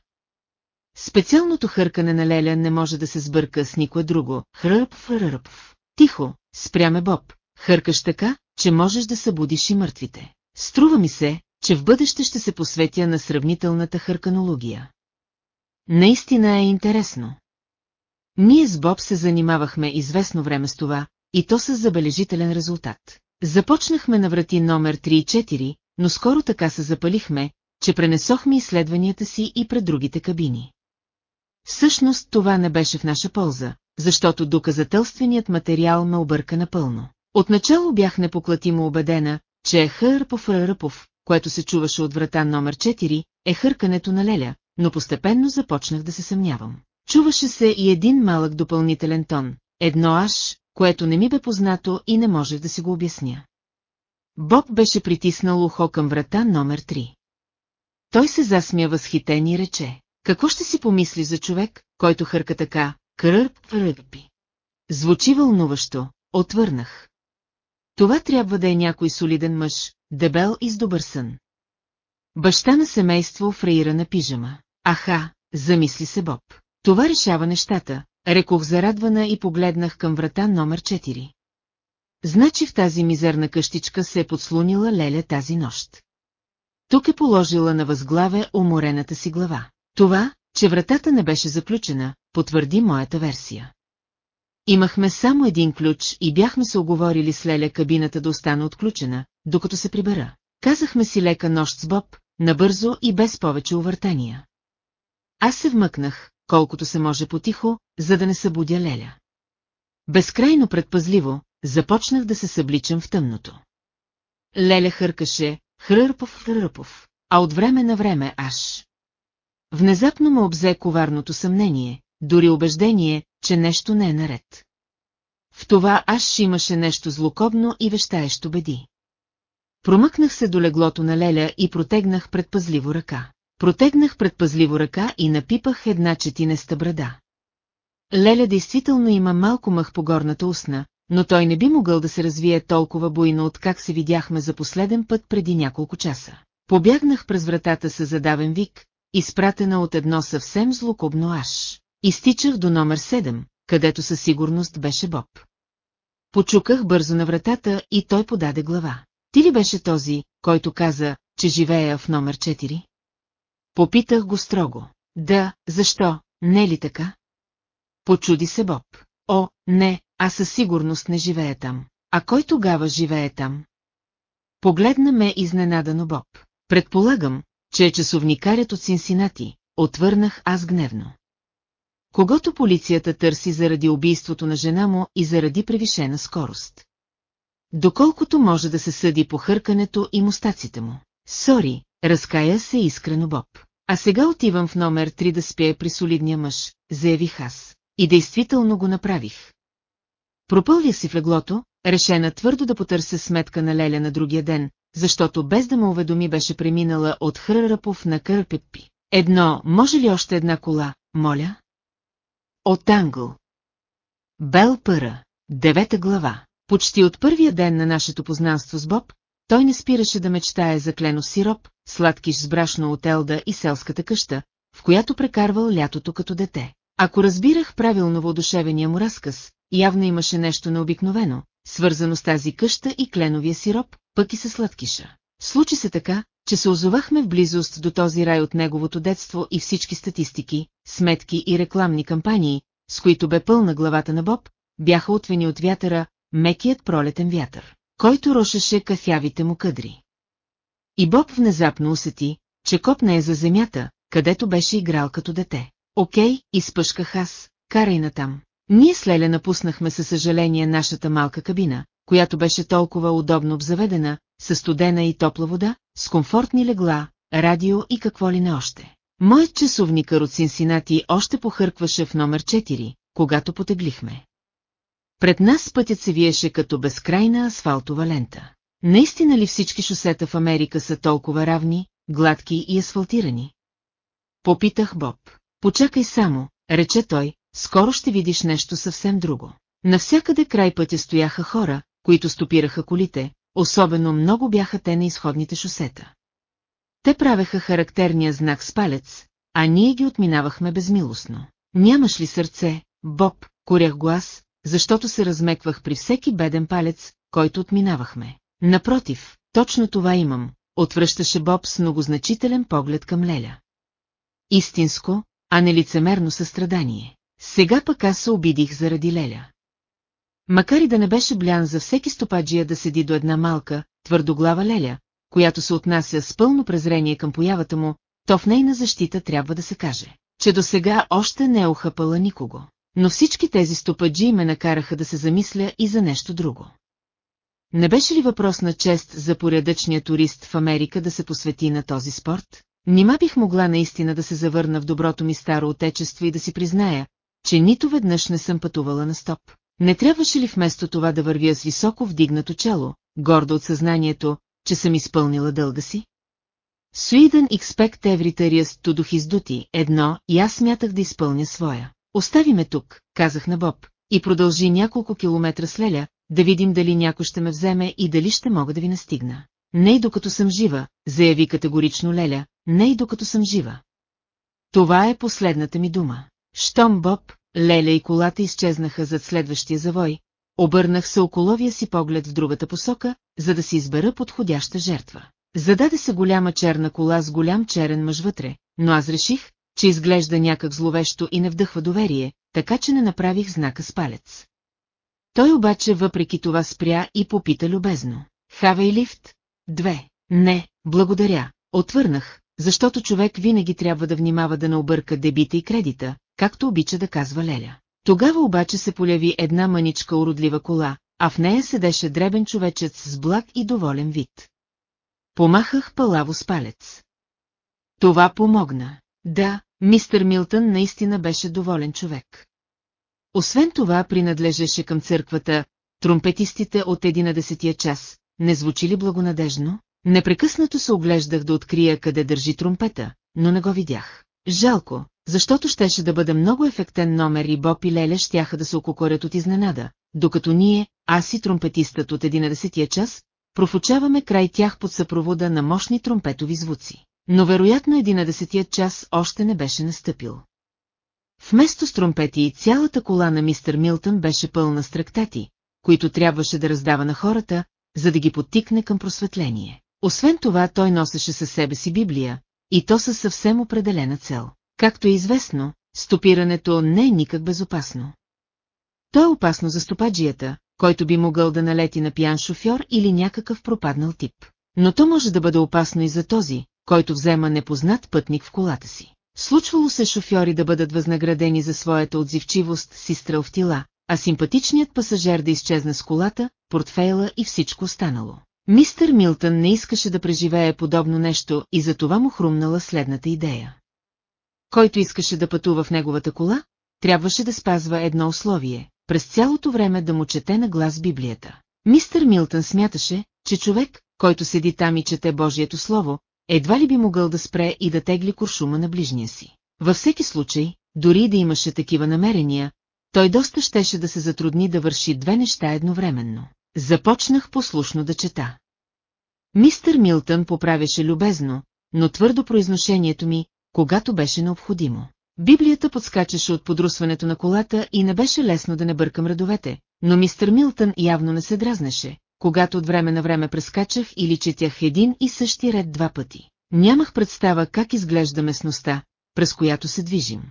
Speaker 1: Специалното хъркане на Леля не може да се сбърка с никое друго. Хръп, хръп. Тихо, спряме Боб. Хъркаш така, че можеш да събудиш и мъртвите. Струва ми се, че в бъдеще ще се посветя на сравнителната хърканология. Наистина е интересно. Ние с Боб се занимавахме известно време с това, и то с забележителен резултат. Започнахме на врати номер 3 и 4, но скоро така се запалихме, че пренесохме изследванията си и пред другите кабини. Всъщност това не беше в наша полза, защото доказателственият материал ме обърка напълно. Отначало бях непоклатимо убедена, че е Хърпов Ръпов, което се чуваше от врата номер 4, е хъркането на Леля, но постепенно започнах да се съмнявам. Чуваше се и един малък допълнителен тон, едно аш, което не ми бе познато и не можех да си го обясня. Боб беше притиснал ухо към врата номер 3. Той се засмя възхитен и рече, какво ще си помисли за човек, който хърка така, крърп ръгпи. Звучи вълнуващо, отвърнах. Това трябва да е някой солиден мъж, дебел и с добър сън. Баща на семейство в на пижама. Аха, замисли се Боб. Това решава нещата, рекох зарадвана и погледнах към врата номер 4. Значи в тази мизерна къщичка се е подслунила Леля тази нощ. Тук е положила на възглаве уморената си глава. Това, че вратата не беше заключена, потвърди моята версия. Имахме само един ключ и бяхме се оговорили с Леля кабината да остане отключена, докато се прибера. Казахме си лека нощ с Боб, набързо и без повече увъртания. Аз се вмъкнах, колкото се може потихо, за да не събудя Леля. Безкрайно предпазливо, започнах да се събличам в тъмното. Леля хъркаше, хрърпов хрърпов, а от време на време аж. Внезапно ме обзе коварното съмнение, дори убеждение, че нещо не е наред. В това аж имаше нещо злокобно и вещаещо беди. Промъкнах се до леглото на Леля и протегнах предпазливо ръка. Протегнах предпазливо ръка и напипах една четинеста брада. Леля действително има малко мъх по горната устна, но той не би могъл да се развие толкова буйно от как се видяхме за последен път преди няколко часа. Побягнах през вратата с задавен вик, изпратена от едно съвсем злокобно аш. Изтичах до номер 7, където със сигурност беше Боб. Почуках бързо на вратата и той подаде глава. Ти ли беше този, който каза, че живея в номер 4? Попитах го строго. Да, защо, не ли така? Почуди се Боб. О, не, аз със сигурност не живея там. А кой тогава живее там? Погледна ме изненадано Боб. Предполагам, че е часовникарят от Синсинати, отвърнах аз гневно. Когато полицията търси заради убийството на жена му и заради превишена скорост. Доколкото може да се съди по хъркането и мустаците му. Сори, разкая се искрено Боб. А сега отивам в номер 3 да спя при солидния мъж, заявих аз. И действително го направих. Пропълвях си в леглото, решена твърдо да потърся сметка на Леля на другия ден, защото без да ме уведоми беше преминала от Хрърапов на Кърпеппи. Едно, може ли още една кола, моля? От Англ. Бел Пъра, девета глава. Почти от първия ден на нашето познанство с Боб, той не спираше да мечтае за клено сироп, сладкиш с брашно от Елда и селската къща, в която прекарвал лятото като дете. Ако разбирах правилно въодушевения му разказ, явно имаше нещо необикновено, свързано с тази къща и кленовия сироп, пък и със сладкиша. Случи се така, че се озовахме в близост до този рай от неговото детство и всички статистики, сметки и рекламни кампании, с които бе пълна главата на Боб, бяха отвени от вятъра, мекият пролетен вятър, който рошеше кафявите му къдри. И Боб внезапно усети, че копне е за земята, където беше играл като дете. Окей, изпъшках аз, карай натам. Ние с Леля напуснахме със съжаление нашата малка кабина, която беше толкова удобно обзаведена, със студена и топла вода, с комфортни легла, радио и какво ли не още. Моят часовникър от Синсинати още похъркваше в номер 4, когато потеглихме. Пред нас пътят се виеше като безкрайна асфалтова лента. Наистина ли всички шосета в Америка са толкова равни, гладки и асфалтирани? Попитах Боб. Почакай само, рече той, скоро ще видиш нещо съвсем друго. Навсякъде край пътя стояха хора, които стопираха колите, особено много бяха те на изходните шосета. Те правеха характерния знак с палец, а ние ги отминавахме безмилостно. Нямаш ли сърце, Боб, корях глас, защото се размеквах при всеки беден палец, който отминавахме. Напротив, точно това имам, отвръщаше Боб с многозначителен поглед към Леля. Истинско, а не лицемерно състрадание. Сега пък аз се обидих заради Леля. Макар и да не беше блян за всеки стопаджия да седи до една малка, твърдоглава Леля, която се отнася с пълно презрение към появата му, то в нейна защита трябва да се каже, че до сега още не е охапала никого. Но всички тези стопаджи ме накараха да се замисля и за нещо друго. Не беше ли въпрос на чест за порядъчния турист в Америка да се посвети на този спорт? Нима бих могла наистина да се завърна в доброто ми старо отечество и да си призная, че нито веднъж не съм пътувала на стоп. Не трябваше ли вместо това да вървя с високо вдигнато чело, гордо от съзнанието, че съм изпълнила дълга си? Sweden expect every to do his duty, едно, и аз смятах да изпълня своя. Остави ме тук, казах на Боб, и продължи няколко километра с Леля, да видим дали някой ще ме вземе и дали ще мога да ви настигна. Не и докато съм жива, заяви категорично Леля, не и докато съм жива. Това е последната ми дума. Штом Боб, Леля и колата изчезнаха зад следващия завой, обърнах се околовия си поглед в другата посока, за да си избера подходяща жертва. Зададе се голяма черна кола с голям черен мъж вътре, но аз реших, че изглежда някак зловещо и не вдъхва доверие, така че не направих знака с палец. Той обаче въпреки това спря и попита любезно. Хавей лифт? Две. Не, благодаря. Отвърнах, защото човек винаги трябва да внимава да не обърка дебита и кредита, както обича да казва Леля. Тогава обаче се поляви една мъничка уродлива кола, а в нея седеше дребен човечец с благ и доволен вид. Помахах палаво с палец. Това помогна. Да, мистер Милтън наистина беше доволен човек. Освен това принадлежеше към църквата, тромпетистите от 11 час, не звучи ли благонадежно? Непрекъснато се оглеждах да открия къде държи тромпета, но не го видях. Жалко, защото щеше да бъде много ефектен номер и Боб и Леля щяха да се ококорят от изненада, докато ние, аз и тромпетистът от 11 час, профучаваме край тях под съпровода на мощни тромпетови звуци. Но вероятно 11 час още не беше настъпил. Вместо с тромпети цялата кола на мистер Милтън беше пълна с трактати, които трябваше да раздава на хората, за да ги подтикне към просветление. Освен това той носеше със себе си Библия, и то със съвсем определена цел. Както е известно, стопирането не е никак безопасно. То е опасно за стопаджията, който би могъл да налети на пиян шофьор или някакъв пропаднал тип. Но то може да бъде опасно и за този, който взема непознат пътник в колата си. Случвало се шофьори да бъдат възнаградени за своята отзивчивост с изстрел в тила, а симпатичният пасажер да изчезне с колата, портфейла и всичко останало. Мистер Милтън не искаше да преживее подобно нещо и за това му хрумнала следната идея. Който искаше да пътува в неговата кола, трябваше да спазва едно условие – през цялото време да му чете на глас Библията. Мистер Милтън смяташе, че човек, който седи там и чете Божието Слово, едва ли би могъл да спре и да тегли куршума на ближния си. Във всеки случай, дори да имаше такива намерения, той доста щеше да се затрудни да върши две неща едновременно. Започнах послушно да чета. Мистер Милтън поправяше любезно, но твърдо произношението ми, когато беше необходимо. Библията подскачаше от подрусването на колата и не беше лесно да не бъркам редовете, но мистер Милтън явно не се дразнеше, когато от време на време прескачах или четях един и същи ред два пъти. Нямах представа как изглежда местността, през която се движим.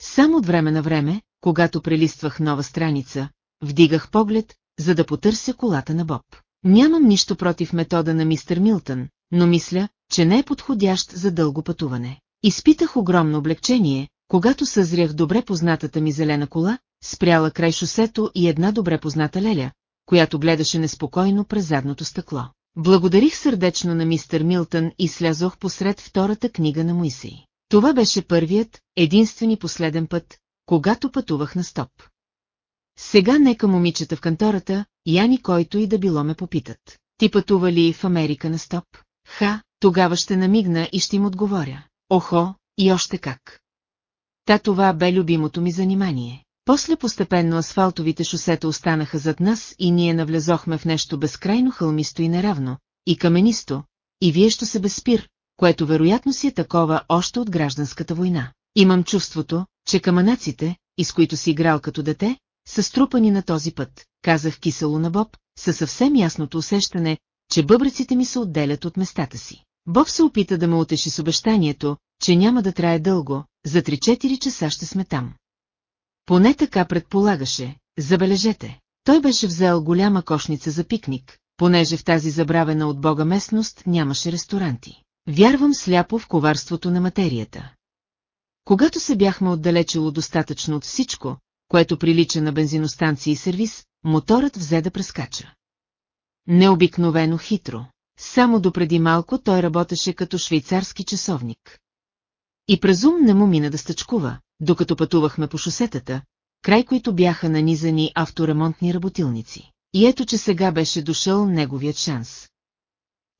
Speaker 1: Само от време на време, когато прелиствах нова страница, вдигах поглед, за да потърся колата на Боб. Нямам нищо против метода на мистер Милтън, но мисля, че не е подходящ за дълго пътуване. Изпитах огромно облегчение, когато съзрях добре познатата ми зелена кола, спряла край шосето и една добре позната леля, която гледаше неспокойно през задното стъкло. Благодарих сърдечно на мистер Милтън и слязох посред втората книга на Моисей. Това беше първият, единствен и последен път, когато пътувах на стоп. Сега нека момичета в кантората, Яни който и да било ме попитат. Ти пътува ли в Америка на стоп? Ха, тогава ще намигна и ще им отговоря. Охо, и още как. Та това бе любимото ми занимание. После постепенно асфалтовите шосета останаха зад нас и ние навлезохме в нещо безкрайно хълмисто и неравно, и каменисто, и виещо се без спир, което вероятно си е такова още от гражданската война. Имам чувството, че камънаците, из които си играл като дете, са струпани на този път, казах кисело на Боб, със съвсем ясното усещане, че бъбреците ми се отделят от местата си. Боб се опита да ме утеши с обещанието, че няма да трае дълго, за 3-4 часа ще сме там. Поне така предполагаше, забележете. Той беше взел голяма кошница за пикник, понеже в тази забравена от Бога местност нямаше ресторанти. Вярвам сляпо в коварството на материята. Когато се бяхме отдалечило достатъчно от всичко, което прилича на бензиностанция и сервис, моторът взе да прескача. Необикновено хитро. Само допреди малко той работеше като швейцарски часовник. И през ум не му мина да стъчкува, докато пътувахме по шосетата, край които бяха нанизани авторемонтни работилници. И ето, че сега беше дошъл неговият шанс.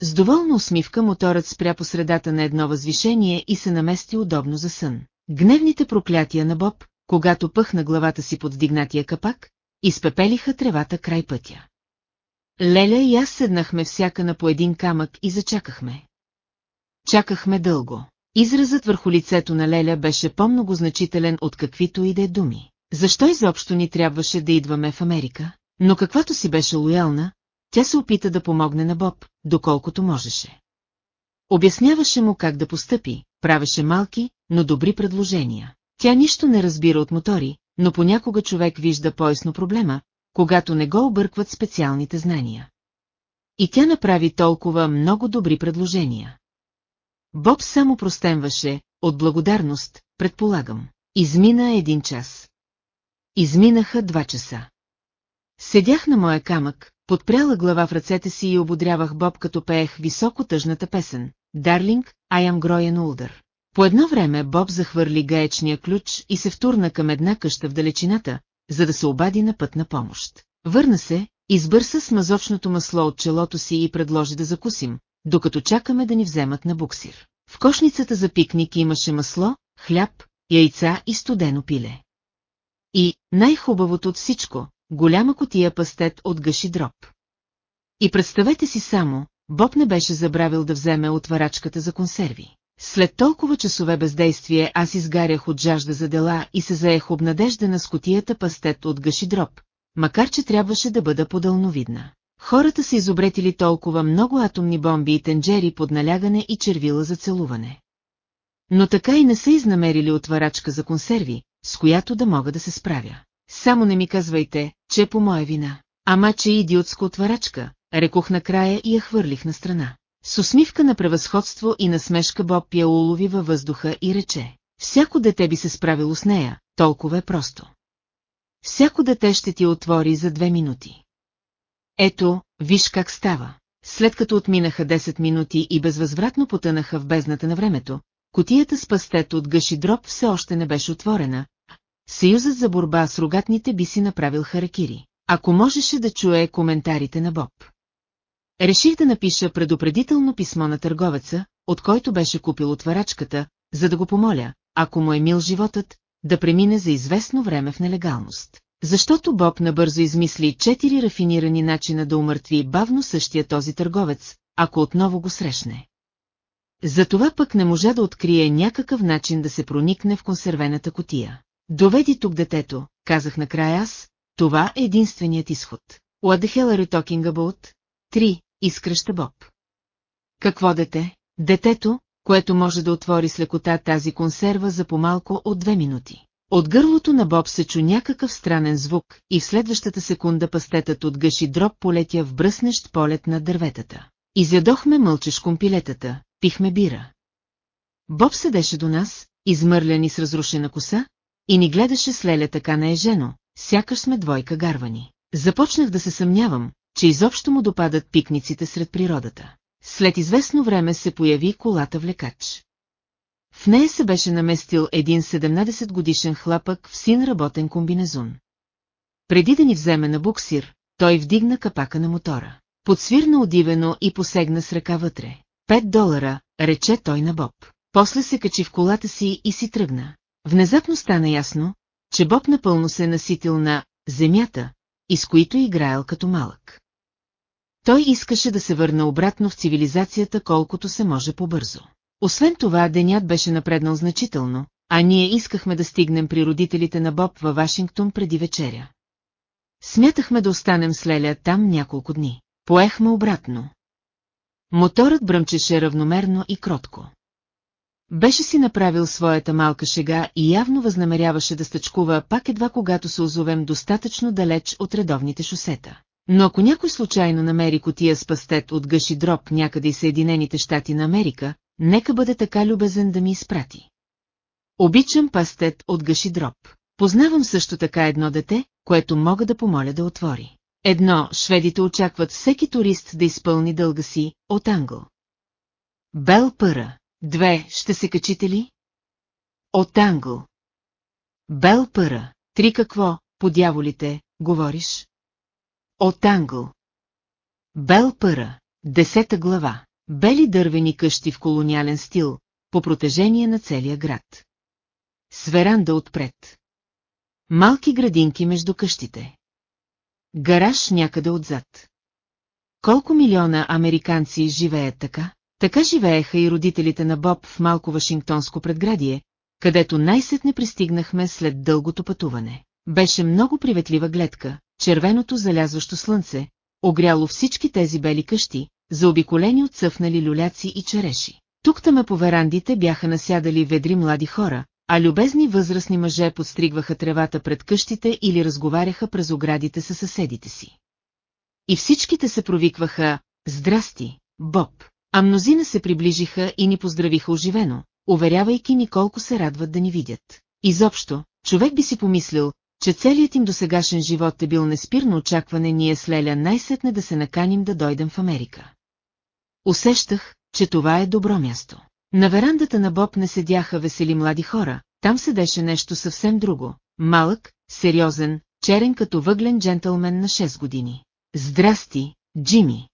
Speaker 1: С доволна усмивка моторът спря по средата на едно възвишение и се намести удобно за сън. Гневните проклятия на Боб, когато пъхна главата си под вдигнатия капак, изпепелиха тревата край пътя. Леля и аз седнахме всяка на по един камък и зачакахме. Чакахме дълго. Изразът върху лицето на Леля беше по-много значителен от каквито и да е думи. Защо изобщо ни трябваше да идваме в Америка? Но каквато си беше лоялна, тя се опита да помогне на Боб, доколкото можеше. Обясняваше му как да постъпи, правеше малки, но добри предложения. Тя нищо не разбира от мотори, но понякога човек вижда поясно проблема, когато не го объркват специалните знания. И тя направи толкова много добри предложения. Боб само простенваше, от благодарност, предполагам. Измина един час. Изминаха два часа. Седях на моя камък, подпряла глава в ръцете си и ободрявах Боб като пеех високо тъжната песен «Дарлинг, I am growing older». По едно време Боб захвърли гаечния ключ и се втурна към една къща в далечината, за да се обади на път на помощ. Върна се, избърса с мазочното масло от челото си и предложи да закусим, докато чакаме да ни вземат на буксир. В кошницата за пикник имаше масло, хляб, яйца и студено пиле. И, най-хубавото от всичко, голяма котия пастет от гъши дроб. И представете си само, Боб не беше забравил да вземе отварачката за консерви. След толкова часове бездействие аз изгарях от жажда за дела и се заех обнадеждена с котията пастет от гъши дроб, макар че трябваше да бъда подълновидна. Хората са изобретили толкова много атомни бомби и тенджери под налягане и червила за целуване. Но така и не са изнамерили отварачка за консерви, с която да мога да се справя. Само не ми казвайте, че е по моя вина. Ама че идиотска отварачка, рекох накрая и я хвърлих на страна. С усмивка на превъзходство и на смешка Боб я улови във въздуха и рече. Всяко дете би се справило с нея, толкова е просто. Всяко дете ще ти отвори за две минути. Ето, виж как става. След като отминаха 10 минути и безвъзвратно потънаха в бездната на времето, котията с пастет от гъши дроб все още не беше отворена. Съюзът за борба с рогатните би си направил харакири, ако можеше да чуе коментарите на Боб. Реших да напиша предупредително писмо на търговеца, от който беше купил отварачката, за да го помоля, ако му е мил животът, да премине за известно време в нелегалност. Защото Боб набързо измисли четири рафинирани начина да умъртви бавно същия този търговец, ако отново го срещне. Затова пък не можа да открие някакъв начин да се проникне в консервената котия. Доведи тук детето, казах накрая аз, това е единственият изход. What the hell are you talking изкръща Боб. Какво дете? Детето, което може да отвори с лекота тази консерва за по-малко от две минути. От гърлото на Боб се чу някакъв странен звук и в следващата секунда пастетът от гъши дроб полетя в бръснещ полет над дърветата. Изядохме мълчешком пилетата, пихме бира. Боб седеше до нас, измърлян и с разрушена коса, и ни гледаше с леля така наежено, сякаш сме двойка гарвани. Започнах да се съмнявам, че изобщо му допадат пикниците сред природата. След известно време се появи колата влекач. В нея се беше наместил един 17 годишен хлапък в син работен комбинезон. Преди да ни вземе на буксир, той вдигна капака на мотора. Подсвирна удивено и посегна с ръка вътре. Пет долара, рече той на Боб. После се качи в колата си и си тръгна. Внезапно стана ясно, че Боб напълно се е наситил на земята, и с които играел като малък. Той искаше да се върне обратно в цивилизацията колкото се може по-бързо. Освен това, денят беше напреднал значително, а ние искахме да стигнем при родителите на Боб във Вашингтон преди вечеря. Смятахме да останем с Леля там няколко дни. Поехме обратно. Моторът бръмчеше равномерно и кротко. Беше си направил своята малка шега и явно възнамеряваше да стъчкува пак едва когато се озовем достатъчно далеч от редовните шосета. Но ако някой случайно намери котия с пастет от гъши дроб някъде и Съединените щати на Америка, нека бъде така любезен да ми изпрати. Обичам пастет от гъши дроб. Познавам също така едно дете, което мога да помоля да отвори. Едно, шведите очакват всеки турист да изпълни дълга си, от англ. Бел пъра. Две, ще се качите ли? От англ. Бел пъра. Три какво, по дяволите, говориш? От англ. Бел пъра. Десета глава. Бели дървени къщи в колониален стил, по протежение на целия град. С веранда отпред. Малки градинки между къщите. Гараж някъде отзад. Колко милиона американци живеят така? Така живееха и родителите на Боб в малко Вашингтонско предградие, където най-сетне пристигнахме след дългото пътуване. Беше много приветлива гледка, червеното залязващо слънце, огряло всички тези бели къщи, заобиколени от цъфнали люляци и череши. Тук-таме по верандите бяха насядали ведри млади хора, а любезни възрастни мъже подстригваха тревата пред къщите или разговаряха през оградите със съседите си. И всичките се провикваха «Здрасти, Боб», а мнозина се приближиха и ни поздравиха оживено, уверявайки ни колко се радват да ни видят. Изобщо, човек би си помислил, че целият им досегашен живот е бил неспирно очакване ние с Леля най-сетне да се наканим да дойдем в Америка. Усещах, че това е добро място. На верандата на Боб не седяха весели млади хора, там седеше нещо съвсем друго. Малък, сериозен, черен като въглен джентълмен на 6 години. Здрасти, Джими!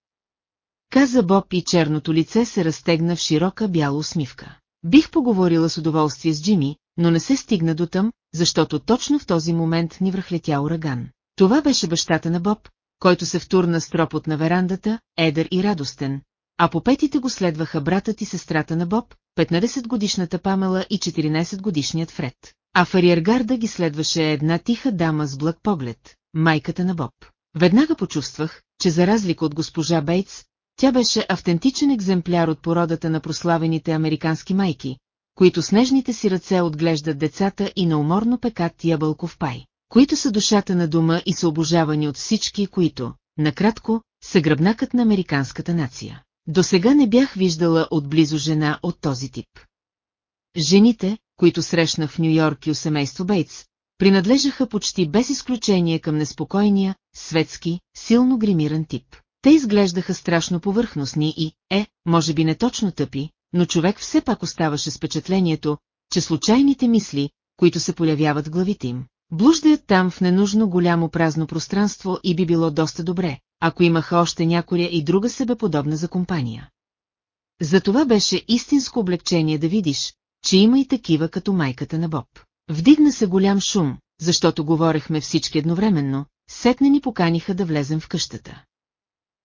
Speaker 1: Каза Боб и черното лице се разтегна в широка бяла усмивка. Бих поговорила с удоволствие с Джими, но не се стигна до там, защото точно в този момент ни връхлетя ураган. Това беше бащата на Боб, който се втурна с тропот на верандата, едър и радостен, а по петите го следваха братът и сестрата на Боб, 15-годишната Памела и 14-годишният Фред. А в ариергарда ги следваше една тиха дама с блък поглед, майката на Боб. Веднага почувствах, че за разлика от госпожа Бейтс, тя беше автентичен екземпляр от породата на прославените американски майки, които с нежните си ръце отглеждат децата и науморно пекат ябълков пай, които са душата на дома и са обожавани от всички, които, накратко, са гръбнакът на американската нация. До сега не бях виждала отблизо жена от този тип. Жените, които срещнах в Нью-Йорк и у семейство Бейтс, принадлежаха почти без изключение към неспокойния, светски, силно гримиран тип. Те изглеждаха страшно повърхностни и, е, може би не точно тъпи, но човек все пак оставаше с впечатлението, че случайните мисли, които се появяват в главите им, блуждаят там в ненужно голямо празно пространство и би било доста добре, ако имаха още някоя и друга себеподобна за компания. Затова беше истинско облегчение да видиш, че има и такива като майката на Боб. Вдигна се голям шум, защото говорехме всички едновременно, сетне ни поканиха да влезем в къщата.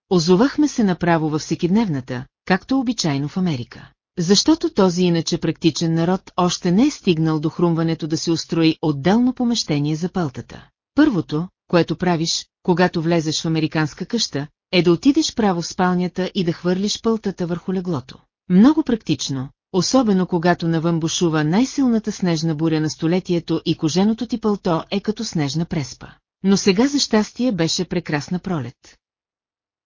Speaker 1: Озовахме се направо във всекидневната, както обичайно в Америка. Защото този иначе практичен народ още не е стигнал до хрумването да се устрои отделно помещение за пълтата. Първото, което правиш, когато влезеш в американска къща, е да отидеш право в спалнята и да хвърлиш пълтата върху леглото. Много практично, особено когато навън бушува най-силната снежна буря на столетието и коженото ти пълто е като снежна преспа. Но сега за щастие беше прекрасна пролет.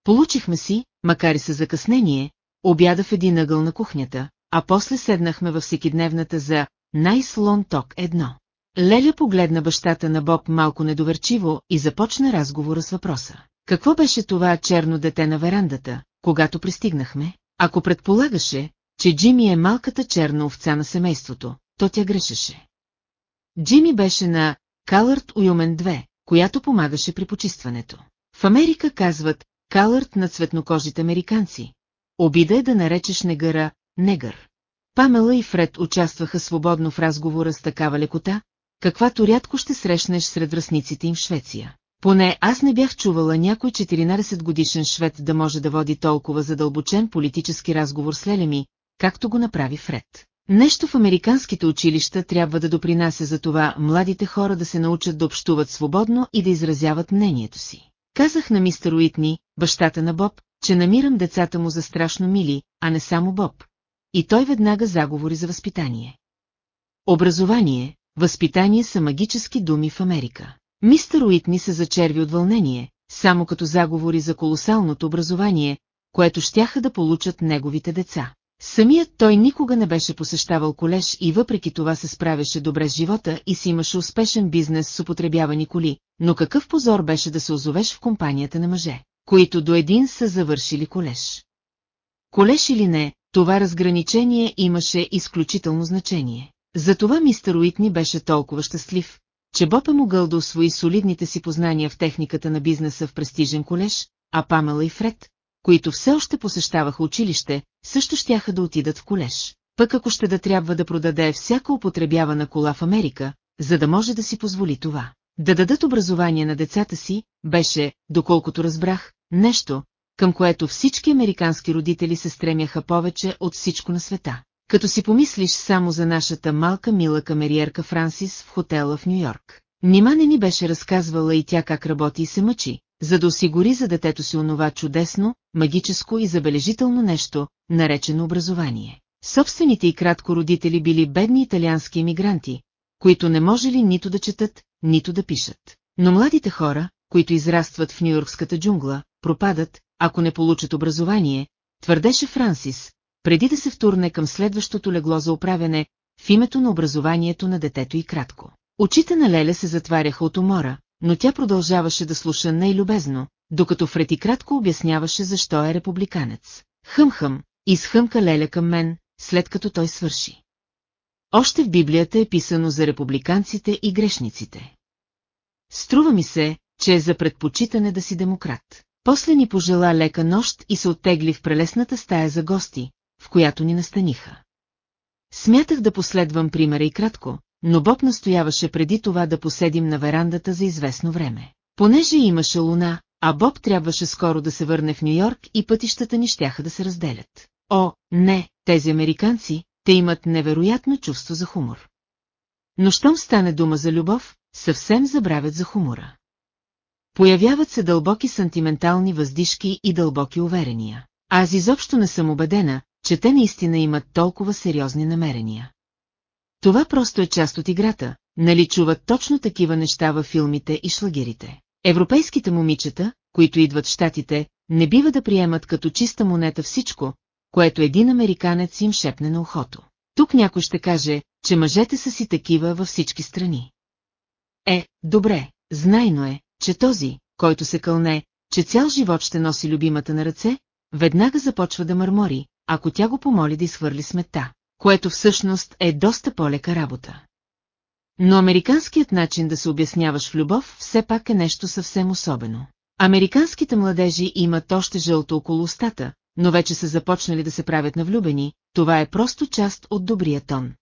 Speaker 1: Получихме си, макар и с закъснение, обяда в един ъгъл на кухнята, а после седнахме във всекидневната за най-слон ток едно. Леля погледна бащата на Боб малко недоверчиво и започна разговора с въпроса. Какво беше това черно дете на верандата, когато пристигнахме? Ако предполагаше, че Джими е малката черна овца на семейството, то тя грешеше. Джими беше на Калърт Уюмен 2, която помагаше при почистването. В Америка казват Калърт на цветнокожите американци. Обида е да наречеш негъра негър. Памела и Фред участваха свободно в разговора с такава лекота, каквато рядко ще срещнеш сред връзниците им в Швеция. Поне аз не бях чувала някой 14 годишен швед да може да води толкова задълбочен политически разговор с Лелеми, както го направи Фред. Нещо в американските училища трябва да допринася за това младите хора да се научат да общуват свободно и да изразяват мнението си. Казах на мистер Уитни, бащата на Боб, че намирам децата му за страшно мили, а не само Боб. И той веднага заговори за възпитание. Образование, възпитание са магически думи в Америка. Мистер Уитни се зачерви от вълнение, само като заговори за колосалното образование, което щяха да получат неговите деца. Самият той никога не беше посещавал колеж и въпреки това се справяше добре с живота и си имаше успешен бизнес с употребявани коли, но какъв позор беше да се озовеш в компанията на мъже, които до един са завършили колеж. Колеж или не, това разграничение имаше изключително значение. Затова мистер Уитни беше толкова щастлив, че Боб е могъл да освои солидните си познания в техниката на бизнеса в престижен колеж, а Памела и Фред, които все още посещаваха училище, също щяха да отидат в колеж. Пък ако ще да трябва да продаде всяка употребявана кола в Америка, за да може да си позволи това. Да дадат образование на децата си, беше, доколкото разбрах, нещо, към което всички американски родители се стремяха повече от всичко на света. Като си помислиш само за нашата малка мила камериерка Франсис в хотела в Нью-Йорк. Нима не ни беше разказвала и тя как работи и се мъчи, за да осигури за детето си онова чудесно, магическо и забележително нещо, наречено образование. Собствените и кратко родители били бедни италиански емигранти, които не можели нито да четат, нито да пишат. Но младите хора, които израстват в нью-йоркската джунгла, пропадат, ако не получат образование, твърдеше Франсис, преди да се втурне към следващото легло за управяне, в името на образованието на детето и кратко. Очите на Леля се затваряха от умора, но тя продължаваше да слуша най-любезно, докато Фрети кратко обясняваше защо е републиканец. Хъм-хъм, изхъмка Леля към мен, след като той свърши. Още в Библията е писано за републиканците и грешниците. Струва ми се, че е за предпочитане да си демократ. После ни пожела лека нощ и се оттегли в прелесната стая за гости, в която ни настаниха. Смятах да последвам примера и кратко, но Боб настояваше преди това да поседим на верандата за известно време. Понеже имаше луна, а Боб трябваше скоро да се върне в Нью-Йорк и пътищата ни щяха да се разделят. О, не, тези американци, те имат невероятно чувство за хумор. Но щом стане дума за любов, съвсем забравят за хумора. Появяват се дълбоки сантиментални въздишки и дълбоки уверения. Аз изобщо не съм убедена, че те наистина имат толкова сериозни намерения. Това просто е част от играта, нали чуват точно такива неща във филмите и шлагерите. Европейските момичета, които идват в щатите, не бива да приемат като чиста монета всичко, което един американец им шепне на ухото. Тук някой ще каже, че мъжете са си такива във всички страни. Е, добре, знайно е, че този, който се кълне, че цял живот ще носи любимата на ръце, веднага започва да мърмори, ако тя го помоли да изхвърли смета, което всъщност е доста по-лека работа. Но американският начин да се обясняваш в любов все пак е нещо съвсем особено. Американските младежи имат още жълто около устата, но вече са започнали да се правят на влюбени, това е просто част от добрия тон.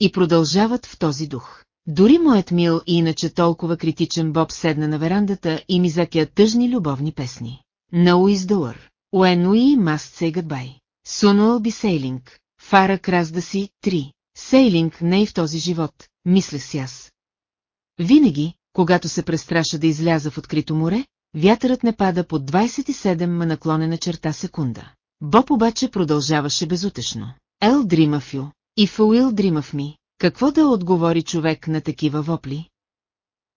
Speaker 1: И продължават в този дух. Дори моят мил и иначе толкова критичен Боб седна на верандата и ми закя тъжни любовни песни. No is war. When we must say goodbye. Soon will be sailing. Фара кразда си, три. Сейлинг не и в този живот, мисля си аз. Винаги, когато се престраша да изляза в открито море, вятърът не пада под 27 ма наклонена черта секунда. Боб обаче продължаваше безутешно. Ел дримафю, и Фуил дримав ми, какво да отговори човек на такива вопли?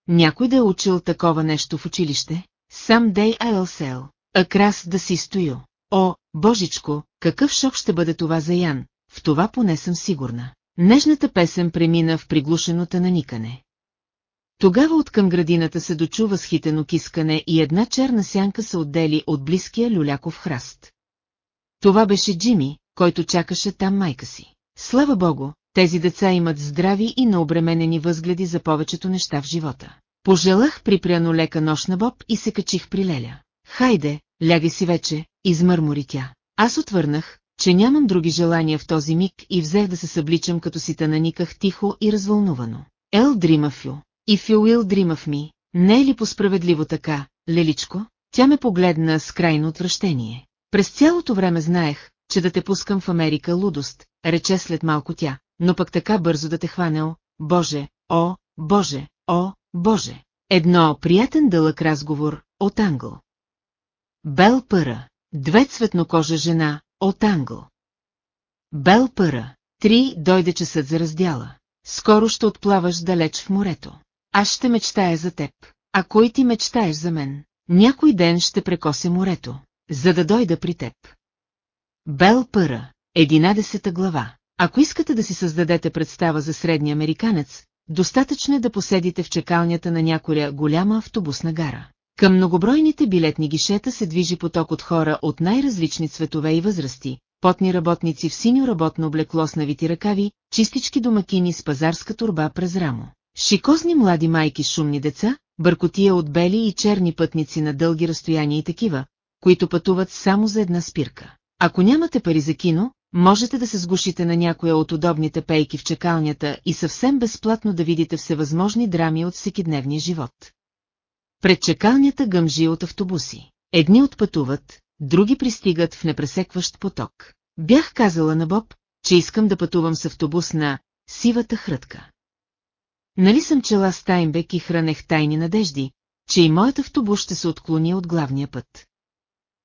Speaker 1: Някой да е учил такова нещо в училище? Someday I'll sell, крас да си стою. О, божичко, какъв шок ще бъде това за Ян, в това поне съм сигурна. Нежната песен премина в приглушеното наникане. Тогава от към градината се дочува схитено кискане и една черна сянка се отдели от близкия люляков храст. Това беше Джими, който чакаше там майка си. Слава богу, тези деца имат здрави и необременени възгледи за повечето неща в живота. Пожелах припряно лека нощ на Боб и се качих при Леля. Хайде, лягай си вече, измърмори тя. Аз отвърнах, че нямам други желания в този миг и взех да се събличам като си наниках тихо и развълнувано. Ел дримафю, и Фюил дримав ми, не е ли по-справедливо така, леличко? Тя ме погледна с крайно отвращение. През цялото време знаех, че да те пускам в Америка лудост, рече след малко тя, но пък така бързо да те хванел, Боже, о, Боже, о, Боже. Едно приятен дълъг разговор от Англ. Бел Пъра, две цветнокожа жена, от Англ. Бел Пъра, три дойде часът за раздяла. Скоро ще отплаваш далеч в морето. Аз ще мечтая за теб. А кой ти мечтаеш за мен? Някой ден ще прекося морето, за да дойда при теб. Бел Пъра, Единадесета глава. Ако искате да си създадете представа за средния американец, достатъчно е да поседите в чекалнята на някоя голяма автобусна гара. Към многобройните билетни гишета се движи поток от хора от най-различни цветове и възрасти, потни работници в синьо работно облекло с навити ръкави, чистички домакини с пазарска турба през рамо. Шикозни млади майки с шумни деца, бъркотия от бели и черни пътници на дълги разстояния и такива, които пътуват само за една спирка. Ако нямате пари за кино, можете да се сгушите на някоя от удобните пейки в чекалнята и съвсем безплатно да видите всевъзможни драми от всекидневния живот. Пред чекалнята гъмжи от автобуси. Едни отпътуват, други пристигат в непресекващ поток. Бях казала на Боб, че искам да пътувам с автобус на «Сивата хрътка». Нали съм чела Стайнбек и хранех тайни надежди, че и моят автобус ще се отклони от главния път.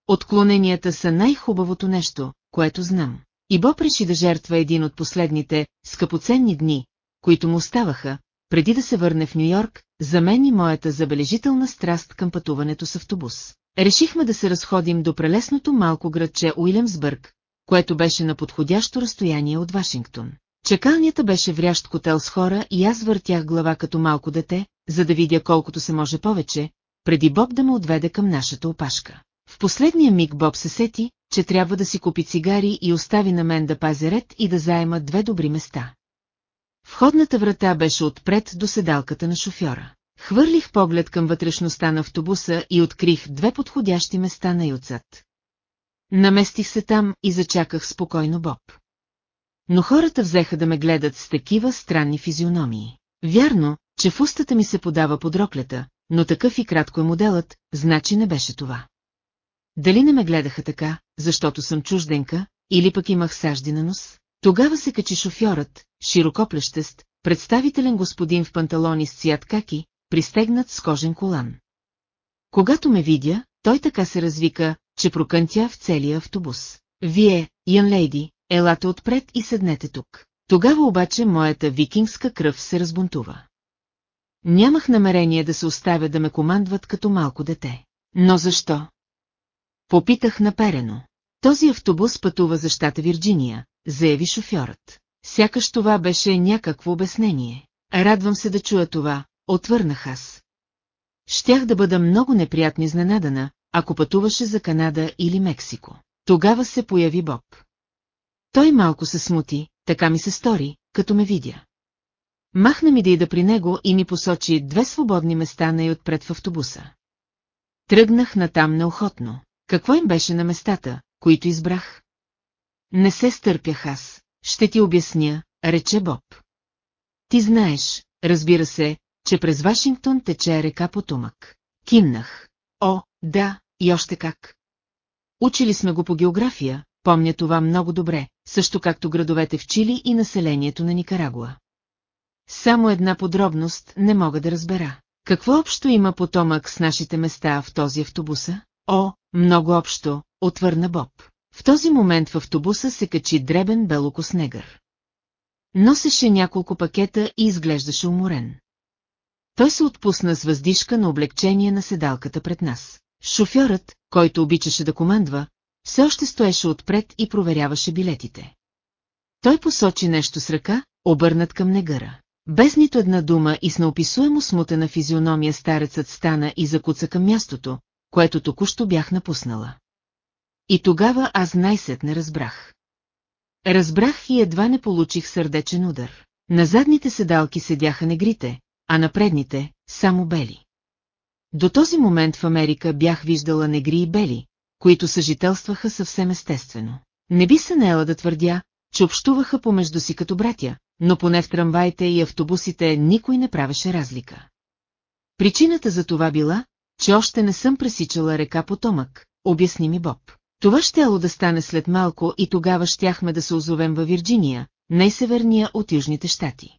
Speaker 1: Отклоненията са най-хубавото нещо, което знам. И Боб реши да жертва един от последните, скъпоценни дни, които му оставаха, преди да се върне в Нью-Йорк, за мен и моята забележителна страст към пътуването с автобус. Решихме да се разходим до прелесното малко градче Уилямсбърг, което беше на подходящо разстояние от Вашингтон. Чекалнята беше врящ котел с хора и аз въртях глава като малко дете, за да видя колкото се може повече, преди Боб да ме отведе към нашата опашка. В последния миг Боб се сети, че трябва да си купи цигари и остави на мен да пази ред и да заема две добри места. Входната врата беше отпред до седалката на шофьора. Хвърлих поглед към вътрешността на автобуса и открих две подходящи места на юцат. Наместих се там и зачаках спокойно Боб. Но хората взеха да ме гледат с такива странни физиономии. Вярно, че в устата ми се подава подроклята, но такъв и кратко е моделът, значи не беше това. Дали не ме гледаха така, защото съм чужденка, или пък имах сажди на нос? Тогава се качи шофьорът, широкоплещест, представителен господин в панталони с цвят каки, пристегнат с кожен колан. Когато ме видя, той така се развика, че прокънтя в целия автобус. Вие, Ян Лейди, елате отпред и седнете тук. Тогава обаче моята викингска кръв се разбунтува. Нямах намерение да се оставя да ме командват като малко дете. Но защо? Попитах наперено. Този автобус пътува за щата Вирджиния, заяви шофьорът. Сякаш това беше някакво обяснение. Радвам се да чуя това, отвърнах аз. Щях да бъда много неприятно изненадана, ако пътуваше за Канада или Мексико. Тогава се появи Боб. Той малко се смути, така ми се стори, като ме видя. Махна ми да ида при него и ми посочи две свободни места най отпред в автобуса. Тръгнах натам неохотно. Какво им беше на местата, които избрах? Не се стърпях аз. Ще ти обясня, рече Боб. Ти знаеш, разбира се, че през Вашингтон тече река Потомък. Кимнах. О, да, и още как. Учили сме го по география, помня това много добре, също както градовете в Чили и населението на Никарагуа. Само една подробност не мога да разбера. Какво общо има потомък с нашите места в този автобуса? О, много общо, отвърна Боб. В този момент в автобуса се качи дребен белокоснегър. Носеше няколко пакета и изглеждаше уморен. Той се отпусна с въздишка на облегчение на седалката пред нас. Шофьорът, който обичаше да командва, все още стоеше отпред и проверяваше билетите. Той посочи нещо с ръка, обърнат към негъра. Без нито една дума и с неописуемо смутена физиономия старецът стана и закуца към мястото, което току-що бях напуснала. И тогава аз най-сетне разбрах. Разбрах и едва не получих сърдечен удар. На задните седалки седяха негрите, а на предните – само бели. До този момент в Америка бях виждала негри и бели, които съжителстваха съвсем естествено. Не би се наела да твърдя, че общуваха помежду си като братя, но поне в трамваите и автобусите никой не правеше разлика. Причината за това била, че още не съм пресичала река Потомък, обясни ми Боб. Това щяло да стане след малко и тогава щяхме да се озовем във Вирджиния, най-северния от Южните щати.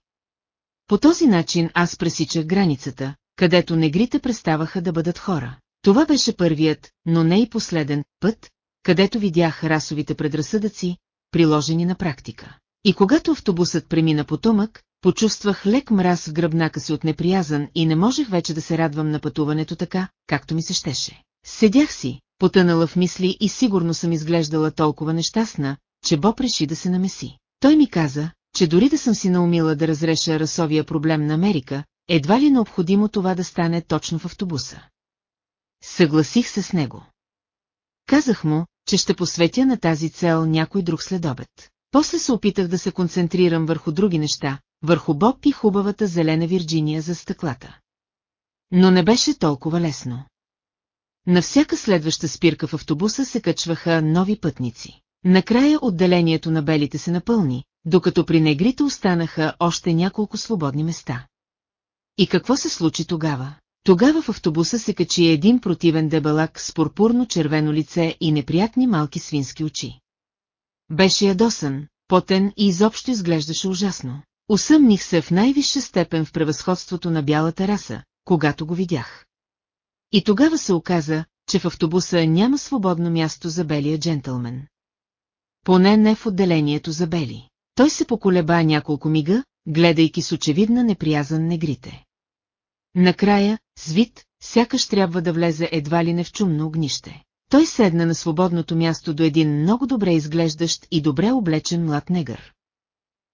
Speaker 1: По този начин аз пресичах границата, където негрите преставаха да бъдат хора. Това беше първият, но не и последен, път, където видях расовите предразсъдъци, приложени на практика. И когато автобусът премина потомък, почувствах лек мраз в гръбнака си от неприязан и не можех вече да се радвам на пътуването така, както ми се щеше. Седях си, потънала в мисли и сигурно съм изглеждала толкова нещастна, че Боб реши да се намеси. Той ми каза, че дори да съм си наумила да разреша расовия проблем на Америка, едва ли е необходимо това да стане точно в автобуса. Съгласих се с него. Казах му, че ще посветя на тази цел някой друг следобед. После се опитах да се концентрирам върху други неща, върху Боб и хубавата зелена Вирджиния за стъклата. Но не беше толкова лесно. На всяка следваща спирка в автобуса се качваха нови пътници. Накрая отделението на белите се напълни, докато при негрите останаха още няколко свободни места. И какво се случи тогава? Тогава в автобуса се качи един противен дебелак с пурпурно-червено лице и неприятни малки свински очи. Беше ядосан, потен и изобщо изглеждаше ужасно. Усъмних се в най-висша степен в превъзходството на бялата раса, когато го видях. И тогава се оказа, че в автобуса няма свободно място за белия джентълмен. Поне не в отделението за бели. Той се поколеба няколко мига, гледайки с очевидна неприязан негрите. Накрая, свит, сякаш трябва да влезе едва ли не в чумно огнище. Той седна на свободното място до един много добре изглеждащ и добре облечен млад негър.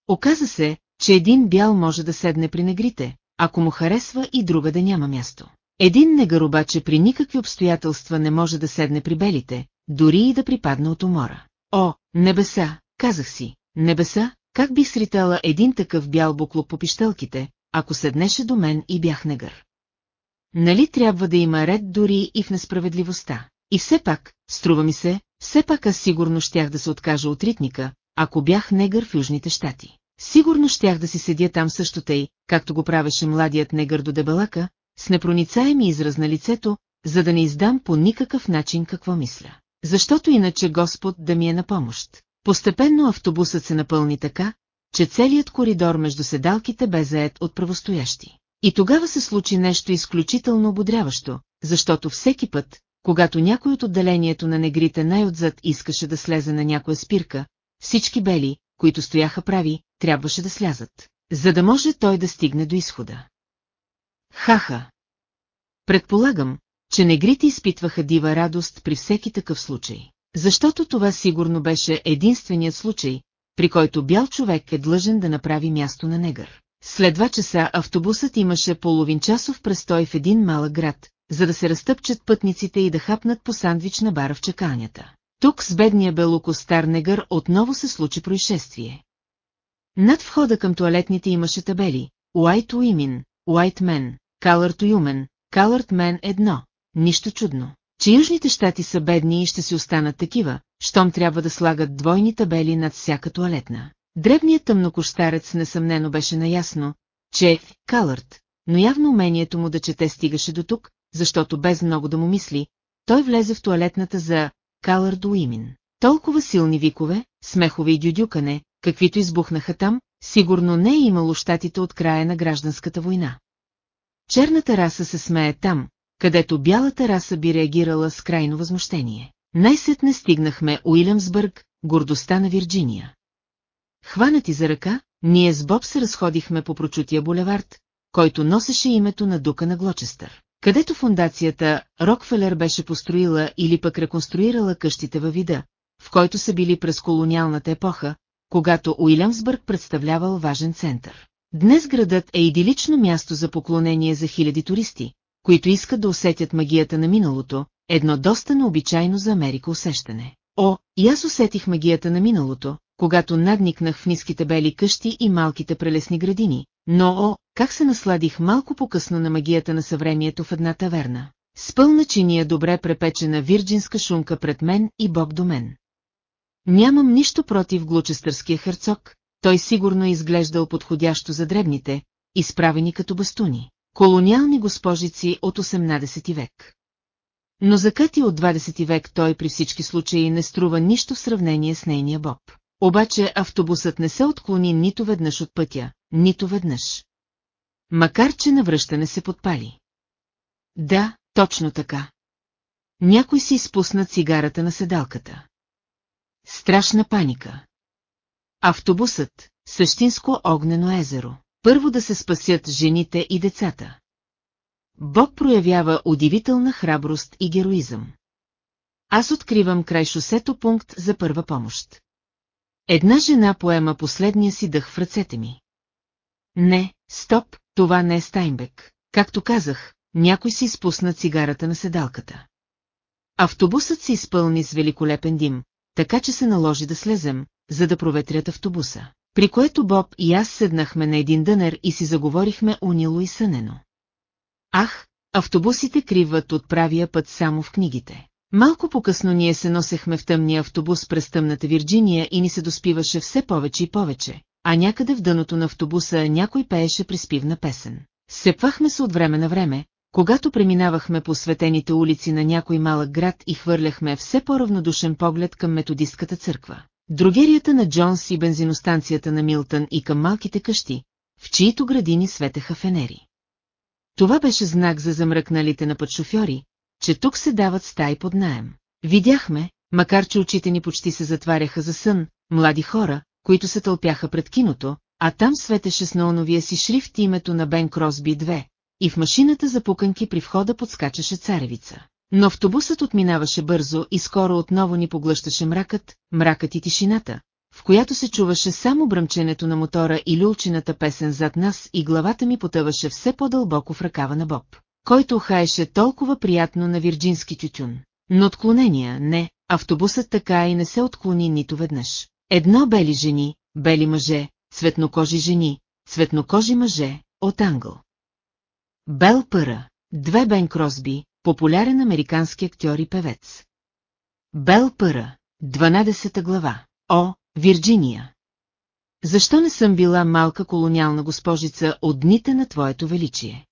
Speaker 1: Оказа се, че един бял може да седне при негрите, ако му харесва и друга да няма място. Един негър обаче при никакви обстоятелства не може да седне при белите, дори и да припадне от умора. О, небеса, казах си, небеса, как би сритала един такъв бял буклук по пищелките, ако седнеше до мен и бях негър. Нали трябва да има ред дори и в несправедливостта? И все пак, струва ми се, все пак аз сигурно щях да се откажа от ритника, ако бях негър в Южните щати. Сигурно щях да си седя там също тъй, както го правеше младият негър до дебелака, с непроницаеми израз на лицето, за да не издам по никакъв начин какво мисля. Защото иначе Господ да ми е на помощ. Постепенно автобусът се напълни така, че целият коридор между седалките бе заед от правостоящи. И тогава се случи нещо изключително ободряващо, защото всеки път, когато някой от отделението на негрите най-отзад искаше да слезе на някоя спирка, всички бели, които стояха прави, трябваше да слязат, за да може той да стигне до изхода. Хаха! Предполагам, че негрите изпитваха дива радост при всеки такъв случай, защото това сигурно беше единственият случай, при който бял човек е длъжен да направи място на негър. След два часа автобусът имаше половин часов престой в един малък град, за да се разтъпчат пътниците и да хапнат по сандвич на бара в чакалнята. Тук с бедния белоко стар негър отново се случи происшествие. Над входа към туалетните имаше табели White Women, White Men, Colored Women, Colored Men едно. Нищо чудно, че южните щати са бедни и ще си останат такива, щом трябва да слагат двойни табели над всяка туалетна. Дребният тъмнокощарец несъмнено беше наясно, че Калърт, но явно умението му да чете стигаше до тук, защото без много да му мисли, той влезе в туалетната за Калърд Уимин. Толкова силни викове, смехове и дюдюкане, каквито избухнаха там, сигурно не е имало щатите от края на гражданската война. Черната раса се смее там, където бялата раса би реагирала с крайно възмущение. Най-сетне стигнахме Уилямсбърг, гордостта на Вирджиния. Хванати за ръка, ние с Боб се разходихме по прочутия булевард, който носеше името на дука на Глочестър, където фундацията Рокфелер беше построила или пък реконструирала къщите във вида, в който са били през колониалната епоха, когато Уилямсбърг представлявал важен център. Днес градът е идилично място за поклонение за хиляди туристи, които искат да усетят магията на миналото, едно доста необичайно за Америка усещане. О, и аз усетих магията на миналото, когато надникнах в ниските бели къщи и малките прелесни градини, но о, как се насладих малко по-късно на магията на съвремието в една таверна. С пълна чиния добре препечена вирджинска шунка пред мен и Боб до мен. Нямам нищо против глучестърския херцог, той сигурно е изглеждал подходящо за дребните, изправени като бастуни, колониални госпожици от 18 век. Но за Кати от 20 век той при всички случаи не струва нищо в сравнение с нейния Боб. Обаче автобусът не се отклони нито веднъж от пътя, нито веднъж. Макар че навръщане се подпали. Да, точно така. Някой си изпусна цигарата на седалката. Страшна паника. Автобусът, същинско огнено езеро. Първо да се спасят жените и децата. Бог проявява удивителна храброст и героизъм. Аз откривам край шосето пункт за първа помощ. Една жена поема последния си дъх в ръцете ми. Не, стоп, това не е Стайнбек. Както казах, някой си изпусна цигарата на седалката. Автобусът се изпълни с великолепен дим, така че се наложи да слезем, за да проветрят автобуса. При което Боб и аз седнахме на един дънер и си заговорихме унило и сънено. Ах, автобусите криват от правия път само в книгите. Малко по-късно ние се носехме в тъмния автобус през тъмната Вирджиния и ни се доспиваше все повече и повече, а някъде в дъното на автобуса някой пееше приспивна песен. Сепвахме се от време на време, когато преминавахме по светените улици на някой малък град и хвърляхме все по-равнодушен поглед към методистката църква, другерията на Джонс и бензиностанцията на Милтън и към малките къщи, в чието градини светеха фенери. Това беше знак за замръкналите на пътшофьори, че тук се дават стаи под наем. Видяхме, макар че очите ни почти се затваряха за сън, млади хора, които се тълпяха пред киното, а там светеше с наоновия си шрифт името на Бен Кросби 2, и в машината за пуканки при входа подскачаше царевица. Но автобусът отминаваше бързо и скоро отново ни поглъщаше мракът, мракът и тишината, в която се чуваше само бръмченето на мотора и люлчината песен зад нас и главата ми потъваше все по-дълбоко в ръкава на Боб, който хаеше толкова приятно на вирджински тютюн. Но отклонения не, автобусът така и не се отклони нито веднъж. Едно бели жени, бели мъже, цветнокожи жени, цветнокожи мъже, от Англ. Бел Пъра, две Бен Кросби, популярен американски актьор и певец. Бел Пъра, 12 глава. О, Вирджиния! Защо не съм била малка колониална госпожица от дните на Твоето величие?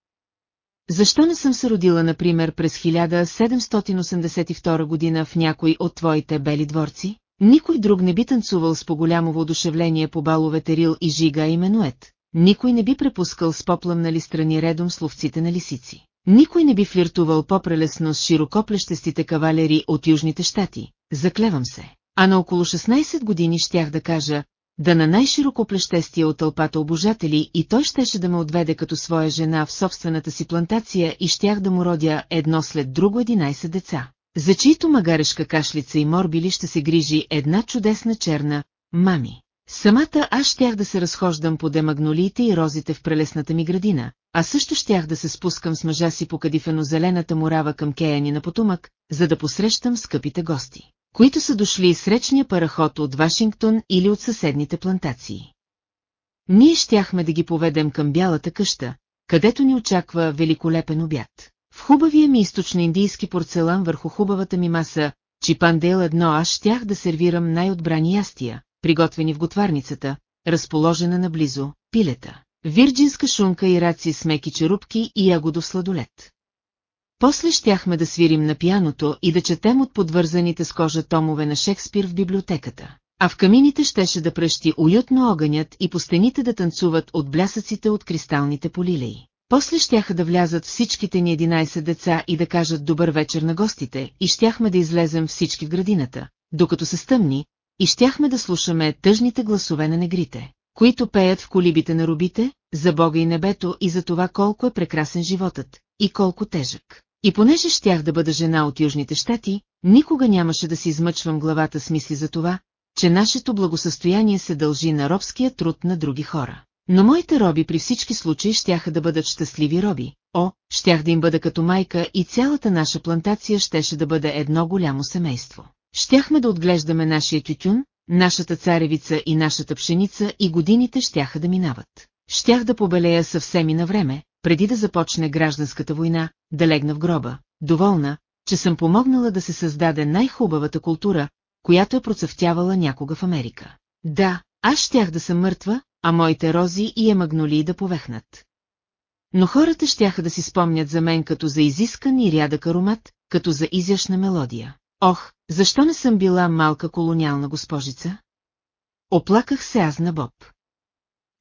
Speaker 1: Защо не съм се родила, например, през 1782 година в някой от Твоите бели дворци? Никой друг не би танцувал с по-голямо воодушевление по баловете Рил и Жига и Менует. Никой не би препускал с попламнали страни редом с ловците на лисици. Никой не би флиртувал по-прелесно с широкоплещестите кавалери от Южните щати, заклевам се. А на около 16 години щях да кажа, да на най-широкоплещестия от тълпата обожатели и той щеше да ме отведе като своя жена в собствената си плантация и щях да му родя едно след друго 11 деца, за чието магарешка кашлица и морбили ще се грижи една чудесна черна мами. Самата аз щях да се разхождам по демагнолиите и розите в прелесната ми градина, а също щях да се спускам с мъжа си по кадифено-зелената морава към Кеяни на потомък, за да посрещам скъпите гости, които са дошли с речния параход от Вашингтон или от съседните плантации. Ние щяхме да ги поведем към бялата къща, където ни очаква великолепен обяд. В хубавия ми източно-индийски порцелан върху хубавата ми маса, Чипандейл едно аз щях да сервирам най-отбрани ястия, приготвени в готварницата, разположена наблизо, пилета, вирджинска шунка и раци с меки черупки и ягодов сладолет. После щяхме да свирим на пияното и да четем от подвързаните с кожа томове на Шекспир в библиотеката. А в камините щеше да пръщи уютно огънят и по стените да танцуват от блясъците от кристалните полилеи. После щяха да влязат всичките ни 11 деца и да кажат добър вечер на гостите и щяхме да излезем всички в градината, докато се стъмни, и щяхме да слушаме тъжните гласове на негрите, които пеят в колибите на рубите, за Бога и небето и за това колко е прекрасен животът, и колко тежък. И понеже щях да бъда жена от Южните щати, никога нямаше да си измъчвам главата с мисли за това, че нашето благосъстояние се дължи на робския труд на други хора. Но моите роби при всички случаи щяха да бъдат щастливи роби. О, щях да им бъда като майка и цялата наша плантация щеше да бъде едно голямо семейство. Щяхме да отглеждаме нашия тютюн, нашата царевица и нашата пшеница и годините щяха да минават. Щях да побелея съвсем и на време, преди да започне гражданската война, да легна в гроба, доволна, че съм помогнала да се създаде най-хубавата култура, която е процъфтявала някога в Америка. Да, аз щях да съм мъртва, а моите рози и емагнолии да повехнат. Но хората щяха да си спомнят за мен като за изискан и рядък аромат, като за изящна мелодия. Ох, защо не съм била малка колониална госпожица? Оплаках се аз на Боб.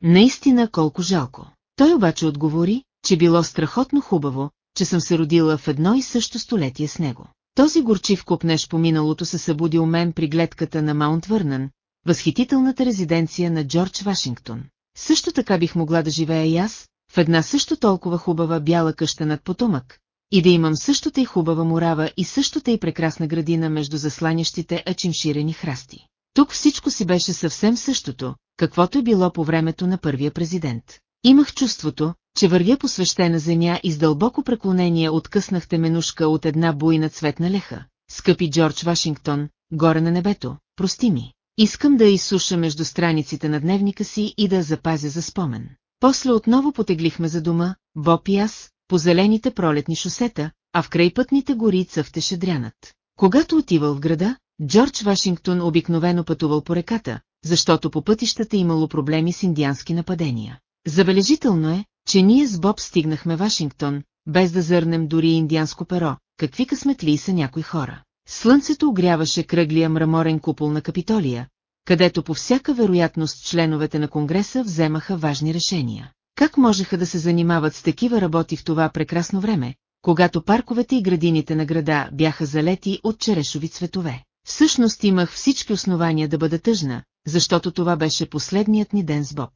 Speaker 1: Наистина колко жалко. Той обаче отговори, че било страхотно хубаво, че съм се родила в едно и също столетие с него. Този горчив купнеж по миналото се събуди у мен при гледката на Маунт Върнан, възхитителната резиденция на Джордж Вашингтон. Също така бих могла да живея и аз, в една също толкова хубава бяла къща над потомък, и да имам същата и хубава морава и същата и прекрасна градина между засланящите ачимширени храсти. Тук всичко си беше съвсем същото, каквото е било по времето на първия президент. Имах чувството, че вървя по свещена земя и с дълбоко преклонение откъснахте менушка от една буйна цветна леха. Скъпи Джордж Вашингтон, горе на небето, прости ми. Искам да изсуша между страниците на дневника си и да запазя за спомен. После отново потеглихме за дома, Боб и аз, по зелените пролетни шосета, а в крайпътните гори цъфтеше дрянат. Когато отивал в града, Джордж Вашингтон обикновено пътувал по реката, защото по пътищата имало проблеми с индиански нападения. Забележително е, че ние с Боб стигнахме Вашингтон, без да зърнем дори индианско перо, какви късметли са някои хора. Слънцето огряваше кръглия мраморен купол на Капитолия, където по всяка вероятност членовете на Конгреса вземаха важни решения. Как можеха да се занимават с такива работи в това прекрасно време, когато парковете и градините на града бяха залети от черешови цветове? Всъщност имах всички основания да бъда тъжна, защото това беше последният ни ден с Боб.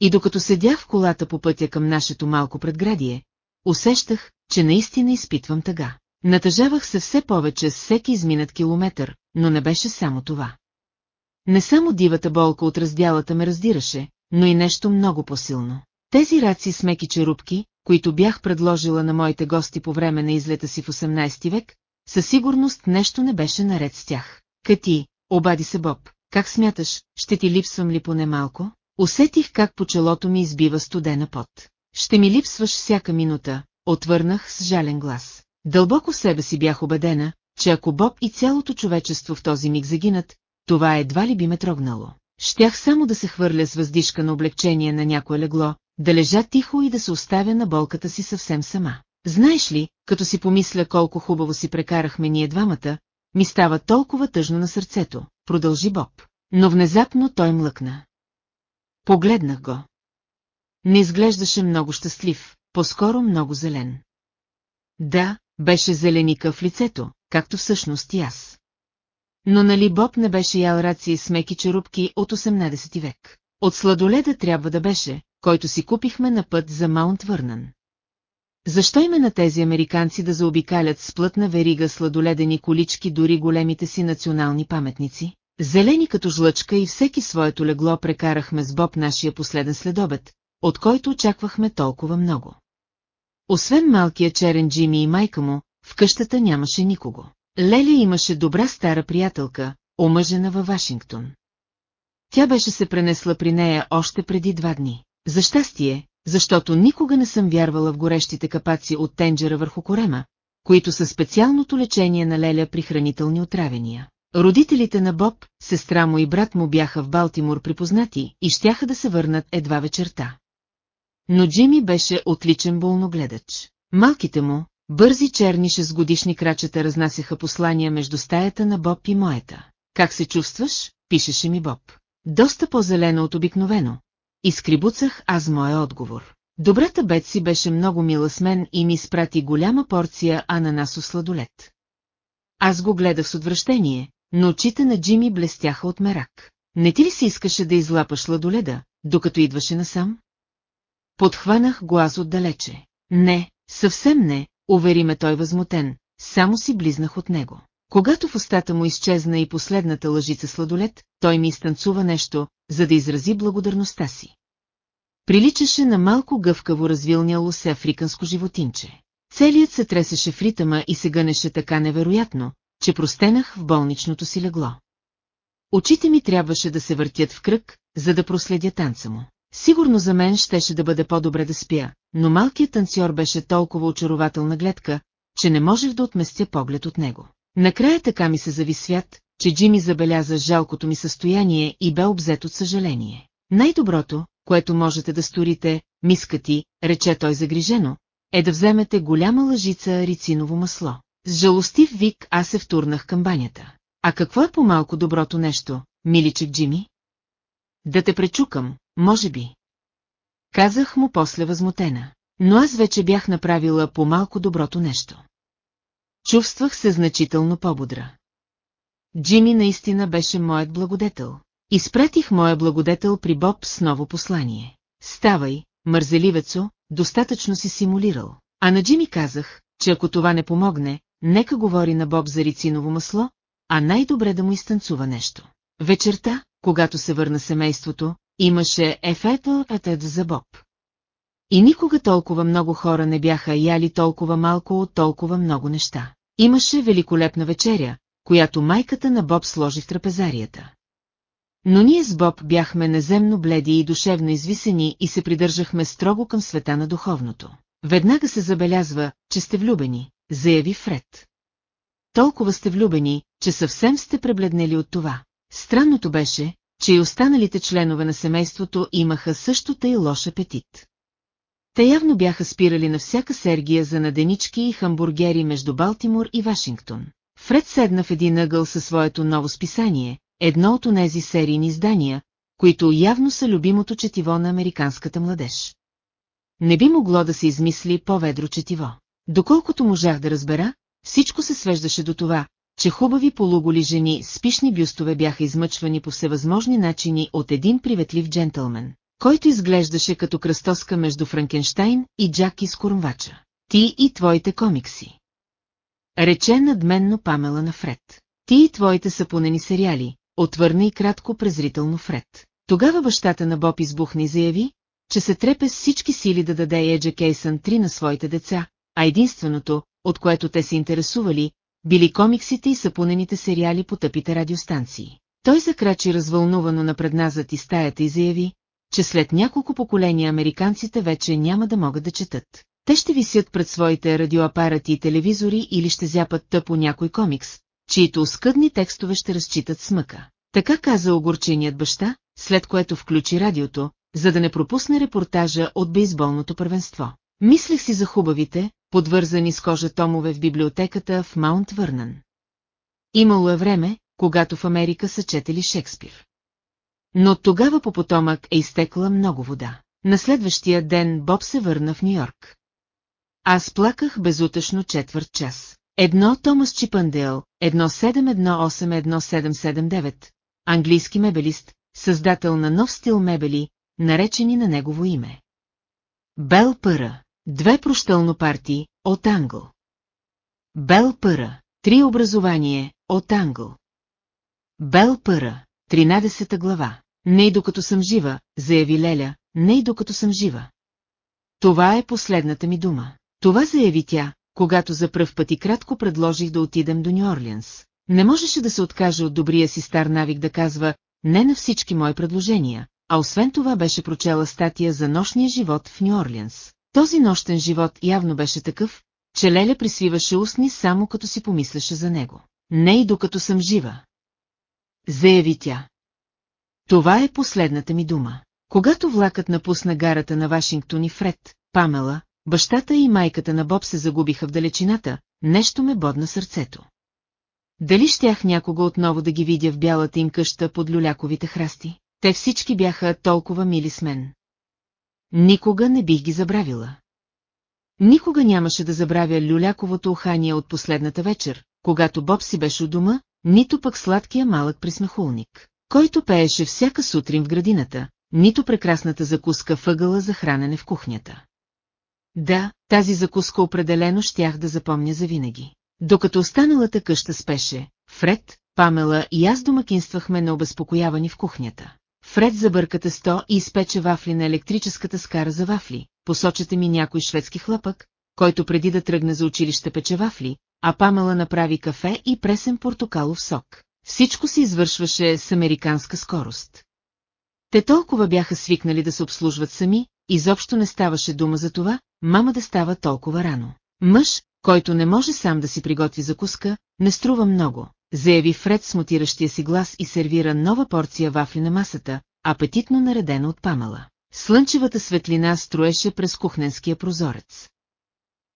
Speaker 1: И докато седях в колата по пътя към нашето малко предградие, усещах, че наистина изпитвам тъга. Натъжавах се все повече с всеки изминат километър, но не беше само това. Не само дивата болка от раздялата ме раздираше, но и нещо много по-силно. Тези раци с меки черупки, които бях предложила на моите гости по време на излета си в 18 век, със сигурност нещо не беше наред с тях. Кати, обади се Боб, как смяташ, ще ти липсвам ли поне малко? Усетих как по челото ми избива студена пот. Ще ми липсваш всяка минута, отвърнах с жален глас. Дълбоко в себе си бях убедена, че ако Боб и цялото човечество в този миг загинат, това едва ли би ме трогнало. Щях само да се хвърля с въздишка на облегчение на някое легло, да лежа тихо и да се оставя на болката си съвсем сама. Знаеш ли, като си помисля колко хубаво си прекарахме ние двамата, ми става толкова тъжно на сърцето, продължи Боб. Но внезапно той млъкна. Погледнах го. Не изглеждаше много щастлив, по-скоро много зелен. Да, беше зеленика в лицето, както всъщност и аз. Но нали Боб не беше ял раци с меки черупки от 18 век? От сладоледа трябва да беше, който си купихме на път за Маунт Върнан. Защо име на тези американци да заобикалят с плътна верига сладоледени колички дори големите си национални паметници? Зелени като жлъчка и всеки своето легло прекарахме с Боб нашия последен следобед, от който очаквахме толкова много. Освен малкия черен Джими и майка му, в къщата нямаше никого. Леля имаше добра стара приятелка, омъжена във Вашингтон. Тя беше се пренесла при нея още преди два дни. За щастие, защото никога не съм вярвала в горещите капаци от тенджера върху корема, които са специалното лечение на Леля при хранителни отравения. Родителите на Боб, сестра му и брат му бяха в Балтимор припознати и щяха да се върнат едва вечерта. Но Джими беше отличен болногледач. Малките му, бързи черни шестгодишни крачета разнасяха послания между стаята на Боб и моята. Как се чувстваш? пишеше ми Боб. Доста по-зелено от обикновено. Изкрибуцах аз моя отговор. Добрата Бетси беше много мила с мен и ми спрати голяма порция ананасов сладолет. Аз го гледах с отвращение, но очите на Джими блестяха от мерак. Не ти ли се искаше да излапаш сладоледа, докато идваше насам? Подхванах го аз отдалече. Не, съвсем не, увери ме той възмутен, само си близнах от него. Когато в устата му изчезна и последната лъжица сладолет, той ми изтанцува нещо, за да изрази благодарността си. Приличаше на малко гъвкаво развилняло се африканско животинче. Целият се тресеше в ритъма и се гънеше така невероятно, че простенах в болничното си легло. Очите ми трябваше да се въртят в кръг, за да проследя танца му. Сигурно за мен щеше да бъде по-добре да спя, но малкият танцор беше толкова очарователна гледка, че не можех да отместя поглед от него. Накрая така ми се зави свят, че Джими забеляза жалкото ми състояние и бе обзет от съжаление. Най-доброто, което можете да сторите, миска ти, рече той загрижено, е да вземете голяма лъжица рициново масло. С жалостив вик аз се втурнах към банята. А какво е по-малко доброто нещо, миличък Джими? Да те пречукам, може би. Казах му после възмутена, но аз вече бях направила по-малко доброто нещо. Чувствах се значително по-бодра. Джими наистина беше моят благодетел. Изпратих моя благодетел при Боб с ново послание. Ставай, мързеливецо, достатъчно си симулирал. А на Джими казах, че ако това не помогне, нека говори на Боб за рициново масло, а най-добре да му изтанцува нещо. Вечерта, когато се върна семейството, имаше ефето атед за Боб. И никога толкова много хора не бяха яли толкова малко от толкова много неща. Имаше великолепна вечеря, която майката на Боб сложи в трапезарията. Но ние с Боб бяхме наземно бледи и душевно извисени и се придържахме строго към света на духовното. Веднага се забелязва, че сте влюбени, заяви Фред. Толкова сте влюбени, че съвсем сте пребледнели от това. Странното беше, че и останалите членове на семейството имаха също тъй лош апетит. Те явно бяха спирали на всяка сергия за наденички и хамбургери между Балтимор и Вашингтон. Фред седна в един ъгъл със своето ново списание, едно от онези серийни издания, които явно са любимото четиво на американската младеж. Не би могло да се измисли по-ведро четиво. Доколкото можах да разбера, всичко се свеждаше до това, че хубави полуголи жени с пишни бюстове бяха измъчвани по всевъзможни начини от един приветлив джентълмен, който изглеждаше като кръстоска между Франкенштайн и Джак из Кормвача. Ти и твоите комикси. Рече надменно Памела на Фред. Ти и твоите сапунени сериали, отвърна и кратко презрително Фред. Тогава бащата на Боб избухна заяви, че се трепе с всички сили да даде Кейсън 3 на своите деца, а единственото, от което те се интересували, били комиксите и сапунените сериали по тъпите радиостанции. Той закрачи развълнувано напредназът и стаята и заяви, че след няколко поколения американците вече няма да могат да четат. Те ще висят пред своите радиоапарати и телевизори или ще зяпат тъпо някой комикс, чието оскъдни текстове ще разчитат смъка. Така каза огорченият баща, след което включи радиото, за да не пропусне репортажа от бейсболното първенство. Мислех си за хубавите, подвързани с кожа томове в библиотеката в Маунт Върнан. Имало е време, когато в Америка са четели Шекспир. Но тогава по потомък е изтекла много вода. На следващия ден Боб се върна в Нью-Йорк. Аз плаках безутъчно четвърт час. Едно Томас Чипандейл, 17181779, английски мебелист, създател на нов стил мебели, наречени на негово име. Бел Пъра. Две прощълно партии, от Англ. Бел Пъра. Три образование, от Англ. Бел Пъра. 13 глава. Не и докато съм жива, заяви Леля, не и докато съм жива. Това е последната ми дума. Това заяви тя, когато за пръв път и кратко предложих да отидем до Нью-Орлианс. Не можеше да се откаже от добрия си стар навик да казва не на всички мои предложения, а освен това беше прочела статия за нощния живот в Нью-Орлианс. Този нощен живот явно беше такъв, че Леля присвиваше устни само като си помисляше за него. Не и докато съм жива. Заяви тя. Това е последната ми дума. Когато влакът напусна гарата на Вашингтон и Фред, Памела, бащата и майката на Боб се загубиха в далечината, нещо ме бодна сърцето. Дали щях някога отново да ги видя в бялата им къща под люляковите храсти? Те всички бяха толкова мили с мен. Никога не бих ги забравила. Никога нямаше да забравя люляковото ухание от последната вечер, когато Боб си беше у дома, нито пък сладкия малък присмехулник, който пееше всяка сутрин в градината, нито прекрасната закуска въгъла за хранене в кухнята. Да, тази закуска определено щях да запомня завинаги. Докато останалата къща спеше, Фред, Памела и аз домакинствахме на обезпокоявани в кухнята. Фред забърка тесто и изпече вафли на електрическата скара за вафли, посочете ми някой шведски хлапък, който преди да тръгне за училище пече вафли, а Памела направи кафе и пресен портокалов сок. Всичко се извършваше с американска скорост. Те толкова бяха свикнали да се обслужват сами, изобщо не ставаше дума за това, мама да става толкова рано. Мъж, който не може сам да си приготви закуска, не струва много, заяви Фред с мутиращия си глас и сервира нова порция вафли на масата, апетитно наредена от Памела. Слънчевата светлина строеше през кухненския прозорец.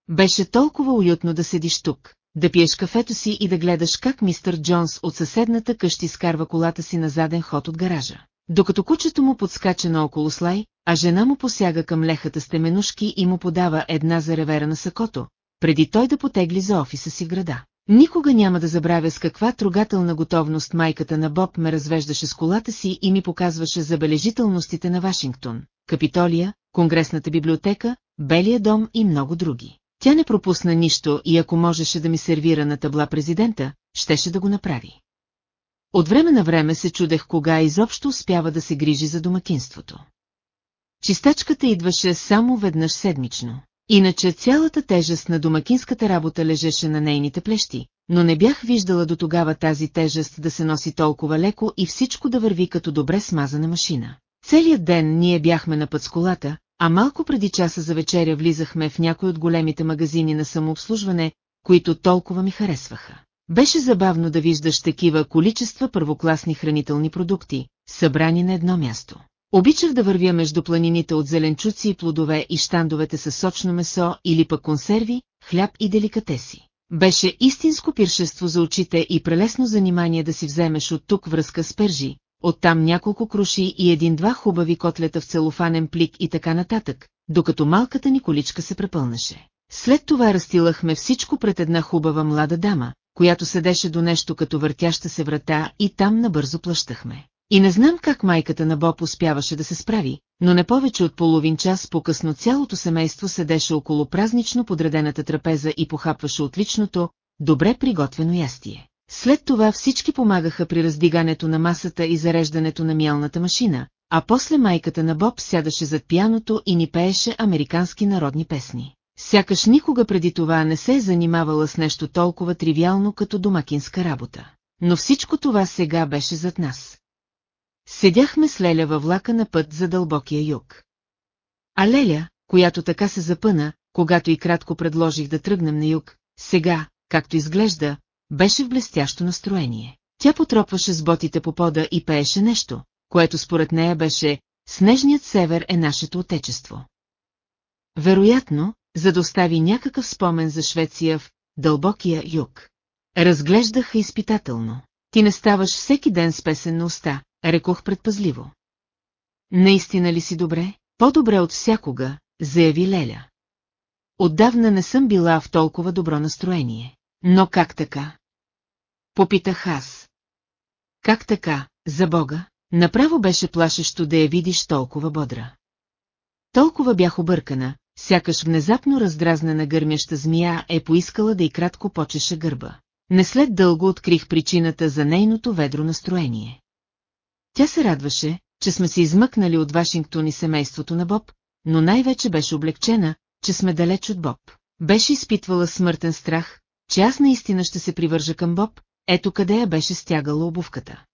Speaker 1: Беше толкова уютно да седиш тук, да пиеш кафето си и да гледаш как мистър Джонс от съседната къщи скарва колата си на заден ход от гаража. Докато кучето му подскача наоколо слай, а жена му посяга към лехата с теменушки и му подава една за ревера на сакото, преди той да потегли за офиса си в града. Никога няма да забравя с каква трогателна готовност майката на Боб ме развеждаше с колата си и ми показваше забележителностите на Вашингтон, Капитолия, Конгресната библиотека, Белия дом и много други. Тя не пропусна нищо и ако можеше да ми сервира на табла президента, щеше да го направи. От време на време се чудех кога изобщо успява да се грижи за домакинството. Чистачката идваше само веднъж седмично. Иначе цялата тежест на домакинската работа лежеше на нейните плещи, но не бях виждала до тогава тази тежест да се носи толкова леко и всичко да върви като добре смазана машина. Целият ден ние бяхме на път с колата, а малко преди часа за вечеря влизахме в някой от големите магазини на самообслужване, които толкова ми харесваха. Беше забавно да виждаш такива количества първокласни хранителни продукти, събрани на едно място. Обичах да вървя между планините от зеленчуци и плодове и щандовете с сочно месо или пък консерви, хляб и деликатеси. Беше истинско пиршество за очите и прелесно занимание да си вземеш от тук връзка с пържи, оттам няколко круши и един-два хубави котлета в целофанен плик и така нататък, докато малката ни количка се препълнеше. След това разтилахме всичко пред една хубава млада дама, която седеше до нещо като въртяща се врата и там набързо плащахме. И не знам как майката на Боб успяваше да се справи, но не повече от половин час по-късно цялото семейство седеше около празнично подредената трапеза и похапваше отличното, добре приготвено ястие. След това всички помагаха при раздигането на масата и зареждането на мялната машина, а после майката на Боб сядаше зад пияното и ни пееше американски народни песни. Сякаш никога преди това не се е занимавала с нещо толкова тривиално като домакинска работа. Но всичко това сега беше зад нас. Седяхме с Леля във влака на път за дълбокия юг. А Леля, която така се запъна, когато и кратко предложих да тръгнем на юг, сега, както изглежда, беше в блестящо настроение. Тя потропваше с ботите по пода и пееше нещо, което според нея беше «Снежният север е нашето отечество». Вероятно, за да остави някакъв спомен за Швеция в дълбокия юг. Разглеждаха изпитателно. Ти не ставаш всеки ден с песен на уста, рекох предпазливо. Наистина ли си добре? По-добре от всякога, заяви Леля. Отдавна не съм била в толкова добро настроение. Но как така? Попитах аз. Как така, за Бога? Направо беше плашещо да я видиш толкова бодра. Толкова бях объркана, сякаш внезапно раздразнена гърмяща змия е поискала да и кратко почеше гърба. Не след дълго открих причината за нейното ведро настроение. Тя се радваше, че сме се измъкнали от Вашингтон и семейството на Боб, но най-вече беше облегчена, че сме далеч от Боб. Беше изпитвала смъртен страх, че аз наистина ще се привържа към Боб, ето къде я беше стягала обувката.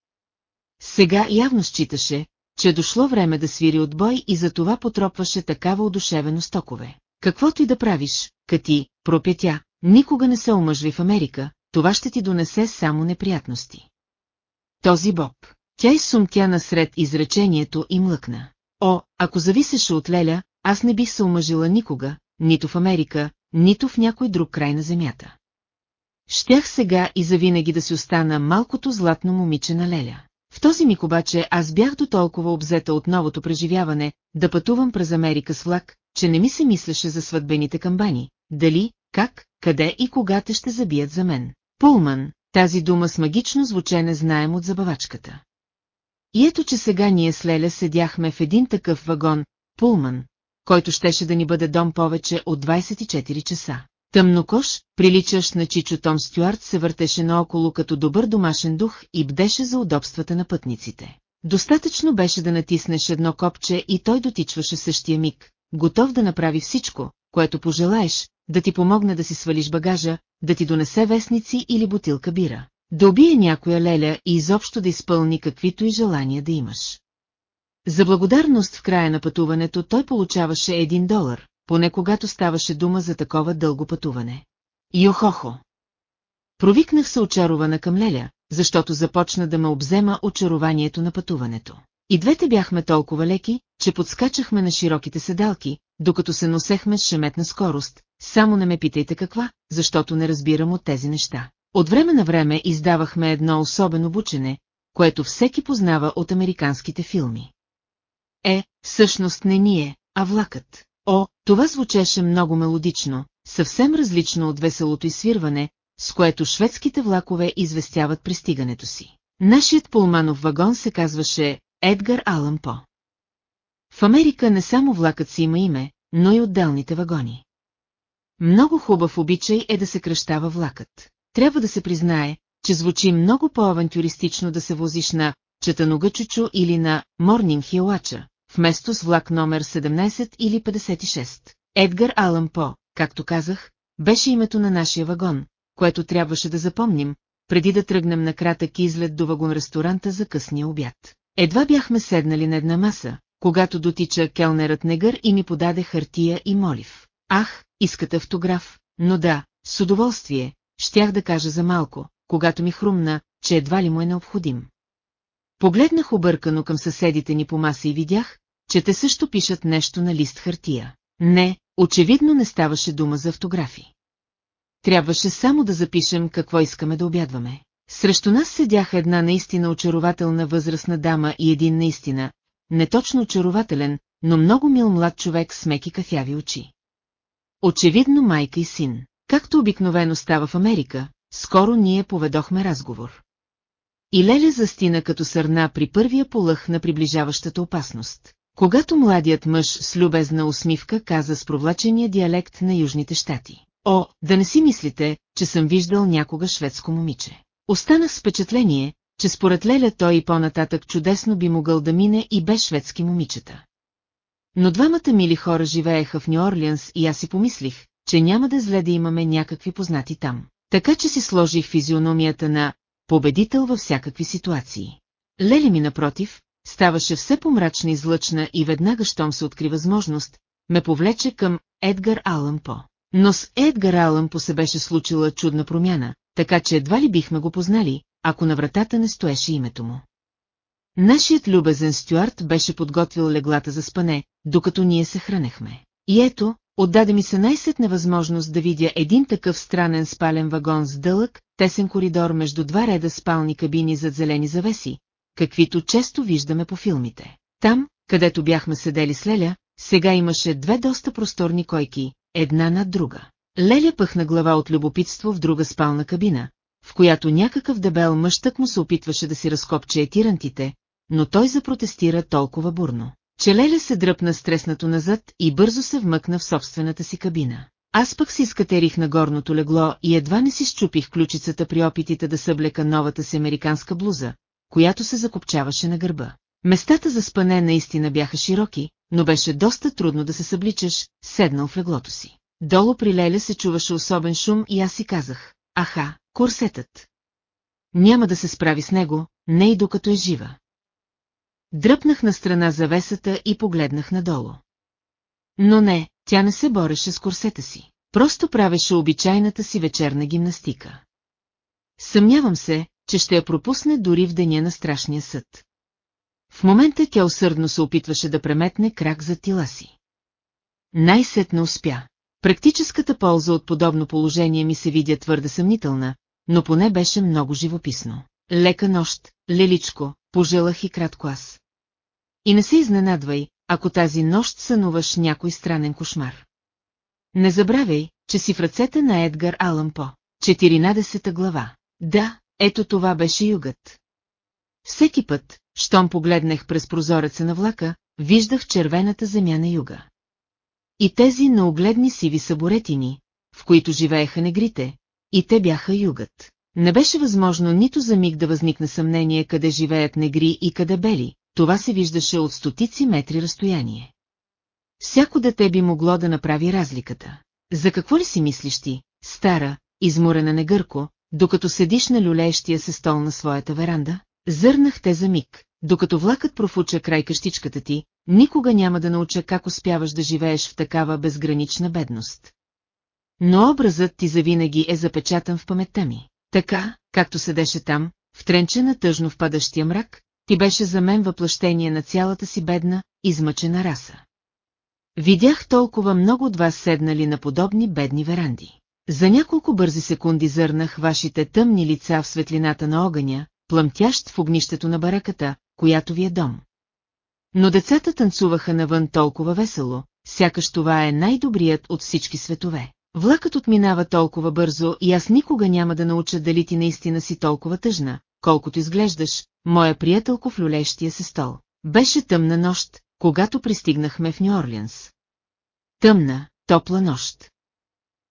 Speaker 1: Сега явно считаше, че е дошло време да свири отбой и за това потропваше такава одушевено стокове. Каквото и да правиш, кати, пропетя, никога не се омъжви в Америка, това ще ти донесе само неприятности. Този Боб. Тя изсумтя насред изречението и млъкна. О, ако зависеше от Леля, аз не бих се омъжила никога, нито в Америка, нито в някой друг край на земята. Щях сега и завинаги да си остана малкото златно момиче на Леля. В този миг обаче аз бях до толкова обзета от новото преживяване, да пътувам през Америка с влак, че не ми се мислеше за сватбените камбани, дали, как, къде и кога те ще забият за мен. Пулман, тази дума с магично звучене знаем от забавачката. И ето, че сега ние с Леля седяхме в един такъв вагон, Пулман, който щеше да ни бъде дом повече от 24 часа. Тъмнокош, приличащ на Чичо Том Стюарт, се въртеше наоколо като добър домашен дух и бдеше за удобствата на пътниците. Достатъчно беше да натиснеш едно копче и той дотичваше същия миг, готов да направи всичко, което пожелаеш, да ти помогне да си свалиш багажа, да ти донесе вестници или бутилка бира, да убие някоя леля и изобщо да изпълни каквито и желания да имаш. За благодарност в края на пътуването той получаваше един долар, поне когато ставаше дума за такова дълго пътуване. Йохохо! Провикнах се очарована към Леля, защото започна да ме обзема очарованието на пътуването. И двете бяхме толкова леки, че подскачахме на широките седалки, докато се носехме с шеметна скорост, само не ме питайте каква, защото не разбирам от тези неща. От време на време издавахме едно особено бучене, което всеки познава от американските филми. Е, всъщност не ние, а влакът. О, това звучеше много мелодично, съвсем различно от веселото изсвирване, с което шведските влакове известяват пристигането си. Нашият полманов вагон се казваше Едгар Алън По. В Америка не само влакът си има име, но и отделните вагони. Много хубав обичай е да се кръщава влакът. Трябва да се признае, че звучи много по-авантюристично да се возиш на Чатанугачучо или на Морнинг Хилача, вместо с влак номер 17 или 56. Едгар Алън По, както казах, беше името на нашия вагон, което трябваше да запомним, преди да тръгнем на кратък излет до вагон-ресторанта за късния обяд. Едва бяхме седнали на една маса, когато дотича келнерът негър и ми подаде хартия и молив. Ах, искате автограф, но да, с удоволствие, щях да кажа за малко, когато ми хрумна, че едва ли му е необходим. Погледнах объркано към съседите ни по маса и видях, че те също пишат нещо на лист хартия. Не, очевидно не ставаше дума за автографи. Трябваше само да запишем какво искаме да обядваме. Срещу нас седяха една наистина очарователна възрастна дама и един наистина, не точно очарователен, но много мил млад човек с меки кафяви очи. Очевидно майка и син. Както обикновено става в Америка, скоро ние поведохме разговор. И Леля застина като сърна при първия полъх на приближаващата опасност. Когато младият мъж с любезна усмивка каза с провлачения диалект на Южните щати. О, да не си мислите, че съм виждал някога шведско момиче. Останах с впечатление, че според Леля той и по-нататък чудесно би могъл да мине и без шведски момичета. Но двамата мили хора живееха в Нью-Орлианс и аз си помислих, че няма да зле да имаме някакви познати там. Така че си сложих физиономията на победител във всякакви ситуации. Лели ми напротив, ставаше все помрачна и злъчна и веднага, щом се откри възможност, ме повлече към Едгар Алън По. Но с Едгар Алън По се беше случила чудна промяна, така че едва ли бихме го познали, ако на вратата не стоеше името му. Нашият любезен стюарт беше подготвил леглата за спане, докато ние се хранехме. И ето, отдаде ми се най-сетна възможност да видя един такъв странен спален вагон с дълъг, тесен коридор между два реда спални кабини зад зелени завеси, каквито често виждаме по филмите. Там, където бяхме седели с Леля, сега имаше две доста просторни койки, една над друга. Леля пъхна глава от любопитство в друга спална кабина, в която някакъв дебел мъж тък му се опитваше да си разкопче етирантите, но той запротестира толкова бурно, че Леля се дръпна стреснато назад и бързо се вмъкна в собствената си кабина. Аз пък си изкатерих на горното легло и едва не си щупих ключицата при опитите да съблека новата си американска блуза, която се закопчаваше на гърба. Местата за спане наистина бяха широки, но беше доста трудно да се събличаш, седнал в леглото си. Долу при Леля се чуваше особен шум и аз си казах, аха, курсетът. Няма да се справи с него, не и докато е жива. Дръпнах на страна завесата и погледнах надолу. Но не, тя не се бореше с курсета си. Просто правеше обичайната си вечерна гимнастика. Съмнявам се, че ще я пропусне дори в деня на страшния съд. В момента тя усърдно се опитваше да преметне крак за тила си. Най-сетне успя. Практическата полза от подобно положение ми се видя твърде съмнителна, но поне беше много живописно. Лека нощ, леличко, пожелах и кратко аз. И не се изненадвай, ако тази нощ сънуваш някой странен кошмар. Не забравяй, че си в ръцете на Едгар Алън По. 14 глава. Да, ето това беше югът. Всеки път, щом погледнах през прозореца на влака, виждах червената земя на юга. И тези наогледни сиви съборетини, в които живееха негрите, и те бяха югът. Не беше възможно нито за миг да възникне съмнение къде живеят негри и къде бели, това се виждаше от стотици метри разстояние. Всяко дете би могло да направи разликата. За какво ли си мислиш ти, стара, изморена негърко, докато седиш на люлеещия се стол на своята веранда? Зърнах те за миг, докато влакът профуча край къщичката ти, никога няма да науча как успяваш да живееш в такава безгранична бедност. Но образът ти завинаги е запечатан в паметта ми. Така, както седеше там, втренчена тъжно в падащия мрак, ти беше за мен въплъщение на цялата си бедна, измъчена раса. Видях толкова много от вас седнали на подобни бедни веранди. За няколко бързи секунди зърнах вашите тъмни лица в светлината на огъня, плъмтящ в огнището на бараката, която ви е дом. Но децата танцуваха навън толкова весело, сякаш това е най-добрият от всички светове. Влакът отминава толкова бързо и аз никога няма да науча дали ти наистина си толкова тъжна, колкото изглеждаш, моя приятелко в люлещия се стол. Беше тъмна нощ, когато пристигнахме в Нью-Орлианс. Тъмна, топла нощ.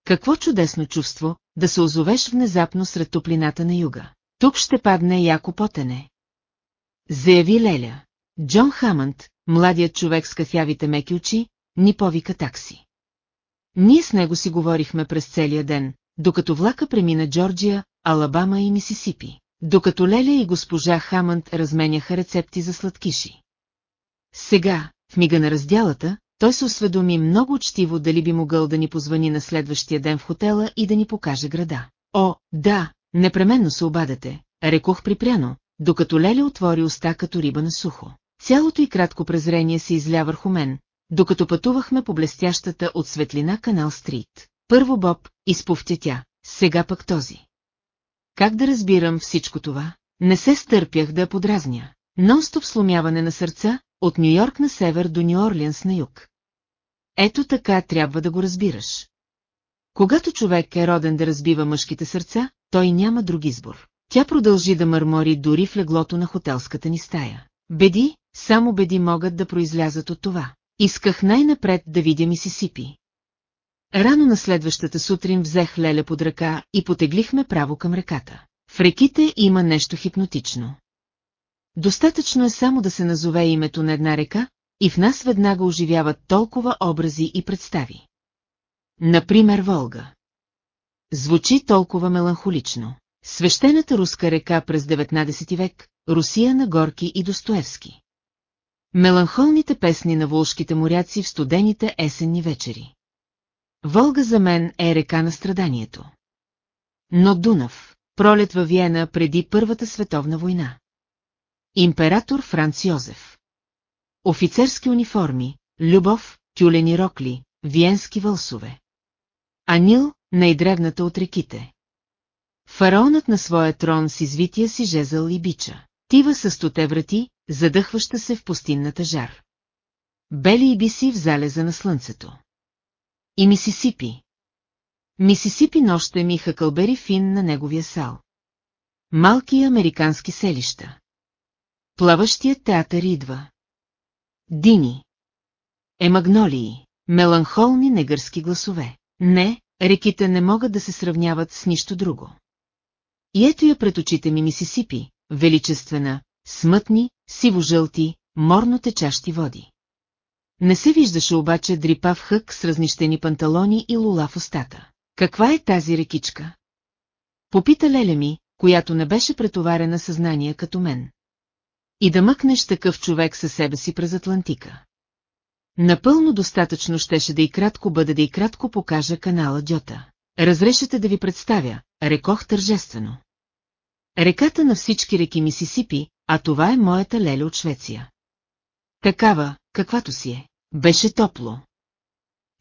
Speaker 1: Какво чудесно чувство, да се озовеш внезапно сред топлината на юга. Тук ще падне яко потене. Заяви Леля. Джон Хамънд, младият човек с кафявите меки очи, ни повика такси. Ние с него си говорихме през целия ден, докато влака премина Джорджия, Алабама и Мисисипи, докато Леля и госпожа Хамънд разменяха рецепти за сладкиши. Сега, в мига на разделата, той се осведоми много учтиво дали би могъл да ни позвани на следващия ден в хотела и да ни покаже града. О, да, непременно се обадете, рекох припряно, докато Леля отвори уста като риба на сухо. Цялото и кратко презрение се изля върху мен, докато пътувахме по блестящата от светлина канал Стрит. Първо Боб, изповтя тя, сега пък този. Как да разбирам всичко това? Не се стърпях да подразня. Нон-стоп сломяване на сърца, от Нью-Йорк на север до Нью-Орлианс на юг. Ето така трябва да го разбираш. Когато човек е роден да разбива мъжките сърца, той няма друг избор. Тя продължи да мърмори дори в леглото на хотелската ни стая. Беди, само беди могат да произлязат от това. Исках най-напред да видя Мисисипи. Рано на следващата сутрин взех Леля под ръка и потеглихме право към реката. В реките има нещо хипнотично. Достатъчно е само да се назове името на една река, и в нас веднага оживяват толкова образи и представи. Например Волга. Звучи толкова меланхолично. Свещената руска река през 19 век, Русия на Горки и Достоевски. Меланхолните песни на волшките моряци в студените есенни вечери. Волга за мен е река на страданието. Но Дунав, пролет във Виена преди Първата световна война. Император Франц Йозеф. Офицерски униформи, любов, тюлени рокли, виенски вълсове. Анил, най-древната от реките. Фараонът на своя трон с извития си жезъл и бича. Тива с стоте врати, задъхваща се в пустинната жар. Бели и биси в залеза на слънцето. И Мисисипи. Мисисипи нощем и хакълбери фин на неговия сал. Малки американски селища. Плаващият театър идва. Дини. Емагнолии. Меланхолни негърски гласове. Не, реките не могат да се сравняват с нищо друго. И ето я пред очите ми Мисисипи, величествена, смътни, сиво-жълти, морно течащи води. Не се виждаше обаче дрипав хък с разнищени панталони и лула в устата. Каква е тази рекичка? Попита Леля ми, която не беше претоварена съзнание като мен. И да мъкнеш такъв човек със себе си през Атлантика. Напълно достатъчно щеше да и кратко бъде да и кратко покажа канала Дьота. Разрешете да ви представя, рекох тържествено. Реката на всички реки Мисисипи, а това е моята леля от Швеция. Такава, каквато си е. Беше топло.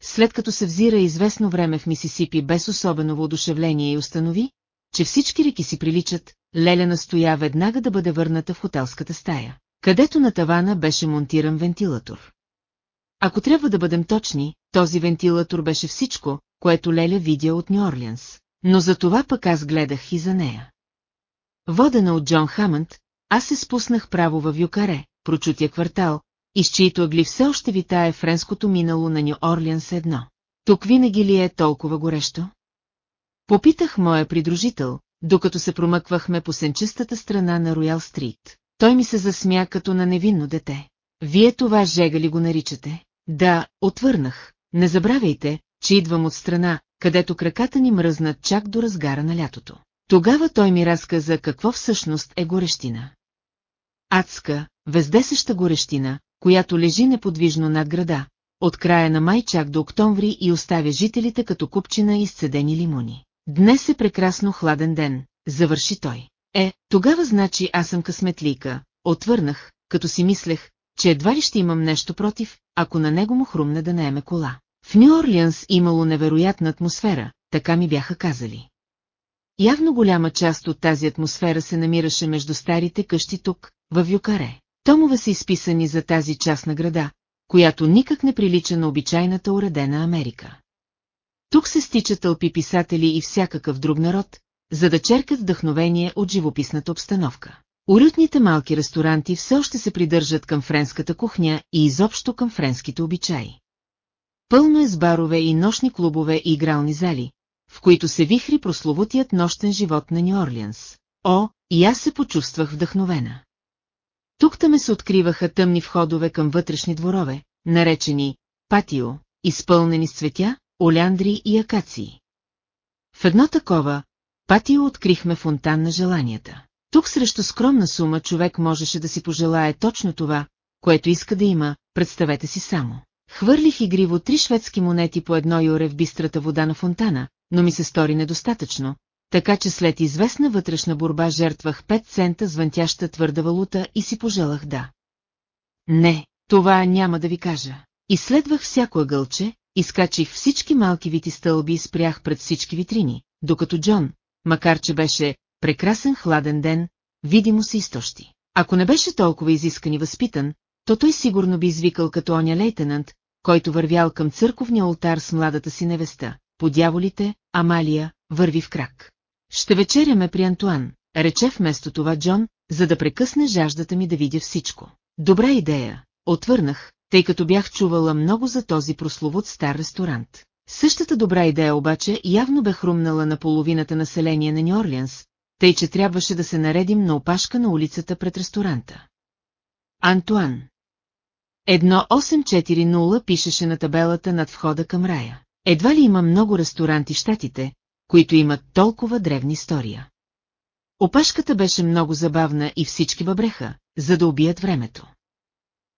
Speaker 1: След като се взира известно време в Мисисипи без особено воодушевление и установи, че всички реки си приличат, Леля настоя веднага да бъде върната в хотелската стая, където на тавана беше монтиран вентилатор. Ако трябва да бъдем точни, този вентилатор беше всичко, което Леля видя от Нью-Орлианс. Но за това пък аз гледах и за нея. Водена от Джон Хамънд, аз се спуснах право във Юкаре, прочутия квартал, из чието ъгли все още витае френското минало на Нью-Орлианс едно. Тук винаги ли е толкова горещо? Попитах моя придружител, докато се промъквахме по сенчестата страна на Роял Стрит. Той ми се засмя като на невинно дете. Вие това жега ли го наричате? Да, отвърнах. Не забравяйте, че идвам от страна, където краката ни мръзнат чак до разгара на лятото. Тогава той ми разказа какво всъщност е горещина. Адска, вездесеща горещина, която лежи неподвижно над града, от края на май чак до октомври и оставя жителите като купчина изцедени лимони. Днес е прекрасно хладен ден, завърши той. Е, тогава значи аз съм късметлийка, отвърнах, като си мислех, че едва ли ще имам нещо против, ако на него му хрумне да наеме кола. В Нью-Орлианс имало невероятна атмосфера, така ми бяха казали. Явно голяма част от тази атмосфера се намираше между старите къщи тук, в Юкаре. Томове са изписани за тази част на града, която никак не прилича на обичайната уредена Америка. Тук се стичат тълпи писатели и всякакъв друг народ, за да черкат вдъхновение от живописната обстановка. Уютните малки ресторанти все още се придържат към френската кухня и изобщо към френските обичаи. Пълно е с барове и нощни клубове и игрални зали, в които се вихри прословутият нощен живот на Нью-Орлианс. О, и аз се почувствах вдъхновена. Тук ме се откриваха тъмни входове към вътрешни дворове, наречени патио, изпълнени с цветя, оляндри и акации. В едно такова патио открихме фонтан на желанията. Тук срещу скромна сума човек можеше да си пожелае точно това, което иска да има, представете си само. Хвърлих игриво три шведски монети по едно юре в бистрата вода на фонтана, но ми се стори недостатъчно, така че след известна вътрешна борба жертвах 5 цента звънтяща твърда валута и си пожелах да. Не, това няма да ви кажа. Изследвах всяко ъгълче, изкачих всички малки вити стълби и спрях пред всички витрини, докато Джон, макар че беше прекрасен хладен ден, видимо се изтощи. Ако не беше толкова изискан и възпитан, то той сигурно би извикал като оня лейтенант, който вървял към църковния ултар с младата си невеста. По дяволите, Амалия, върви в крак. Ще вечеряме при Антуан, рече вместо това Джон, за да прекъсне жаждата ми да видя всичко. Добра идея, отвърнах, тъй като бях чувала много за този прословут стар ресторант. Същата добра идея обаче явно бе хрумнала на половината население на Нью-Орлианс, тъй че трябваше да се наредим на опашка на улицата пред ресторанта. Антуан. 1840 пишеше на табелата над входа към рая. Едва ли има много ресторанти щатите, които имат толкова древни история. Опашката беше много забавна и всички бъбреха, за да убият времето.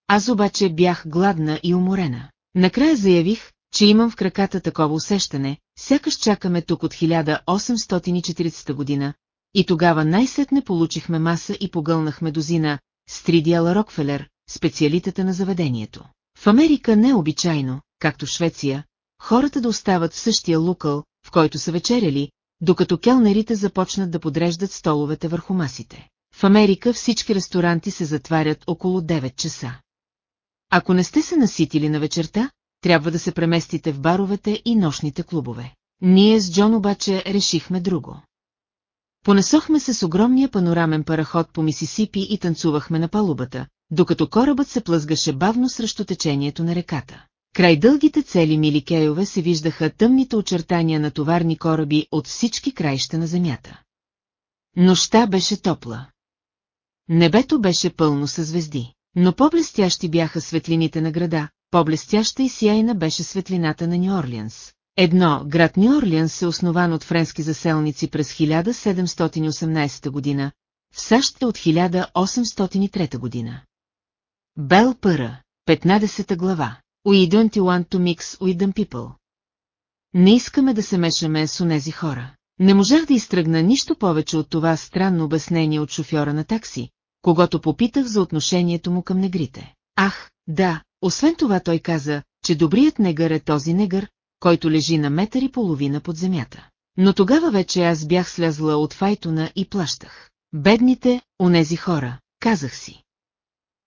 Speaker 1: Аз обаче бях гладна и уморена. Накрая заявих, че имам в краката такова усещане, сякаш чакаме тук от 1840 година, и тогава най-сетне получихме маса и погълнахме дозина Стридиала Рокфелер, специалитета на заведението. В Америка не е обичайно, както в Швеция, хората да остават в същия лукъл, в който са вечеряли, докато келнерите започнат да подреждат столовете върху масите. В Америка всички ресторанти се затварят около 9 часа. Ако не сте се наситили на вечерта, трябва да се преместите в баровете и нощните клубове. Ние с Джон обаче решихме друго. Понесохме се с огромния панорамен параход по Мисисипи и танцувахме на палубата, докато корабът се плъзгаше бавно срещу течението на реката. Край дългите цели мили кейове се виждаха тъмните очертания на товарни кораби от всички краища на земята. Нощта беше топла. Небето беше пълно със звезди, но по-блестящи бяха светлините на града, по-блестяща и сияйна беше светлината на Нью-Орлианс. Едно, град Нью-Орлианс е основан от френски заселници през 1718 година, в САЩ е от 1803 година. Бел Пъра, 15 глава. We don't want to mix with them people. Не искаме да се мешаме с онези хора. Не можах да изтръгна нищо повече от това странно обяснение от шофьора на такси, когато попитах за отношението му към негрите. Ах, да, освен това той каза, че добрият негър е този негър, който лежи на метър и половина под земята. Но тогава вече аз бях слязла от файтона и плащах. Бедните, онези хора, казах си.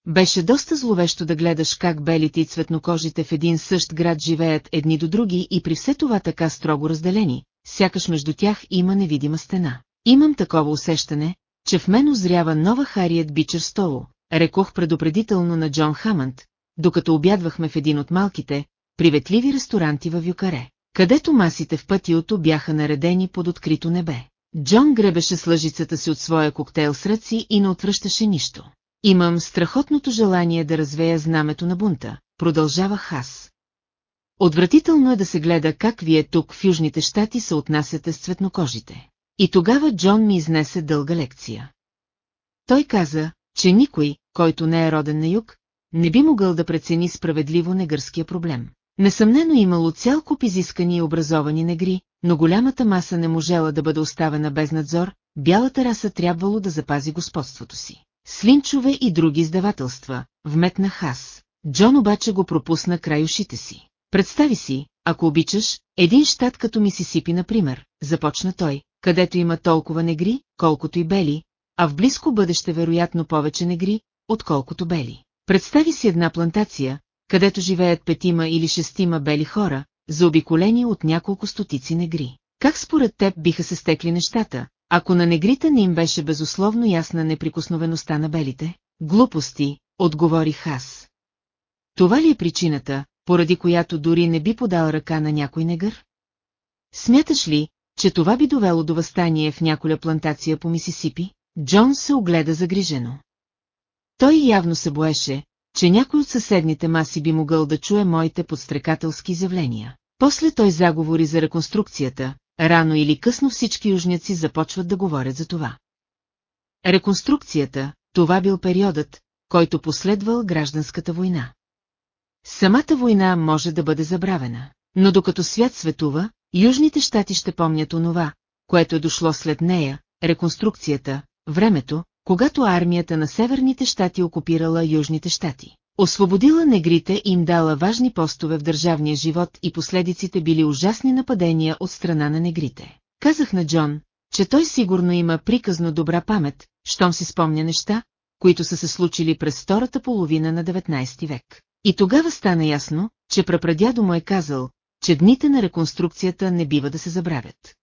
Speaker 1: Беше доста зловещо да гледаш как белите и цветнокожите в един същ град живеят едни до други и при все това така строго разделени, сякаш между тях има невидима стена. Имам такова усещане, че в мен озрява нова Хариет Бичер Столо, рекох предупредително на Джон Хамънд, докато обядвахме в един от малките, приветливи ресторанти в Юкаре, където масите в пътиото бяха наредени под открито небе. Джон гребеше с лъжицата си от своя коктейл с ръци и не отвръщаше нищо. Имам страхотното желание да развея знамето на бунта, продължава аз. Отвратително е да се гледа как вие тук в Южните щати се отнасяте с цветнокожите. И тогава Джон ми изнесе дълга лекция. Той каза, че никой, който не е роден на юг, не би могъл да прецени справедливо негърския проблем. Несъмнено имало цял куп изискани и образовани негри, но голямата маса не можела да бъде оставена без надзор, бялата раса трябвало да запази господството си. Слинчове и други издавателства, вметнах аз. Джон обаче го пропусна край ушите си. Представи си, ако обичаш, един щат като Мисисипи, например, започна той, където има толкова негри, колкото и бели, а в близко бъдеще вероятно повече негри, отколкото бели. Представи си една плантация, където живеят петима или шестима бели хора, заобиколени от няколко стотици негри. Как според теб биха се стекли нещата, ако на негрите не им беше безусловно ясна неприкосновеността на белите? Глупости, отговорих аз. Това ли е причината, поради която дори не би подал ръка на някой негър? Смяташ ли, че това би довело до възстание в няколя плантация по Мисисипи? Джон се огледа загрижено. Той явно се боеше, че някой от съседните маси би могъл да чуе моите подстрекателски изявления. После той заговори за реконструкцията, рано или късно всички южняци започват да говорят за това. Реконструкцията, това бил периодът, който последвал гражданската война. Самата война може да бъде забравена, но докато свят светува, Южните щати ще помнят онова, което е дошло след нея, реконструкцията, времето, когато армията на Северните щати окупирала Южните щати. Освободила негрите и им дала важни постове в държавния живот и последиците били ужасни нападения от страна на негрите. Казах на Джон, че той сигурно има приказно добра памет, щом си спомня неща, които са се случили през втората половина на 19 век. И тогава стана ясно, че прапрадядо му е казал, че дните на реконструкцията не бива да се забравят.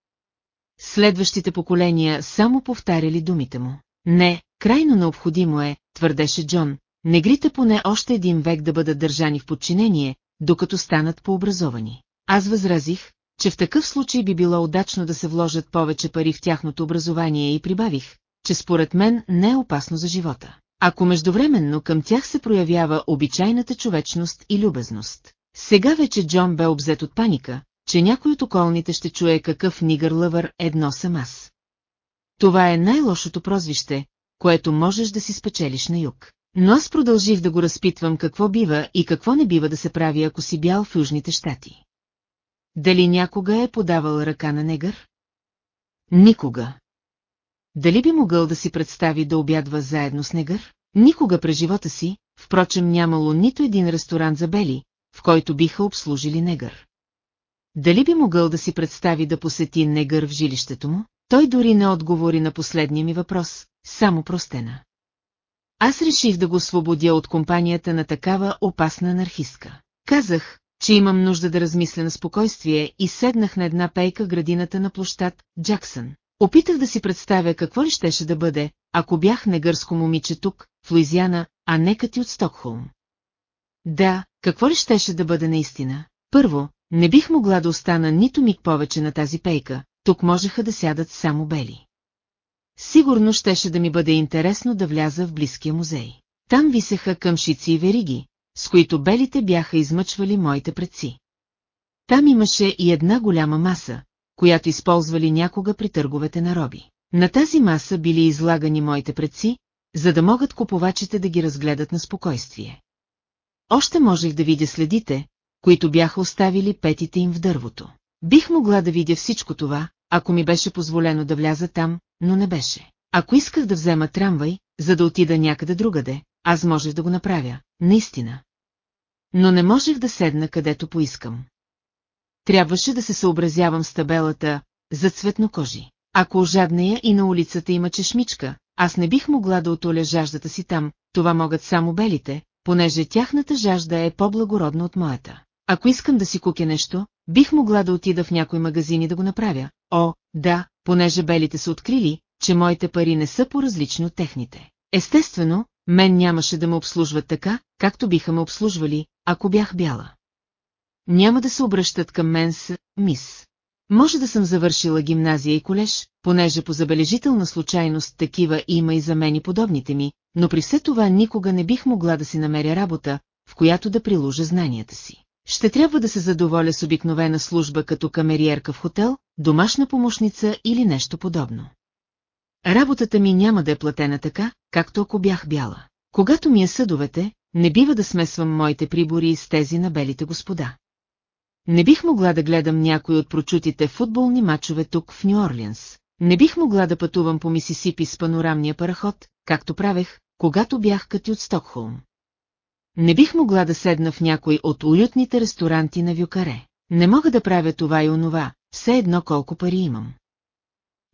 Speaker 1: Следващите поколения само повтаряли думите му. Не, крайно необходимо е, твърдеше Джон, негрите поне още един век да бъдат държани в подчинение, докато станат пообразовани. Аз възразих, че в такъв случай би било удачно да се вложат повече пари в тяхното образование и прибавих, че според мен не е опасно за живота. Ако междувременно към тях се проявява обичайната човечност и любезност. Сега вече Джон бе обзет от паника, че някой от околните ще чуе какъв нигър лъвър едно съм аз. Това е най-лошото прозвище, което можеш да си спечелиш на юг. Но аз продължих да го разпитвам какво бива и какво не бива да се прави, ако си бял в Южните щати. Дали някога е подавал ръка на негър? Никога. Дали би могъл да си представи да обядва заедно с негър? Никога през живота си, впрочем нямало нито един ресторант за бели, в който биха обслужили негър. Дали би могъл да си представи да посети негър в жилището му? Той дори не отговори на последния ми въпрос, само простена. Аз реших да го освободя от компанията на такава опасна анархистка. Казах, че имам нужда да размисля на спокойствие и седнах на една пейка градината на площад Джаксън. Опитах да си представя какво ли щеше да бъде, ако бях негърско момиче тук, в Луизиана, а не кати от Стокхолм. Да, какво ли щеше да бъде наистина? Първо, не бих могла да остана нито миг повече на тази пейка, тук можеха да сядат само бели. Сигурно щеше да ми бъде интересно да вляза в близкия музей. Там висеха къмшици и вериги, с които белите бяха измъчвали моите предци. Там имаше и една голяма маса, която използвали някога при търговете на роби. На тази маса били излагани моите предци, за да могат купувачите да ги разгледат на спокойствие. Още можех да видя следите, които бяха оставили петите им в дървото. Бих могла да видя всичко това, ако ми беше позволено да вляза там, но не беше. Ако исках да взема трамвай, за да отида някъде другаде, аз можех да го направя, наистина. Но не можех да седна където поискам. Трябваше да се съобразявам с табелата за цветнокожи. Ако ожаднея и на улицата има чешмичка, аз не бих могла да отоля жаждата си там, това могат само белите, понеже тяхната жажда е по-благородна от моята. Ако искам да си купя нещо, бих могла да отида в някой магазин и да го направя. О, да, понеже белите са открили, че моите пари не са по-различни от техните. Естествено, мен нямаше да ме обслужват така, както биха ме обслужвали, ако бях бяла. Няма да се обръщат към мен с «мис». Може да съм завършила гимназия и колеж, понеже по забележителна случайност такива има и за мен и подобните ми, но при все това никога не бих могла да си намеря работа, в която да приложа знанията си. Ще трябва да се задоволя с обикновена служба като камериерка в хотел, домашна помощница или нещо подобно. Работата ми няма да е платена така, както ако бях бяла. Когато ми е съдовете, не бива да смесвам моите прибори с тези на белите господа. Не бих могла да гледам някой от прочутите футболни матчове тук в Нью-Орлианс. Не бих могла да пътувам по Мисисипи с панорамния параход, както правех, когато бях като от Стокхолм. Не бих могла да седна в някой от уютните ресторанти на Вюкаре. Не мога да правя това и онова, все едно колко пари имам.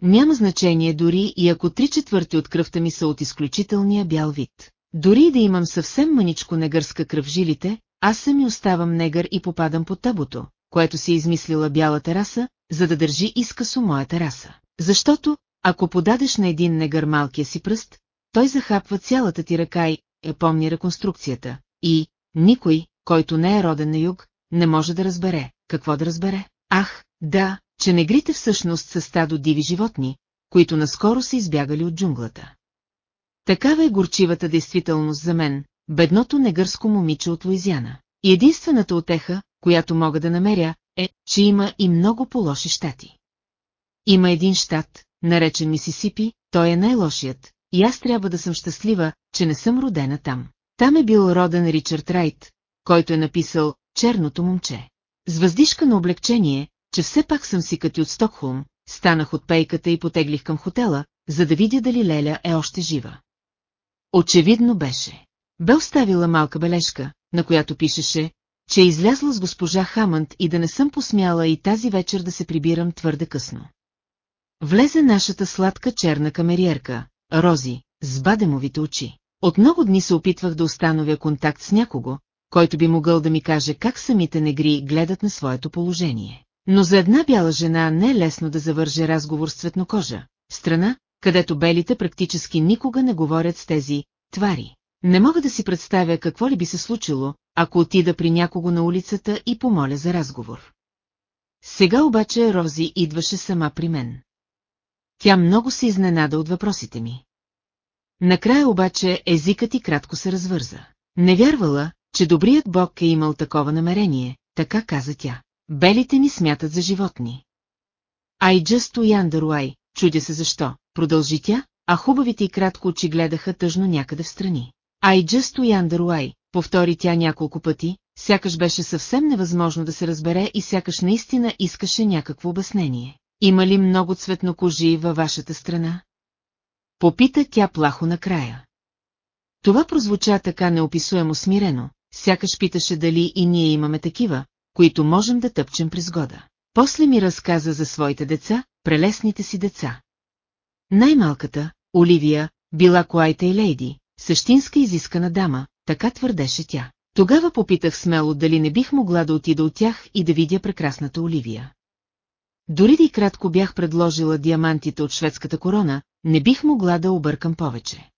Speaker 1: Няма значение дори и ако три четвърти от кръвта ми са от изключителния бял вид. Дори да имам съвсем мъничко негърска кръв жилите, аз сами оставам негър и попадам под табото, което си е измислила бялата раса, за да държи изкъсо моята раса. Защото, ако подадеш на един негър малкия си пръст, той захапва цялата ти ръка и е помни реконструкцията. И никой, който не е роден на юг, не може да разбере. Какво да разбере? Ах, да, че негрите всъщност са стадо диви животни, които наскоро са избягали от джунглата. Такава е горчивата действителност за мен, бедното негърско момиче от Луизяна. И единствената отеха, която мога да намеря, е, че има и много по-лоши щати. Има един щат, наречен Мисисипи, той е най-лошият, и аз трябва да съм щастлива, че не съм родена там. Там е бил роден Ричард Райт, който е написал «Черното момче». С въздишка на облегчение, че все пак съм си като от Стокхолм, станах от пейката и потеглих към хотела, за да видя дали Леля е още жива. Очевидно беше. Бе оставила малка бележка, на която пишеше, че е излязла с госпожа Хамънд и да не съм посмяла и тази вечер да се прибирам твърде късно. Влезе нашата сладка черна камериерка, Рози, с бадемовите очи. От много дни се опитвах да установя контакт с някого, който би могъл да ми каже как самите негри гледат на своето положение. Но за една бяла жена не е лесно да завърже разговор с цветнокожа, страна, където белите практически никога не говорят с тези твари. Не мога да си представя какво ли би се случило, ако отида при някого на улицата и помоля за разговор. Сега обаче Рози идваше сама при мен. Тя много се изненада от въпросите ми. Накрая обаче езикът и кратко се развърза. Не вярвала, че добрият бог е имал такова намерение, така каза тя. Белите ни смятат за животни. I just wonder why, чудя се защо, продължи тя, а хубавите и кратко очи гледаха тъжно някъде в страни. I just wonder why, повтори тя няколко пъти, сякаш беше съвсем невъзможно да се разбере и сякаш наистина искаше някакво обяснение. Има ли много цветнокожи във вашата страна? Попита тя плахо накрая. Това прозвуча така неописуемо смирено, сякаш питаше дали и ние имаме такива, които можем да тъпчем през года. После ми разказа за своите деца, прелесните си деца. Най-малката, Оливия, била Куайта и Лейди, същинска изискана дама, така твърдеше тя. Тогава попитах смело дали не бих могла да отида от тях и да видя прекрасната Оливия. Дори да и кратко бях предложила диамантите от шведската корона, не бих могла да объркам повече.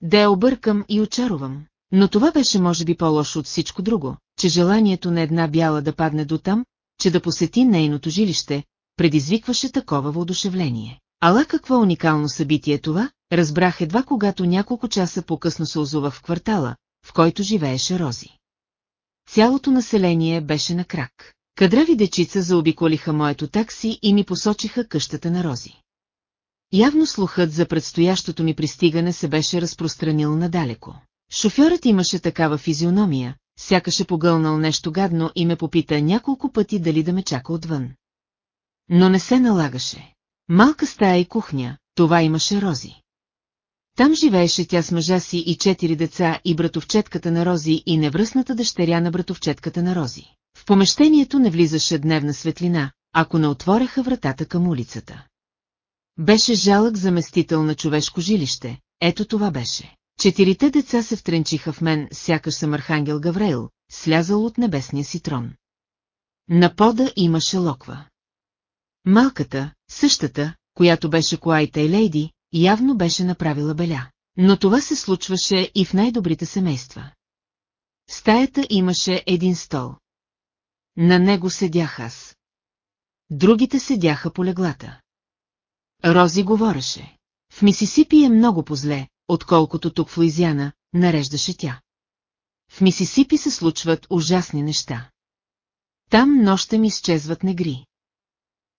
Speaker 1: Да я объркам и очаровам. Но това беше може би по-лошо от всичко друго, че желанието на една бяла да падне до там, че да посети нейното жилище, предизвикваше такова въодушевление. Ала какво уникално събитие е това, разбрах едва когато няколко часа по-късно се озувах в квартала, в който живееше Рози. Цялото население беше на крак. Кадрави дечица заобиколиха моето такси и ми посочиха къщата на Рози. Явно слухът за предстоящото ми пристигане се беше разпространил надалеко. Шофьорът имаше такава физиономия, сякаше погълнал нещо гадно и ме попита няколко пъти дали да ме чака отвън. Но не се налагаше. Малка стая и кухня, това имаше Рози. Там живееше тя с мъжа си и четири деца и братовчетката на Рози и невръстната дъщеря на братовчетката на Рози. В помещението не влизаше дневна светлина, ако не отвореха вратата към улицата. Беше жалък заместител на човешко жилище, ето това беше. Четирите деца се втренчиха в мен, сякаш съм архангел Гаврейл, слязал от небесния си трон. На пода имаше локва. Малката, същата, която беше Куайта и Лейди, явно беше направила беля. Но това се случваше и в най-добрите семейства. В стаята имаше един стол. На него седях аз. Другите седяха по леглата. Рози говореше. В Мисисипи е много позле, отколкото тук в Луизиана, нареждаше тя. В Мисисипи се случват ужасни неща. Там нощем изчезват негри.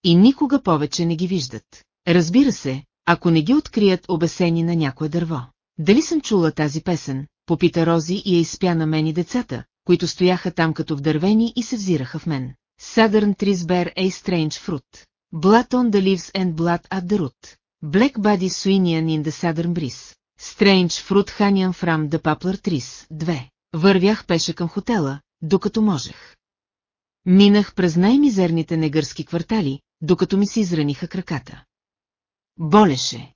Speaker 1: И никога повече не ги виждат. Разбира се, ако не ги открият обесени на някое дърво. Дали съм чула тази песен, попита Рози и я изпя на мен и децата, които стояха там като вдървени и се взираха в мен. Southern trees bear a strange fruit. Blood on the leaves and blood at the root. Black body swinian in the southern breeze. Strange fruit hanging from the poplar trees. 2. Вървях пеше към хотела, докато можех. Минах през най-мизерните негърски квартали, докато ми се израниха краката. Болеше.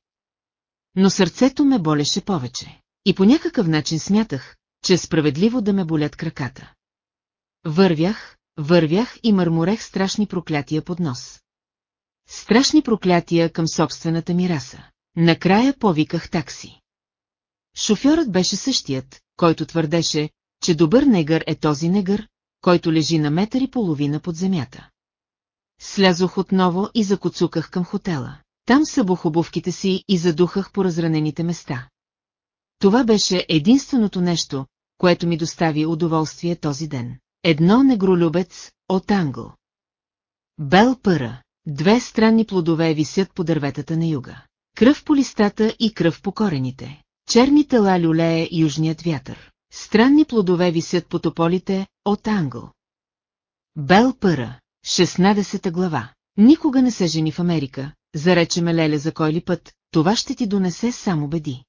Speaker 1: Но сърцето ме болеше повече. И по някакъв начин смятах, че е справедливо да ме болят краката. Вървях, вървях и мърморех страшни проклятия под нос. Страшни проклятия към собствената ми раса. Накрая повиках такси. Шофьорът беше същият, който твърдеше, че добър негър е този негър, който лежи на метър и половина под земята. Слязох отново и закоцуках към хотела. Там събух обувките си и задухах по разранените места. Това беше единственото нещо, което ми достави удоволствие този ден. Едно негролюбец от Англ. Бел пъра. Две странни плодове висят по дърветата на юга. Кръв по листата и кръв по корените. Черни тела люлее южният вятър. Странни плодове висят по тополите от Англ. Бел пъра. 16 глава. Никога не се жени в Америка, зарече ме Леля за кой ли път, това ще ти донесе само беди.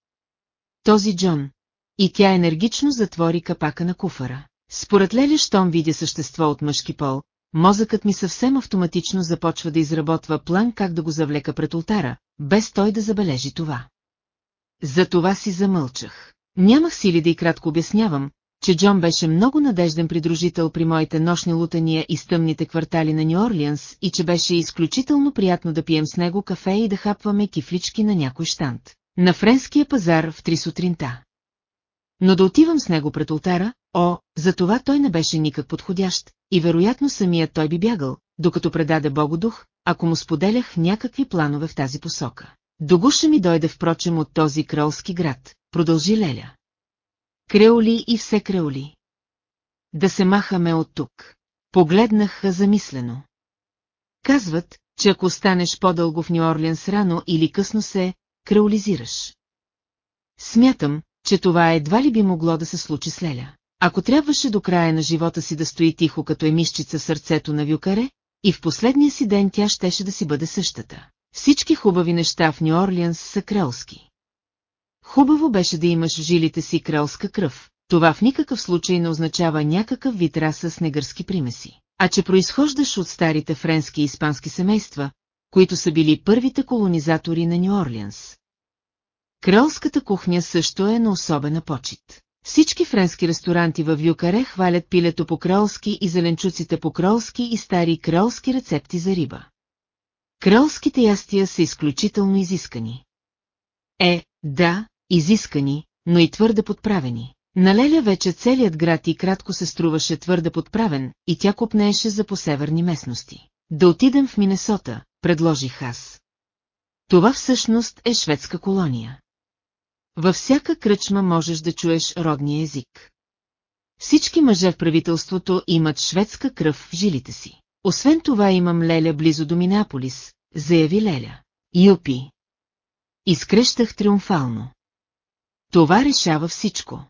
Speaker 1: Този Джон. И тя енергично затвори капака на куфара. Според Леля, щом видя същество от мъжки пол, мозъкът ми съвсем автоматично започва да изработва план как да го завлека пред ултара, без той да забележи това. За това си замълчах. Нямах сили да и кратко обяснявам, че Джон беше много надежден придружител при моите нощни лутания и стъмните квартали на Нью-Орлианс и че беше изключително приятно да пием с него кафе и да хапваме кифлички на някой штант. На френския пазар в три сутринта. Но да отивам с него пред ултара, о, за това той не беше никак подходящ, и вероятно самият той би бягал, докато предаде Богодух, ако му споделях някакви планове в тази посока. До гуша ми дойде впрочем от този кралски град, продължи Леля. Креоли и все креоли. Да се махаме от тук. Погледнах замислено. Казват, че ако станеш по-дълго в Нью-Орлианс рано или късно се креолизираш. Смятам, че това едва ли би могло да се случи с Леля. Ако трябваше до края на живота си да стои тихо като емишчица сърцето на Вюкаре, и в последния си ден тя щеше да си бъде същата. Всички хубави неща в Нью-Орлианс са кралски. Хубаво беше да имаш в жилите си кралска кръв, това в никакъв случай не означава някакъв вид раса с негърски примеси, а че произхождаш от старите френски и испански семейства, които са били първите колонизатори на Нью-Орлианс. Кралската кухня също е на особена почет. Всички френски ресторанти в Юкаре хвалят пилето по кралски и зеленчуците по кралски и стари кралски рецепти за риба. Кралските ястия са изключително изискани. Е, да, изискани, но и твърде подправени. На Леля вече целият град и кратко се струваше твърде подправен и тя копнееше за посеверни местности. Да отидем в Минесота, предложих аз. Това всъщност е шведска колония. Във всяка кръчма можеш да чуеш родния език. Всички мъже в правителството имат шведска кръв в жилите си. Освен това имам Леля близо до Минеаполис, заяви Леля. Юпи. Изкрещах триумфално. Това решава всичко.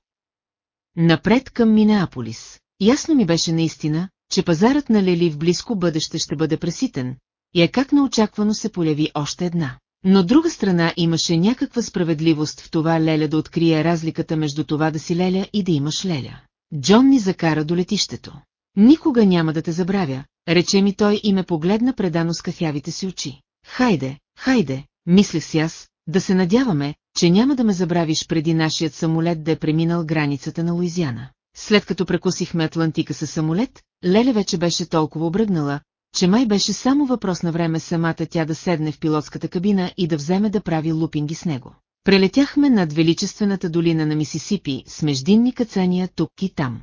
Speaker 1: Напред към Минеаполис. Ясно ми беше наистина, че пазарът на Лели в близко бъдеще ще бъде преситен, и е как неочаквано се поляви още една. Но друга страна имаше някаква справедливост в това Леля да открие разликата между това да си Леля и да имаш Леля. Джон ни закара до летището. Никога няма да те забравя, рече ми той и ме погледна предано с кафявите си очи. Хайде, хайде, мислех си аз, да се надяваме, че няма да ме забравиш преди нашият самолет да е преминал границата на Луизиана. След като прекусихме Атлантика със самолет, Леля вече беше толкова обръгнала, че май беше само въпрос на време самата тя да седне в пилотската кабина и да вземе да прави лупинги с него. Прелетяхме над величествената долина на Мисисипи с междинни кацания тук и там.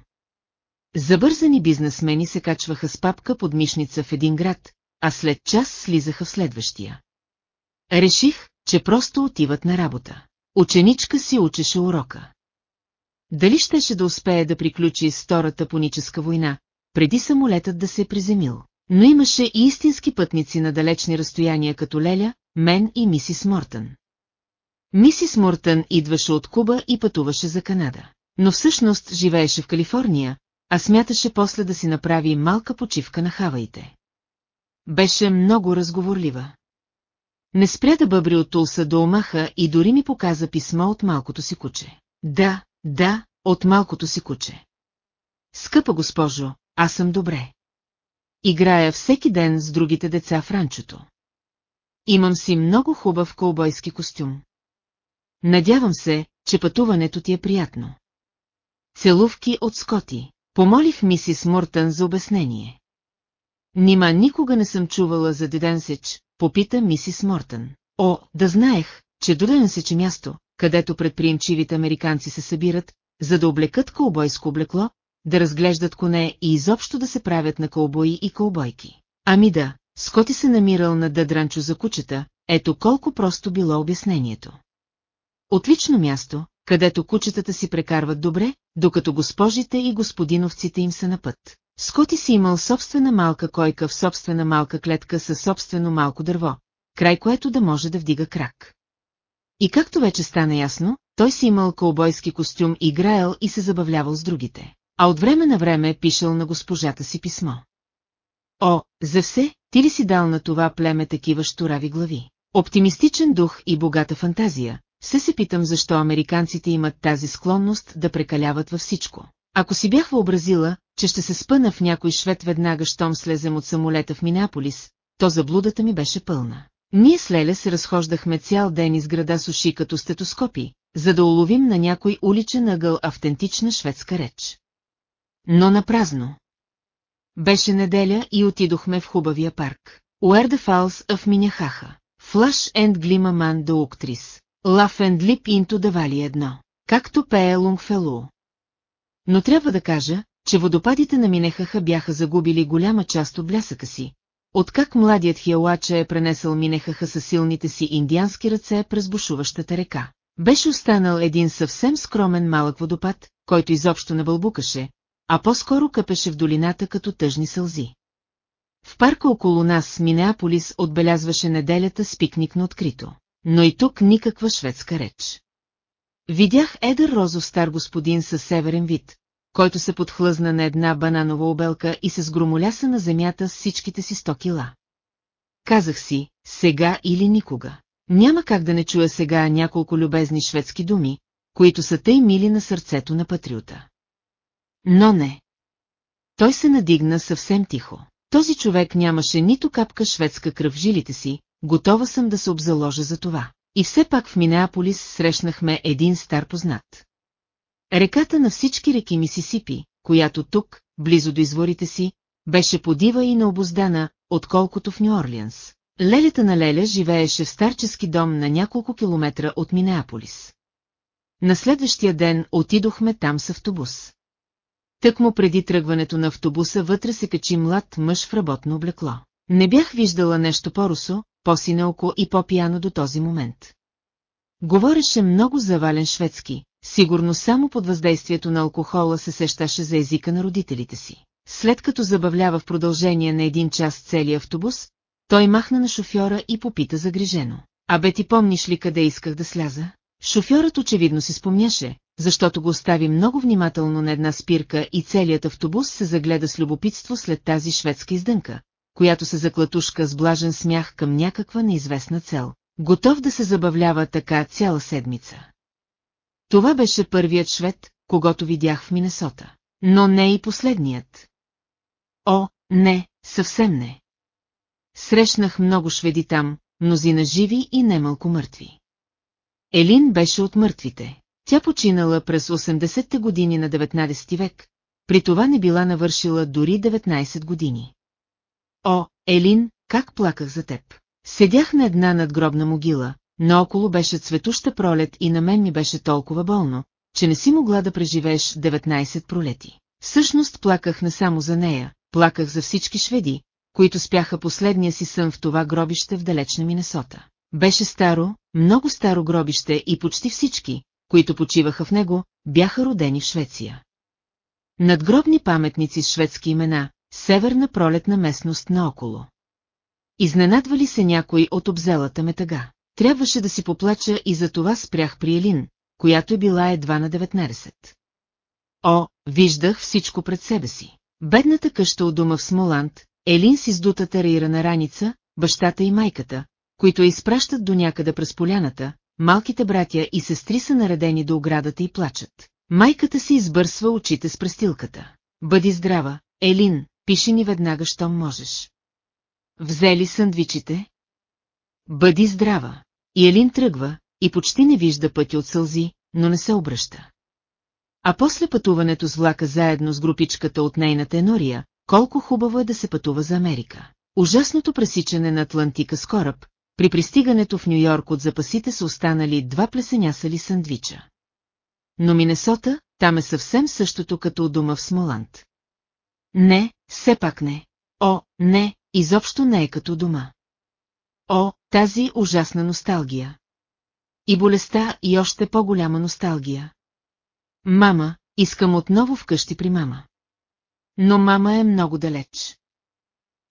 Speaker 1: Забързани бизнесмени се качваха с папка под мишница в един град, а след час слизаха в следващия. Реших, че просто отиват на работа. Ученичка си учеше урока. Дали щеше да успее да приключи Втората пуническа война, преди самолетът да се е приземил? Но имаше и истински пътници на далечни разстояния като Леля, мен и мисис Мортън. Мисис Мортън идваше от Куба и пътуваше за Канада. Но всъщност живееше в Калифорния, а смяташе после да си направи малка почивка на Хаваите. Беше много разговорлива. Не спря да бъбри от Тулса до Омаха и дори ми показа писмо от малкото си куче. Да, да, от малкото си куче. Скъпа госпожо, аз съм добре. Играя всеки ден с другите деца в ранчото. Имам си много хубав колбойски костюм. Надявам се, че пътуването ти е приятно. Целувки от Скоти. Помолих мисис Мортън за обяснение. Нима никога не съм чувала за Деденсеч, попита мисис Мортън. О, да знаех, че Дуденсеч е място, където предприемчивите американци се събират, за да облекат колбойско облекло, да разглеждат коне и изобщо да се правят на колбои и колбойки. Ами да, Скоти се намирал на Дъдранчо за кучета, ето колко просто било обяснението. Отлично място, където кучетата си прекарват добре, докато госпожите и господиновците им са на път. Скоти си имал собствена малка койка в собствена малка клетка със собствено малко дърво, край което да може да вдига крак. И както вече стана ясно, той си имал кълбойски костюм и граел и се забавлявал с другите. А от време на време пишел на госпожата си писмо. О, за все, ти ли си дал на това племе такива штурави глави? Оптимистичен дух и богата фантазия, се се питам защо американците имат тази склонност да прекаляват във всичко. Ако си бях въобразила, че ще се спъна в някой швед веднага, щом слезем от самолета в Минеаполис, то заблудата ми беше пълна. Ние с Леля се разхождахме цял ден из града с уши като стетоскопи, за да уловим на някой уличен ъгъл автентична шведска реч. Но на празно. Беше неделя и отидохме в хубавия парк. Уерда Фалс в Миняхаха. Флаш енд глима ман до Уктрис. Лав енд лип инто давали едно. Както пее Лунгфелу. Но трябва да кажа, че водопадите на Минехаха бяха загубили голяма част от блясъка си. Откак младият Хиалача е пренесъл Минехаха със силните си индиански ръце през бушуващата река. Беше останал един съвсем скромен малък водопад, който изобщо не бълбукаше, а по-скоро къпеше в долината като тъжни сълзи. В парка около нас Минеаполис отбелязваше неделята с пикник на открито, но и тук никаква шведска реч. Видях едър розов стар господин със северен вид, който се подхлъзна на една бананова обелка и се сгромоляса на земята с всичките си сто кила. Казах си, сега или никога. Няма как да не чуя сега няколко любезни шведски думи, които са тъй мили на сърцето на патриота. Но не. Той се надигна съвсем тихо. Този човек нямаше нито капка шведска кръв в жилите си, готова съм да се обзаложа за това. И все пак в Минеаполис срещнахме един стар познат. Реката на всички реки Мисисипи, която тук, близо до изворите си, беше подива и необоздана, отколкото в Нью-Орлианс. Лелята на Леля живееше в старчески дом на няколко километра от Минеаполис. На следващия ден отидохме там с автобус. Тък му преди тръгването на автобуса вътре се качи млад мъж в работно облекло. Не бях виждала нещо по-русо, по-синелко и по-пияно до този момент. Говореше много завален шведски, сигурно само под въздействието на алкохола се сещаше за езика на родителите си. След като забавлява в продължение на един час целия автобус, той махна на шофьора и попита загрижено. Абе ти помниш ли къде исках да сляза? Шофьорът очевидно си спомняше, защото го остави много внимателно на една спирка и целият автобус се загледа с любопитство след тази шведска издънка, която се заклатушка с блажен смях към някаква неизвестна цел, готов да се забавлява така цяла седмица. Това беше първият швед, когато видях в Минесота. Но не и последният. О, не, съвсем не. Срещнах много шведи там, мнозина живи и немалко мъртви. Елин беше от мъртвите. Тя починала през 80-те години на 19 век, при това не била навършила дори 19 години. О, Елин, как плаках за теб! Седях на една надгробна могила, наоколо беше цветуща пролет и на мен ми беше толкова болно, че не си могла да преживееш 19 пролети. Всъщност плаках не само за нея, плаках за всички шведи, които спяха последния си сън в това гробище в далечна Минесота. Беше старо, много старо гробище и почти всички, които почиваха в него, бяха родени в Швеция. Надгробни паметници с шведски имена, северна пролетна местност наоколо. Изненадвали се някой от обзелата ме тъга. Трябваше да си поплача и за това спрях при Елин, която е била едва на 19. О, виждах всичко пред себе си. Бедната къща от дома в Смоланд, Елин с издутата рейрана раница, бащата и майката, които я изпращат до някъде през поляната, малките братя и сестри са наредени до оградата и плачат. Майката си избърсва очите с престилката. Бъди здрава, Елин, пиши ни веднага, щом можеш. Взели сандвичите? Бъди здрава. И Елин тръгва, и почти не вижда пътя от сълзи, но не се обръща. А после пътуването с влака заедно с групичката от нейната енория, колко хубаво е да се пътува за Америка. Ужасното пресичане на Атлантика с кораб, при пристигането в Нью-Йорк от запасите са останали два плесенясали сандвича. Но Минесота, там е съвсем същото като у дома в Смоланд. Не, все пак не. О, не, изобщо не е като дома. О, тази ужасна носталгия. И болестта и още по-голяма носталгия. Мама, искам отново вкъщи при мама. Но мама е много далеч.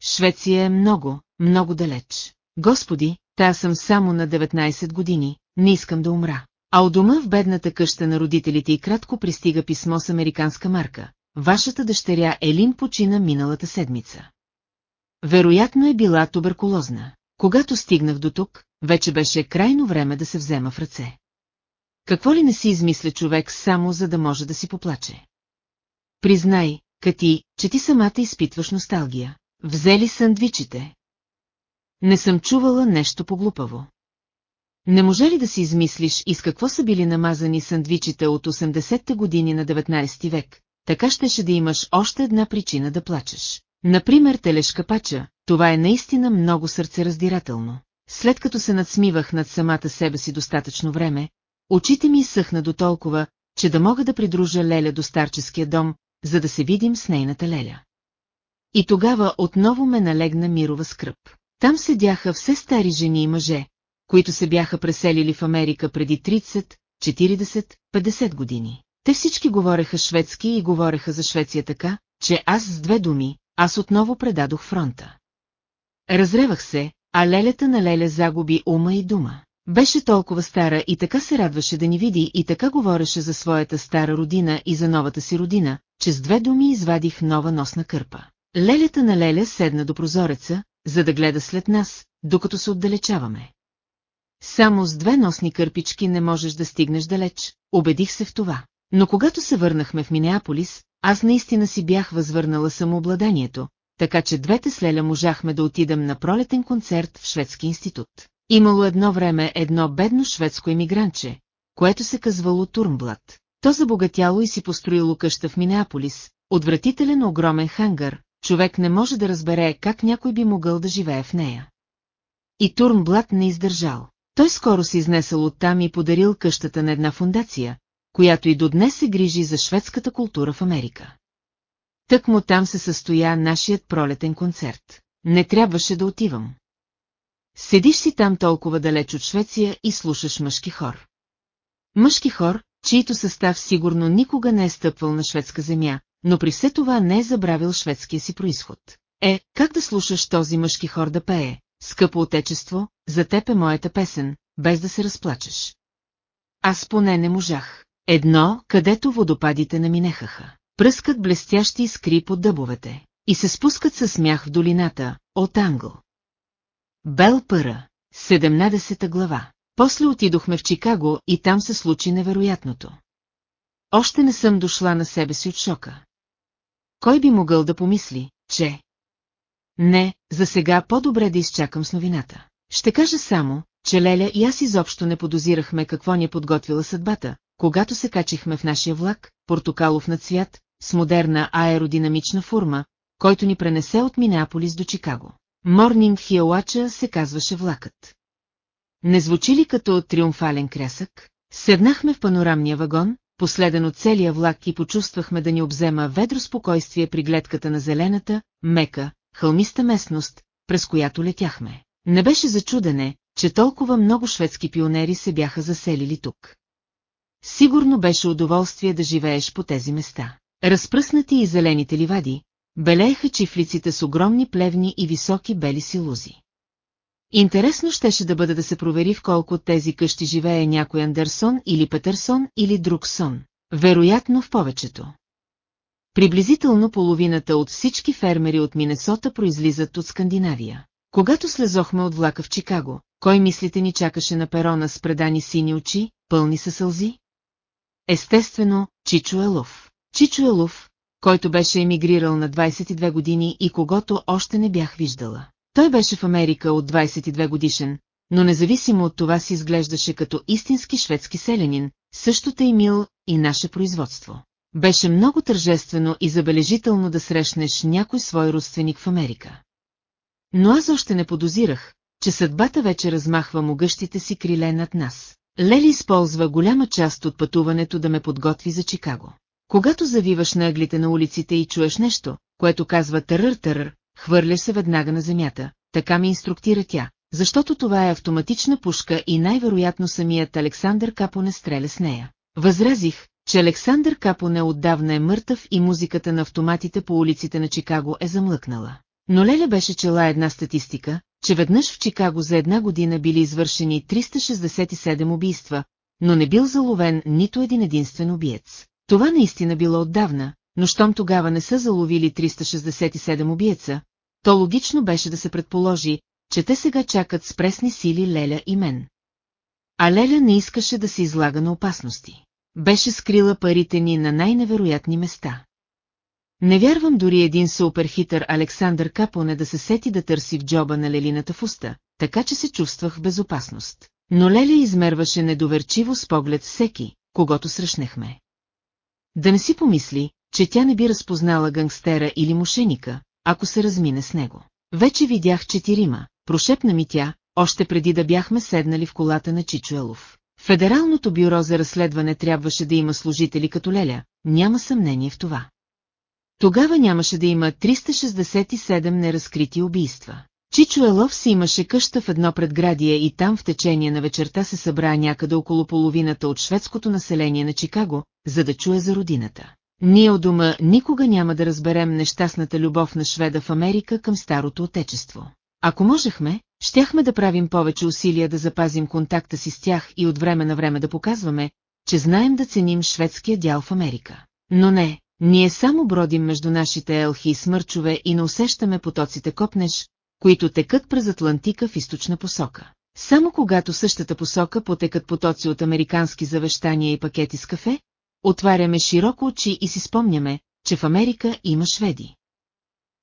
Speaker 1: Швеция е много, много далеч. Господи, та съм само на 19 години, не искам да умра. А у дома в бедната къща на родителите и кратко пристига писмо с американска марка. Вашата дъщеря Елин почина миналата седмица. Вероятно е била туберкулозна. Когато стигнах до тук, вече беше крайно време да се взема в ръце. Какво ли не си измисля човек само за да може да си поплаче? Признай, Кати, че ти самата изпитваш носталгия. Взели сандвичите. Не съм чувала нещо поглупаво. Не може ли да си измислиш и с какво са били намазани сандвичите от 80-те години на 19 век, така щеше да имаш още една причина да плачеш. Например, телешка пача, това е наистина много сърцераздирателно. След като се надсмивах над самата себе си достатъчно време, очите ми изсъхна до толкова, че да мога да придружа Леля до старческия дом, за да се видим с нейната Леля. И тогава отново ме налегна мирова скръп. Там седяха все стари жени и мъже, които се бяха преселили в Америка преди 30, 40, 50 години. Те всички говореха шведски и говореха за Швеция така, че аз с две думи, аз отново предадох фронта. Разревах се, а лелята на Леля загуби ума и дума. Беше толкова стара и така се радваше да ни види и така говореше за своята стара родина и за новата си родина, че с две думи извадих нова носна кърпа. Лелята на Леля седна до прозореца, за да гледа след нас, докато се отдалечаваме. Само с две носни кърпички не можеш да стигнеш далеч, убедих се в това. Но когато се върнахме в Минеаполис, аз наистина си бях възвърнала самообладанието, така че двете с Леля можахме да отидем на пролетен концерт в Шведски институт. Имало едно време едно бедно шведско емигрантче, което се казвало Турмблад. То забогатяло и си построило къща в Минеаполис, отвратителен огромен хангар, човек не може да разбере как някой би могъл да живее в нея. И Турмблад не издържал. Той скоро се изнесъл оттам и подарил къщата на една фундация, която и до днес се грижи за шведската култура в Америка. Тък му там се състоя нашият пролетен концерт. Не трябваше да отивам. Седиш си там толкова далеч от Швеция и слушаш мъжки хор. Мъжки хор, чието състав сигурно никога не е стъпвал на шведска земя, но при все това не е забравил шведския си происход. Е, как да слушаш този мъжки хор да пее, скъпо отечество, за теб е моята песен, без да се разплачеш. Аз поне не можах. Едно, където водопадите наминехаха. Пръскат блестящи искри под дъбовете и се спускат със смях в долината, от англ. Бел Пъра, 17 глава. После отидохме в Чикаго и там се случи невероятното. Още не съм дошла на себе си от шока. Кой би могъл да помисли, че... Не, за сега по-добре да изчакам с новината. Ще кажа само, че Леля и аз изобщо не подозирахме какво ни е подготвила съдбата, когато се качихме в нашия влак, портокалов на цвят, с модерна аеродинамична форма, който ни пренесе от Минеаполис до Чикаго. Морнинг Хиоача се казваше влакът. Не звучи ли като триумфален крясък? Седнахме в панорамния вагон, последен от целия влак и почувствахме да ни обзема ведро спокойствие при гледката на зелената, мека, хълмиста местност, през която летяхме. Не беше зачудене, че толкова много шведски пионери се бяха заселили тук. Сигурно беше удоволствие да живееш по тези места. Разпръснати и зелените ливади, белееха чифлиците с огромни плевни и високи бели силузи. Интересно щеше да бъде да се провери в колко от тези къщи живее някой Андерсон или Петърсон или друг сон. Вероятно в повечето. Приблизително половината от всички фермери от Минесота произлизат от Скандинавия. Когато слезохме от влака в Чикаго, кой мислите ни чакаше на перона с предани сини очи, пълни със сълзи? Естествено, Чичо Елов. Чичо Елов, който беше емигрирал на 22 години и когото още не бях виждала. Той беше в Америка от 22 годишен, но независимо от това си изглеждаше като истински шведски селянин, същото е мил и наше производство. Беше много тържествено и забележително да срещнеш някой свой родственик в Америка. Но аз още не подозирах, че съдбата вече размахва могъщите си криле над нас. Лели използва голяма част от пътуването да ме подготви за Чикаго. Когато завиваш на ъглите на улиците и чуеш нещо, което казва търър-търър, хвърляш се веднага на земята, така ми инструктира тя. защото това е автоматична пушка и най-вероятно самият Александър Капоне стреля с нея. Възразих, че Александър Капоне отдавна е мъртъв и музиката на автоматите по улиците на Чикаго е замлъкнала. Но Леля беше чела една статистика, че веднъж в Чикаго за една година били извършени 367 убийства, но не бил заловен нито един единствен убиец. Това наистина било отдавна, но щом тогава не са заловили 367 убиеца, то логично беше да се предположи, че те сега чакат с пресни сили Леля и мен. А Леля не искаше да се излага на опасности. Беше скрила парите ни на най-невероятни места. Не вярвам дори един суперхитър Александър Капоне да се сети да търси в джоба на Лелината в уста, така че се чувствах в безопасност. Но Леля измерваше недоверчиво с поглед всеки, когато срещнахме. Да не си помисли, че тя не би разпознала гангстера или мошеника, ако се размине с него. Вече видях четирима, прошепна ми тя, още преди да бяхме седнали в колата на Чичуелов. Федералното бюро за разследване трябваше да има служители като Леля, няма съмнение в това. Тогава нямаше да има 367 неразкрити убийства. Чичо Елов си имаше къща в едно предградие и там в течение на вечерта се събра някъде около половината от шведското население на Чикаго, за да чуе за родината. Ние от дома никога няма да разберем нещастната любов на шведа в Америка към старото отечество. Ако можехме, щяхме да правим повече усилия да запазим контакта си с тях и от време на време да показваме, че знаем да ценим шведския дял в Америка. Но не, ние само бродим между нашите елхи и смърчове и не усещаме потоците копнеш, които текат през Атлантика в източна посока. Само когато същата посока потекат потоци от американски завещания и пакети с кафе, отваряме широко очи и си спомняме, че в Америка има шведи.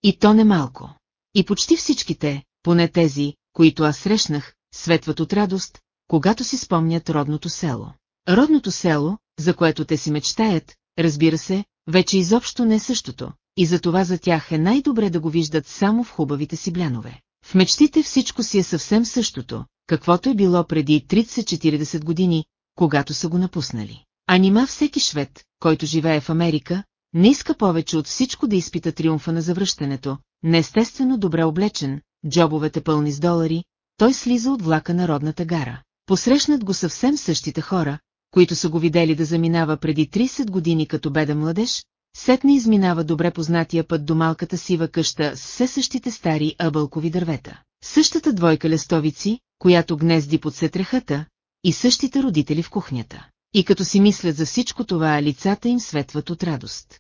Speaker 1: И то не малко. И почти всичките, поне тези, които аз срещнах, светват от радост, когато си спомнят родното село. Родното село, за което те си мечтаят, разбира се, вече изобщо не е същото, и за това за тях е най-добре да го виждат само в хубавите си блянове. В мечтите всичко си е съвсем същото, каквото е било преди 30-40 години, когато са го напуснали. А нима всеки швед, който живее в Америка, не иска повече от всичко да изпита триумфа на завръщането, неестествено добре облечен, джобовете пълни с долари, той слиза от влака на родната гара. Посрещнат го съвсем същите хора, които са го видели да заминава преди 30 години като беден младеж, сетне изминава добре познатия път до малката сива къща с все същите стари ъбълкови дървета. Същата двойка лестовици, която гнезди под сетрехата, и същите родители в кухнята. И като си мислят за всичко това, лицата им светват от радост.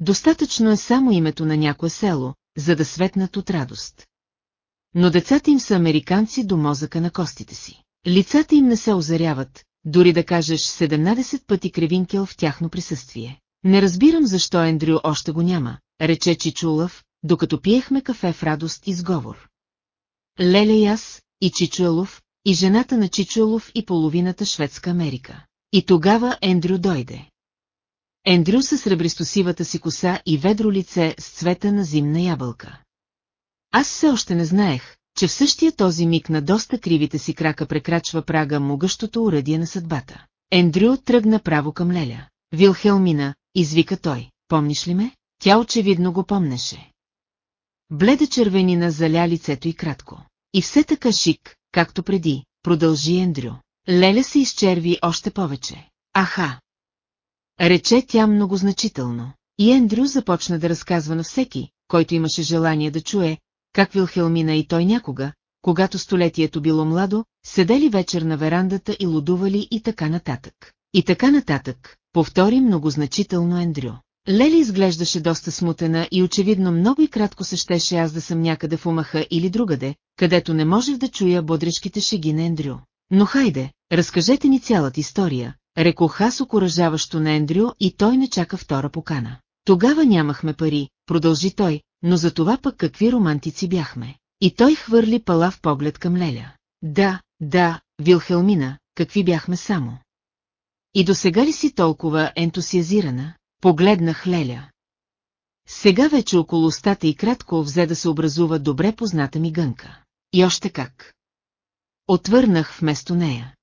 Speaker 1: Достатъчно е само името на някое село, за да светнат от радост. Но децата им са американци до мозъка на костите си. Лицата им не се озаряват, дори да кажеш 17 пъти кревинкел в тяхно присъствие. Не разбирам защо Ендрю още го няма, рече Чичулов, докато пиехме кафе в радост и сговор. Леля и аз, и Чичуелов, и жената на Чичуелов и половината шведска Америка. И тогава Ендрю дойде. Ендрю с сребристосивата си коса и ведро лице с цвета на зимна ябълка. Аз все още не знаех, че в същия този миг на доста кривите си крака прекрачва прага могъщото уръдие на съдбата. Ендрю тръгна право към Леля. Вилхелмина, извика той, помниш ли ме? Тя очевидно го помнеше. Бледа червенина заля лицето и кратко. И все така шик, както преди, продължи Ендрю. Леля се изчерви още повече. Аха! Рече тя многозначително. И Ендрю започна да разказва на всеки, който имаше желание да чуе, как Вилхелмина и той някога, когато столетието било младо, седели вечер на верандата и лудували и така нататък. И така нататък, повтори многозначително Ендрю. Лели изглеждаше доста смутена и очевидно много и кратко се щеше аз да съм някъде в умаха или другаде, където не можех да чуя бодричките шеги на Ендрю. Но хайде, разкажете ни цялата история, рекох аз окоръжаващо на Ендрю и той не чака втора покана. Тогава нямахме пари, продължи той, но за това пък какви романтици бяхме. И той хвърли палав поглед към Леля. Да, да, Вилхелмина, какви бяхме само. И до сега ли си толкова ентусиазирана? Погледнах Леля. Сега вече около устата и кратко взе да се образува добре позната ми гънка. И още как. Отвърнах вместо нея.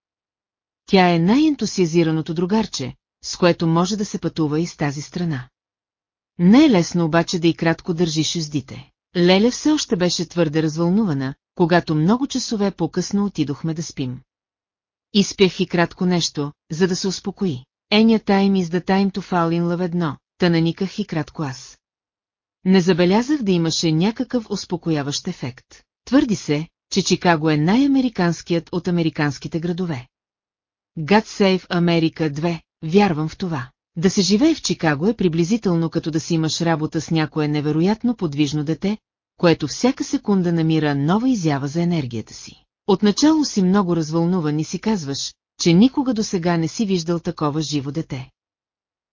Speaker 1: Тя е най-ентусиазираното другарче, с което може да се пътува и с тази страна. Не е лесно обаче да и кратко държиш уздите. Леля все още беше твърде развълнувана, когато много часове по-късно отидохме да спим. Изпях и кратко нещо, за да се успокои. Еня тайм из да тайм to fall in love едно, наниках и кратко аз. Не забелязах да имаше някакъв успокояващ ефект. Твърди се, че Чикаго е най-американският от американските градове. God Save America 2, вярвам в това. Да се живее в Чикаго е приблизително като да си имаш работа с някое невероятно подвижно дете, което всяка секунда намира нова изява за енергията си. Отначало си много развълнуван и си казваш, че никога до сега не си виждал такова живо дете.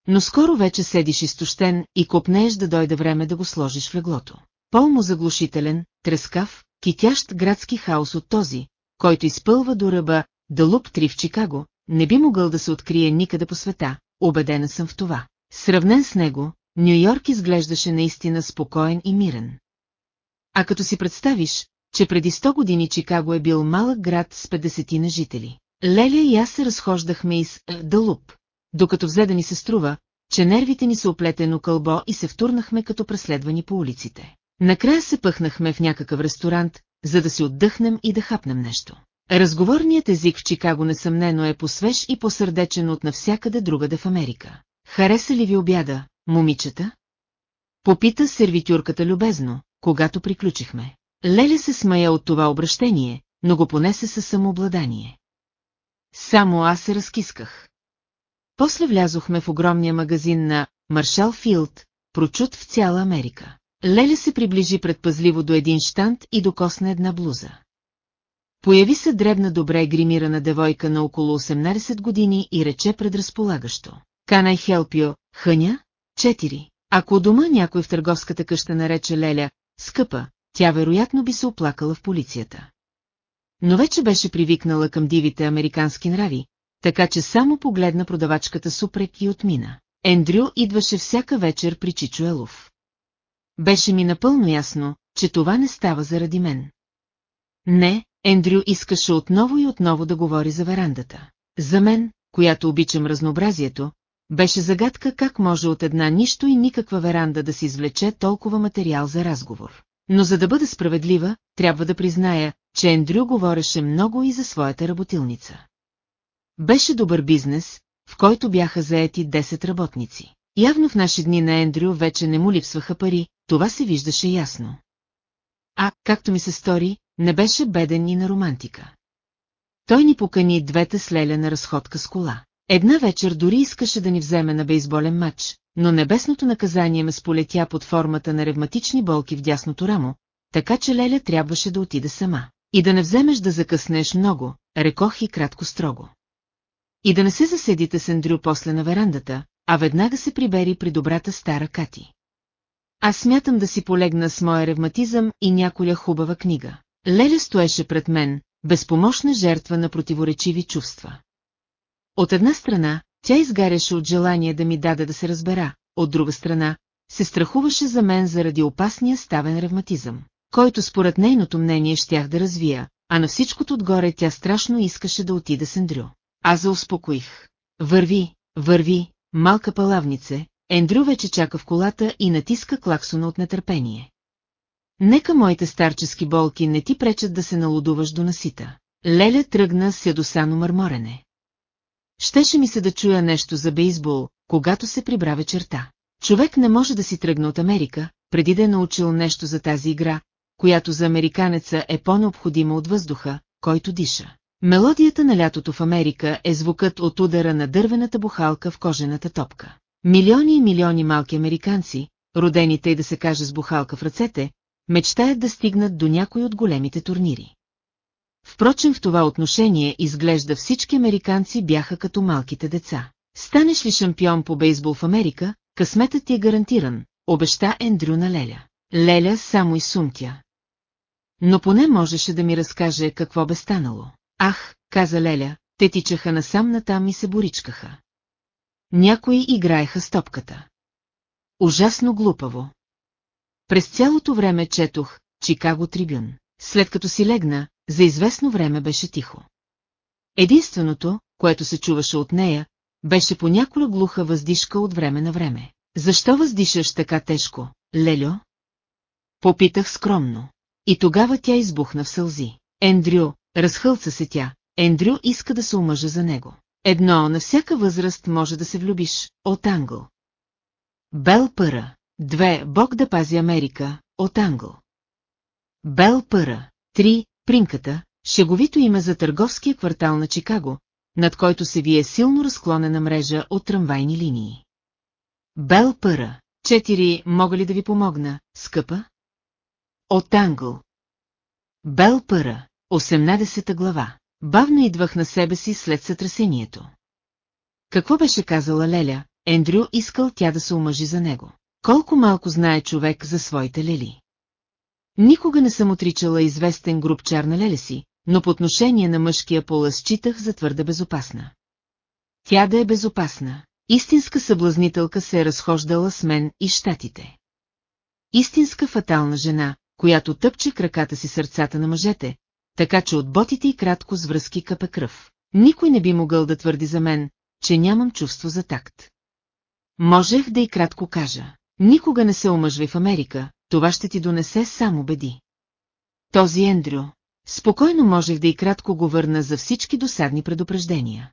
Speaker 1: Но скоро вече седиш изтощен и копнееш да дойде време да го сложиш в леглото. Пълмо заглушителен, трескав, китящ градски хаос от този, който изпълва до ръба да луп 3 в Чикаго, не би могъл да се открие никъде по света, убедена съм в това. Сравнен с него, Нью-Йорк изглеждаше наистина спокоен и мирен. А като си представиш, че преди 100 години Чикаго е бил малък град с 50 на жители. Леля и аз се разхождахме из е, Далуп, докато взе да ни се струва, че нервите ни са оплетено кълбо и се втурнахме като преследвани по улиците. Накрая се пъхнахме в някакъв ресторант, за да си отдъхнем и да хапнем нещо. Разговорният език в Чикаго несъмнено е посвеж и посърдечен от навсякъде другаде в Америка. Хареса ли ви обяда, момичета? Попита сервитюрката любезно, когато приключихме. Леля се смая от това обращение, но го понесе със самообладание. Само аз се разкисках. После влязохме в огромния магазин на Маршал Филд, прочут в цяла Америка. Леля се приближи предпазливо до един штант и докосна една блуза. Появи се дребна добре гримирана девойка на около 18 години и рече предразполагащо. Can I help you, хъня? Четири. Ако дома някой в търговската къща нарече Леля, скъпа, тя вероятно би се оплакала в полицията. Но вече беше привикнала към дивите американски нрави, така че само погледна продавачката супрек и отмина. Ендрю идваше всяка вечер при Чичо Елов. Беше ми напълно ясно, че това не става заради мен. Не, Ендрю искаше отново и отново да говори за верандата. За мен, която обичам разнообразието, беше загадка как може от една нищо и никаква веранда да се извлече толкова материал за разговор. Но за да бъда справедлива, трябва да призная, че Ендрю говореше много и за своята работилница. Беше добър бизнес, в който бяха заети 10 работници. Явно в наши дни на Ендрю вече не му липсваха пари, това се виждаше ясно. А, както ми се стори, не беше беден и на романтика. Той ни покани двете с Леля на разходка с кола. Една вечер дори искаше да ни вземе на бейсболен матч, но небесното наказание ме сполетя под формата на ревматични болки в дясното рамо, така че Леля трябваше да отида сама. И да не вземеш да закъснеш много, рекох и кратко строго. И да не се заседите с Андрю после на верандата, а веднага се прибери при добрата стара Кати. Аз смятам да си полегна с моя ревматизъм и няколя хубава книга. Леля стоеше пред мен, безпомощна жертва на противоречиви чувства. От една страна, тя изгаряше от желание да ми даде да се разбера, от друга страна, се страхуваше за мен заради опасния ставен ревматизъм, който според нейното мнение щях да развия, а на всичкото отгоре тя страшно искаше да отида с Ендрю. Аз успокоих. Върви, върви, малка палавнице, Ендрю вече чака в колата и натиска клаксона от нетърпение. Нека моите старчески болки не ти пречат да се налудуваш до насита. Леля тръгна с ядосано мърморене. Щеше ми се да чуя нещо за бейсбол, когато се прибра вечерта. Човек не може да си тръгне от Америка, преди да е научил нещо за тази игра, която за американеца е по-необходима от въздуха, който диша. Мелодията на лятото в Америка е звукът от удара на дървената бухалка в кожената топка. Милиони и милиони малки американци, родените и да се каже с бухалка в ръцете, мечтаят да стигнат до някой от големите турнири. Впрочем в това отношение изглежда всички американци бяха като малките деца. Станеш ли шампион по бейсбол в Америка, късметът ти е гарантиран, обеща Ендрю на Леля. Леля само и сумтя. Но поне можеше да ми разкаже какво бе станало. Ах, каза Леля, те тичаха насам натам и се боричкаха. Някои играеха с топката. Ужасно глупаво. През цялото време четох Чикаго Трибюн. След като си легна, за известно време беше тихо. Единственото, което се чуваше от нея, беше по няколя глуха въздишка от време на време. Защо въздишаш така тежко, Лелю? Попитах скромно. И тогава тя избухна в сълзи. Ендрю, разхълца се тя, Ендрю иска да се омъжа за него. Едно, на всяка възраст може да се влюбиш, от Англ. Бел Пъра. Две, Бог да пази Америка, от Англ. Бел Пъра. Три, Принката, шеговито име за търговския квартал на Чикаго, над който се вие силно разклонена мрежа от трамвайни линии. Бел Пъра. Четири, мога ли да ви помогна, скъпа? От Англ. Бел Пъра. 18 глава. Бавно идвах на себе си след сътресението. Какво беше казала Леля, Ендрю искал тя да се омъжи за него. Колко малко знае човек за своите лели. Никога не съм отричала известен груп чар на леля си, но по отношение на мъжкия пола считах за твърде безопасна. Тя да е безопасна. Истинска съблазнителка се е разхождала с мен и щатите. Истинска фатална жена, която тъпче краката си сърцата на мъжете, така че от ботите и кратко с връзки къпе кръв. Никой не би могъл да твърди за мен, че нямам чувство за такт. Можех да и кратко кажа. Никога не се омъжвай в Америка, това ще ти донесе само беди. Този Ендрю. Спокойно можех да и кратко го върна за всички досадни предупреждения.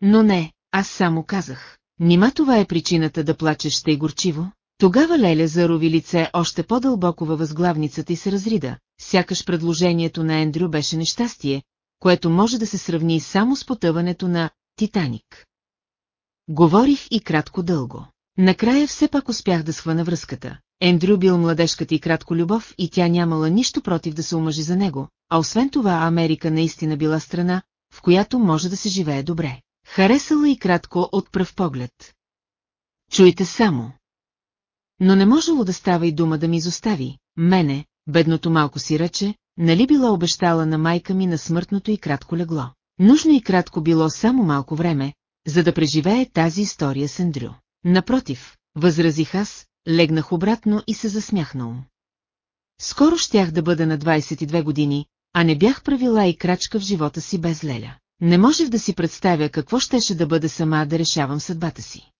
Speaker 1: Но не, аз само казах. Нима това е причината да плачеш тъй горчиво? Тогава Леля зарови лице още по-дълбоко във възглавницата и се разрида, сякаш предложението на Ендрю беше нещастие, което може да се сравни само с потъването на Титаник. Говорих и кратко дълго. Накрая все пак успях да схвана връзката. Ендрю бил младежката и кратко любов и тя нямала нищо против да се омъжи за него, а освен това Америка наистина била страна, в която може да се живее добре. Харесала и кратко от пръв поглед. Чуйте само. Но не можело да става и дума да ми изостави, мене, бедното малко си ръче, нали била обещала на майка ми на смъртното и кратко легло. Нужно и кратко било само малко време, за да преживее тази история с Ендрю. Напротив, възразих аз, легнах обратно и се засмяхнал. Скоро щях да бъда на 22 години, а не бях правила и крачка в живота си без Леля. Не можех да си представя какво щеше да бъде сама да решавам съдбата си.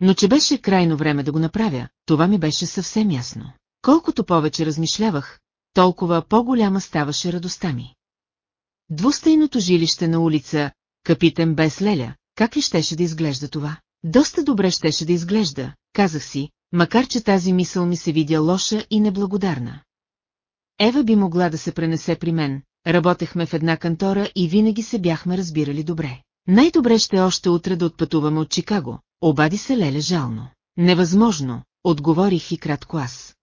Speaker 1: Но че беше крайно време да го направя, това ми беше съвсем ясно. Колкото повече размишлявах, толкова по-голяма ставаше радостта ми. Двустайното жилище на улица, капитен без леля, как ли щеше да изглежда това? Доста добре щеше да изглежда, казах си, макар че тази мисъл ми се видя лоша и неблагодарна. Ева би могла да се пренесе при мен, работехме в една кантора и винаги се бяхме разбирали добре. Най-добре ще още утре да отпътуваме от Чикаго, обади се Леле жално. Невъзможно, отговорих и кратко аз.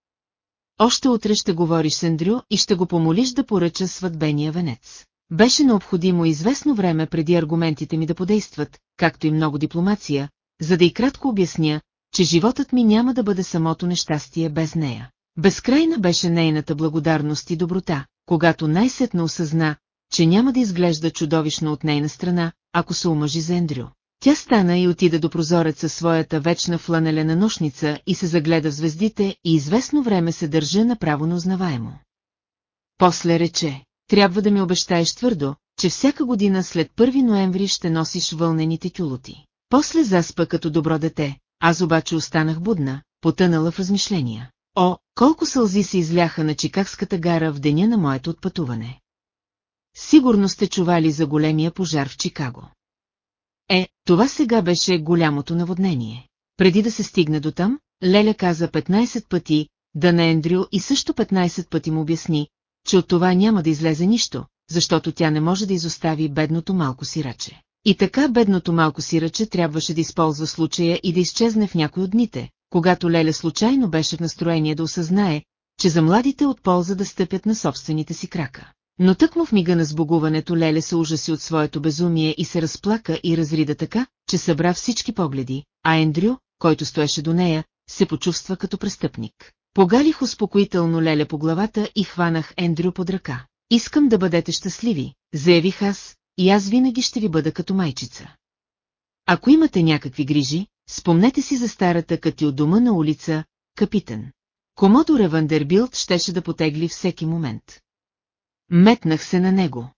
Speaker 1: Още утре ще говориш с Ендрю и ще го помолиш да поръча сватбения венец. Беше необходимо известно време преди аргументите ми да подействат, както и много дипломация, за да и кратко обясня, че животът ми няма да бъде самото нещастие без нея. Безкрайна беше нейната благодарност и доброта, когато най-сетно осъзна, че няма да изглежда чудовищно от нейна страна, ако се омъжи за Ендрю. Тя стана и отида до прозореца своята вечна фланелена нощница и се загледа в звездите и известно време се държа направо неузнаваемо. После рече, трябва да ми обещаеш твърдо, че всяка година след 1 ноември ще носиш вълнените тюлоти. После заспа като добро дете, аз обаче останах будна, потънала в размишления. О, колко сълзи се изляха на Чикагската гара в деня на моето отпътуване. Сигурно сте чували за големия пожар в Чикаго. Е, това сега беше голямото наводнение. Преди да се стигне до там, Леля каза 15 пъти, да на Ендрю и също 15 пъти му обясни, че от това няма да излезе нищо, защото тя не може да изостави бедното малко сираче. И така бедното малко сираче трябваше да използва случая и да изчезне в някой от дните, когато Леля случайно беше в настроение да осъзнае, че за младите от полза да стъпят на собствените си крака. Но тъкмо в мига на сбогуването Леле се ужаси от своето безумие и се разплака и разрида така, че събра всички погледи, а Ендрю, който стоеше до нея, се почувства като престъпник. Погалих успокоително Леле по главата и хванах Ендрю под ръка. Искам да бъдете щастливи, заявих аз, и аз винаги ще ви бъда като майчица. Ако имате някакви грижи, спомнете си за старата кати от дома на улица, капитан. Комодора Вандербилт щеше да потегли всеки момент. Метнах се на него.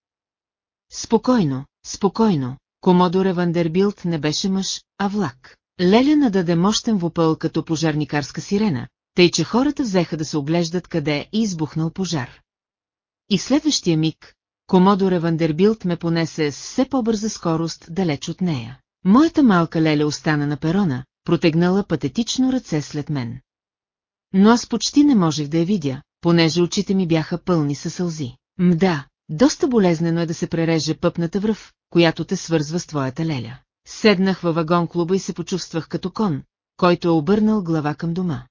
Speaker 1: Спокойно, спокойно, Комодора Вандербилт не беше мъж, а влак. Леля нададе мощен вопъл като пожарникарска сирена, тъй че хората взеха да се оглеждат къде е избухнал пожар. И следващия миг, Комодоре Вандербилт ме понесе с все по-бърза скорост далеч от нея. Моята малка леля остана на перона, протегнала патетично ръце след мен. Но аз почти не можех да я видя, понеже очите ми бяха пълни със сълзи. Мда, доста болезнено е да се пререже пъпната връв, която те свързва с твоята леля. Седнах във вагон клуба и се почувствах като кон, който е обърнал глава към дома.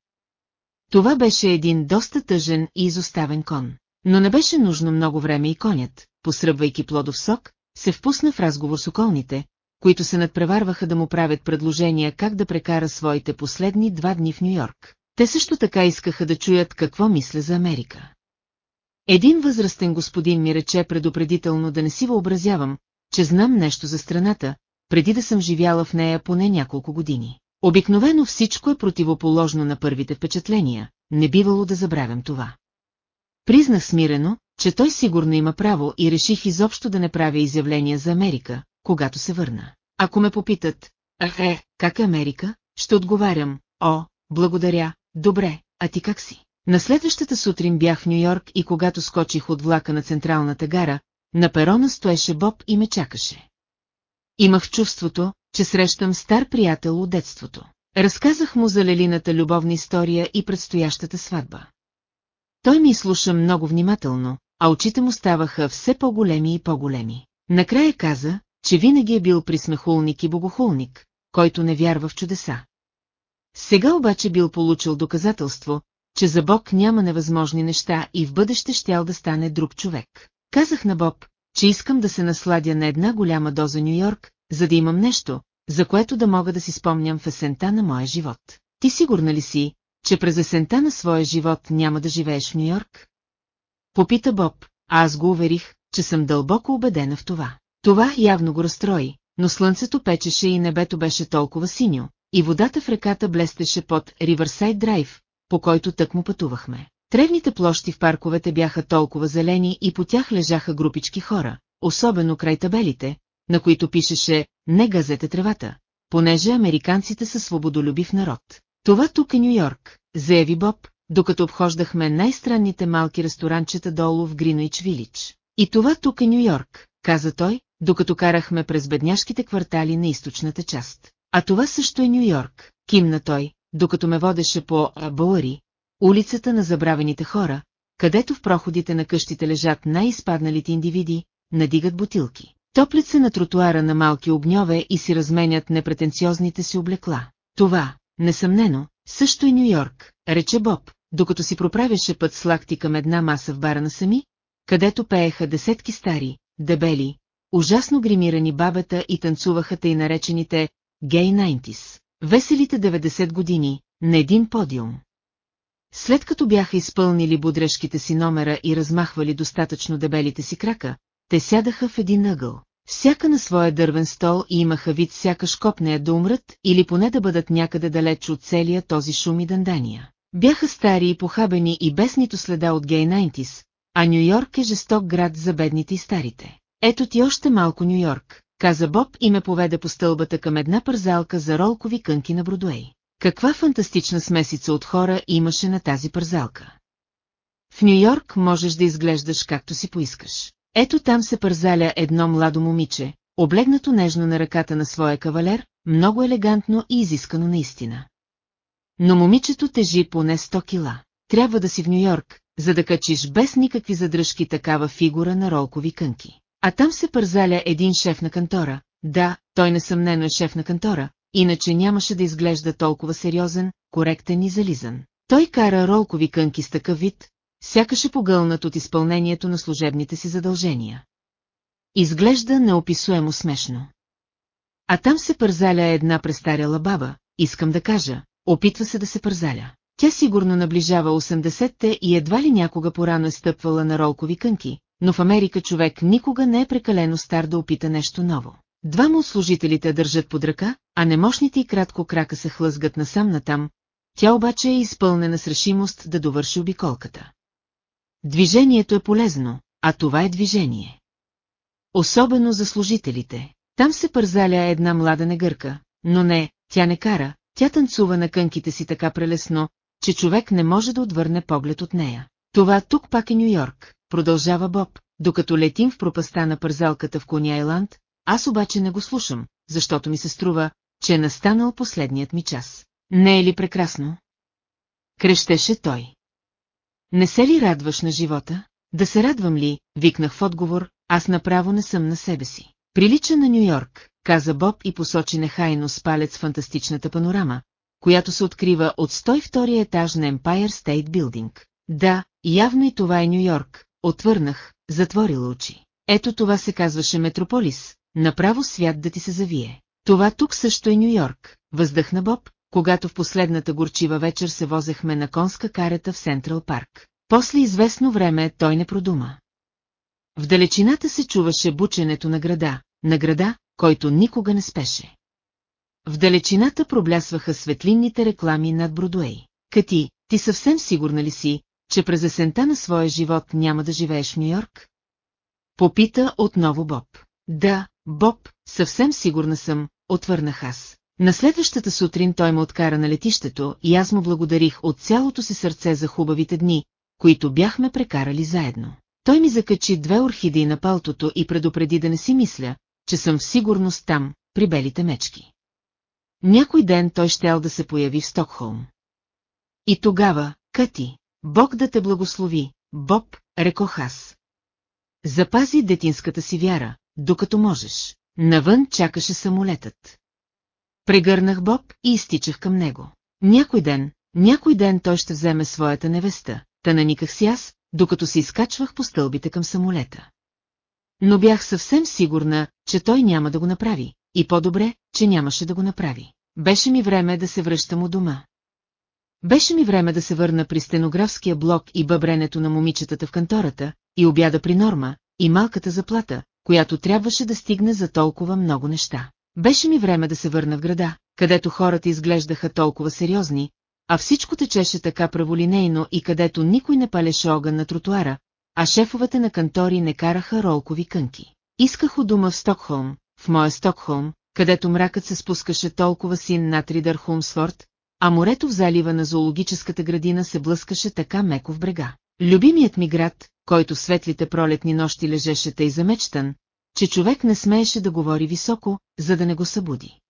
Speaker 1: Това беше един доста тъжен и изоставен кон. Но не беше нужно много време и конят, посръбвайки плодов сок, се впусна в разговор с околните, които се надпреварваха да му правят предложения как да прекара своите последни два дни в Нью-Йорк. Те също така искаха да чуят какво мисля за Америка. Един възрастен господин ми рече предупредително да не си въобразявам, че знам нещо за страната, преди да съм живяла в нея поне няколко години. Обикновено всичко е противоположно на първите впечатления, не бивало да забравям това. Признах смирено, че той сигурно има право и реших изобщо да не правя изявления за Америка, когато се върна. Ако ме попитат, е, как е Америка, ще отговарям, о, благодаря, добре, а ти как си? На следващата сутрин бях в Нью-Йорк и когато скочих от влака на Централната гара, на перона стоеше Боб и ме чакаше. Имах чувството, че срещам стар приятел от детството. Разказах му за Лелината любовна история и предстоящата сватба. Той ми слуша много внимателно, а очите му ставаха все по-големи и по-големи. Накрая каза, че винаги е бил присмехулник и богохулник, който не вярва в чудеса. Сега обаче бил получил доказателство, че за Бог няма невъзможни неща и в бъдеще щял да стане друг човек. Казах на Боб, че искам да се насладя на една голяма доза Нью-Йорк, за да имам нещо, за което да мога да си спомням в есента на моя живот. Ти сигурна ли си, че през есента на своя живот няма да живееш в Нью-Йорк? Попита Боб, а аз го уверих, че съм дълбоко убедена в това. Това явно го разстрои, но слънцето печеше и небето беше толкова синьо, и водата в реката блестеше под Ривърсайд Драйв, по който тък му пътувахме. Тревните площи в парковете бяха толкова зелени и по тях лежаха групички хора, особено край табелите, на които пишеше «Не газете тревата», понеже американците са свободолюбив народ. Това тук е Нью-Йорк, заяви Боб, докато обхождахме най-странните малки ресторанчета долу в Гринуич Вилич. И това тук е Нью-Йорк, каза той, докато карахме през бедняшките квартали на източната част. А това също е Нью-Йорк, кимна той, докато ме водеше по Боари, улицата на забравените хора, където в проходите на къщите лежат най-изпадналите индивиди, надигат бутилки. Топлят се на тротуара на малки огньове и си разменят непретенциозните си облекла. Това, несъмнено, също е Нью-Йорк, рече Боб, докато си проправяше път с лакти към една маса в бара на сами, където пееха десетки стари, дебели, ужасно гримирани бабета и танцуваха тъй наречените «гей 90 веселите 90 години, на един подиум. След като бяха изпълнили будрешките си номера и размахвали достатъчно дебелите си крака, те сядаха в един ъгъл. Всяка на своя дървен стол и имаха вид сякаш копнея да умрат или поне да бъдат някъде далеч от целия този шум и дандания. Бяха стари и похабени и без нито следа от гей 90 а Нью-Йорк е жесток град за бедните и старите. Ето ти още малко Нью-Йорк, каза Боб и ме поведе по стълбата към една пързалка за ролкови кънки на Бродуей. Каква фантастична смесица от хора имаше на тази пързалка. В Нью-Йорк можеш да изглеждаш както си поискаш. Ето там се пързаля едно младо момиче, облегнато нежно на ръката на своя кавалер, много елегантно и изискано наистина. Но момичето тежи поне 100 кила. Трябва да си в Нью-Йорк, за да качиш без никакви задръжки такава фигура на ролкови кънки. А там се пързаля един шеф на кантора, да, той несъмнено е шеф на кантора, иначе нямаше да изглежда толкова сериозен, коректен и зализан. Той кара ролкови кънки с такъв вид, сякаше погълнат от изпълнението на служебните си задължения. Изглежда неописуемо смешно. А там се пързаля една престаряла баба, искам да кажа, опитва се да се пързаля. Тя сигурно наближава 80-те и едва ли някога порано е стъпвала на ролкови кънки, но в Америка човек никога не е прекалено стар да опита нещо ново. Двама от служителите държат под ръка, а немощните и кратко крака се хлъзгат насам натам, тя обаче е изпълнена с решимост да довърши обиколката. Движението е полезно, а това е движение. Особено за служителите. Там се пързаля една млада негърка, но не, тя не кара, тя танцува на кънките си така прелесно, че човек не може да отвърне поглед от нея. Това тук пак е Нью-Йорк, продължава Боб, докато летим в пропаста на пързалката в Кони Айланд, аз обаче не го слушам, защото ми се струва, че е настанал последният ми час. Не е ли прекрасно? Крещеше той. Не се ли радваш на живота? Да се радвам ли, викнах в отговор, аз направо не съм на себе си. Прилича на Нью-Йорк, каза Боб и посочи нехайно с палец фантастичната панорама, която се открива от 102 етаж на Empire State Building. Да, явно и това е Нью-Йорк, отвърнах, затворила очи. Ето това се казваше Метрополис, направо свят да ти се завие. Това тук също е Нью-Йорк, въздъхна Боб, когато в последната горчива вечер се возехме на конска карета в Сентрал Парк. После известно време той не продума. В далечината се чуваше бученето на града, на града, който никога не спеше. В далечината проблясваха светлинните реклами над Бродуей. Кати, ти съвсем сигурна ли си, че през есента на своя живот няма да живееш в Нью-Йорк? Попита отново Боб. Да, Боб, съвсем сигурна съм, отвърнах аз. На следващата сутрин той ме откара на летището и аз му благодарих от цялото си сърце за хубавите дни, които бяхме прекарали заедно. Той ми закачи две орхидеи на палтото и предупреди да не си мисля, че съм в сигурност там, при белите мечки. Някой ден той щел да се появи в Стокхолм. И тогава, Кати, Бог да те благослови, Боб, рекох аз. Запази детинската си вяра, докато можеш. Навън чакаше самолетът. Прегърнах Боб и изтичах към него. Някой ден, някой ден той ще вземе своята невеста, та наниках си аз, докато се изкачвах по стълбите към самолета. Но бях съвсем сигурна, че той няма да го направи, и по-добре, че нямаше да го направи. Беше ми време да се връщам у дома. Беше ми време да се върна при стенографския блок и бъбренето на момичетата в кантората, и обяда при Норма, и малката заплата, която трябваше да стигне за толкова много неща. Беше ми време да се върна в града, където хората изглеждаха толкова сериозни, а всичко течеше така праволинейно и където никой не палеше огън на тротуара, а шефовете на кантори не караха ролкови кънки. Исках у дома в Стокхолм, в моя Стокхолм, където мракът се спускаше толкова син над Ридър Хумсфорд, а морето в залива на зоологическата градина се блъскаше така меко в брега. Любимият ми град, който в светлите пролетни нощи лежеше тъй замечтан, че човек не смееше да говори високо, за да не го събуди.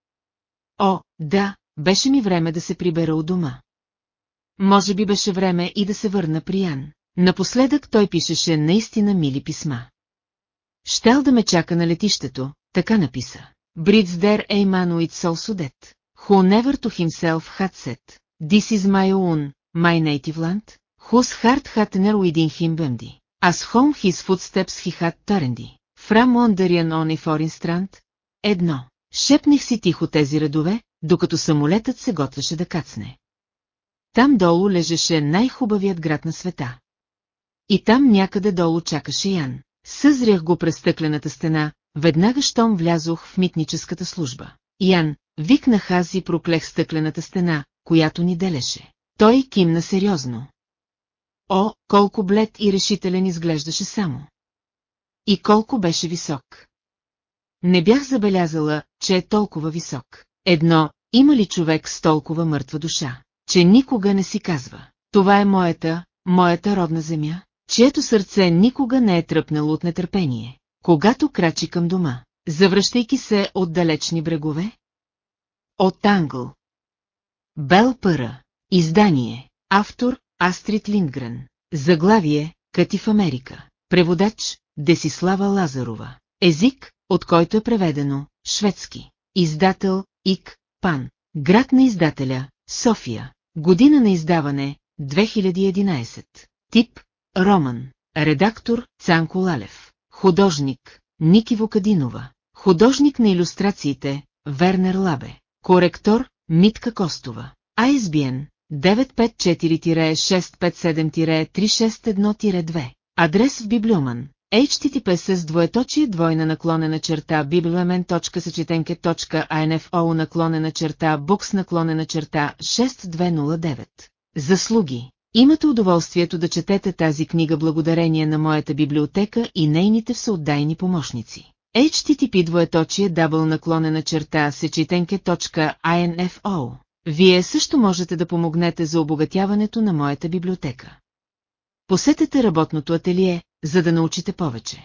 Speaker 1: О, да, беше ми време да се прибера от дома. Може би беше време и да се върна при Ян. Напоследък той пишеше наистина мили писма. Щел да ме чака на летището, така написа. Brits der Eyman with Solsudet, who never to himself had said, This is my own, my native land, whose heart had never within him bemdi, as home his footsteps he had turned. From Wanderian on a foreign strand? Едно. Шепних си тихо тези редове, докато самолетът се готвеше да кацне. Там долу лежеше най-хубавият град на света. И там някъде долу чакаше Ян. Съзрях го през стъклената стена, веднага щом влязох в митническата служба. Ян, викнах аз и проклех стъклената стена, която ни делеше. Той кимна сериозно. О, колко блед и решителен изглеждаше само. И колко беше висок. Не бях забелязала, че е толкова висок. Едно, има ли човек с толкова мъртва душа, че никога не си казва, това е моята, моята родна земя, чието сърце никога не е тръпнало от нетърпение, когато крачи към дома, завръщайки се от далечни брегове? От Англ. Бел Пъра. Издание. Автор Астрид Линдгрен. Заглавие Кати в Америка. Преводач Десислава Лазарова. Език, от който е преведено, шведски. Издател, ИК, ПАН. Град на издателя, София. Година на издаване, 2011. Тип, Роман. Редактор, Цанко Лалев. Художник, Ники Вокадинова. Художник на иллюстрациите, Вернер Лабе. Коректор, Митка Костова. ISBN 954-657-361-2. Адрес в Библиоман. HTTP с двоеточие двойна наклонена черта bibliomen.съчетенке.info наклонена черта букс наклонена черта 6209. Заслуги. Имате удоволствието да четете тази книга благодарение на моята библиотека и нейните всеотдайни помощници. HTTP двоеточие дабл наклонена черта сечетенке.info Вие също можете да помогнете за обогатяването на моята библиотека. Посетете работното ателие, за да научите повече.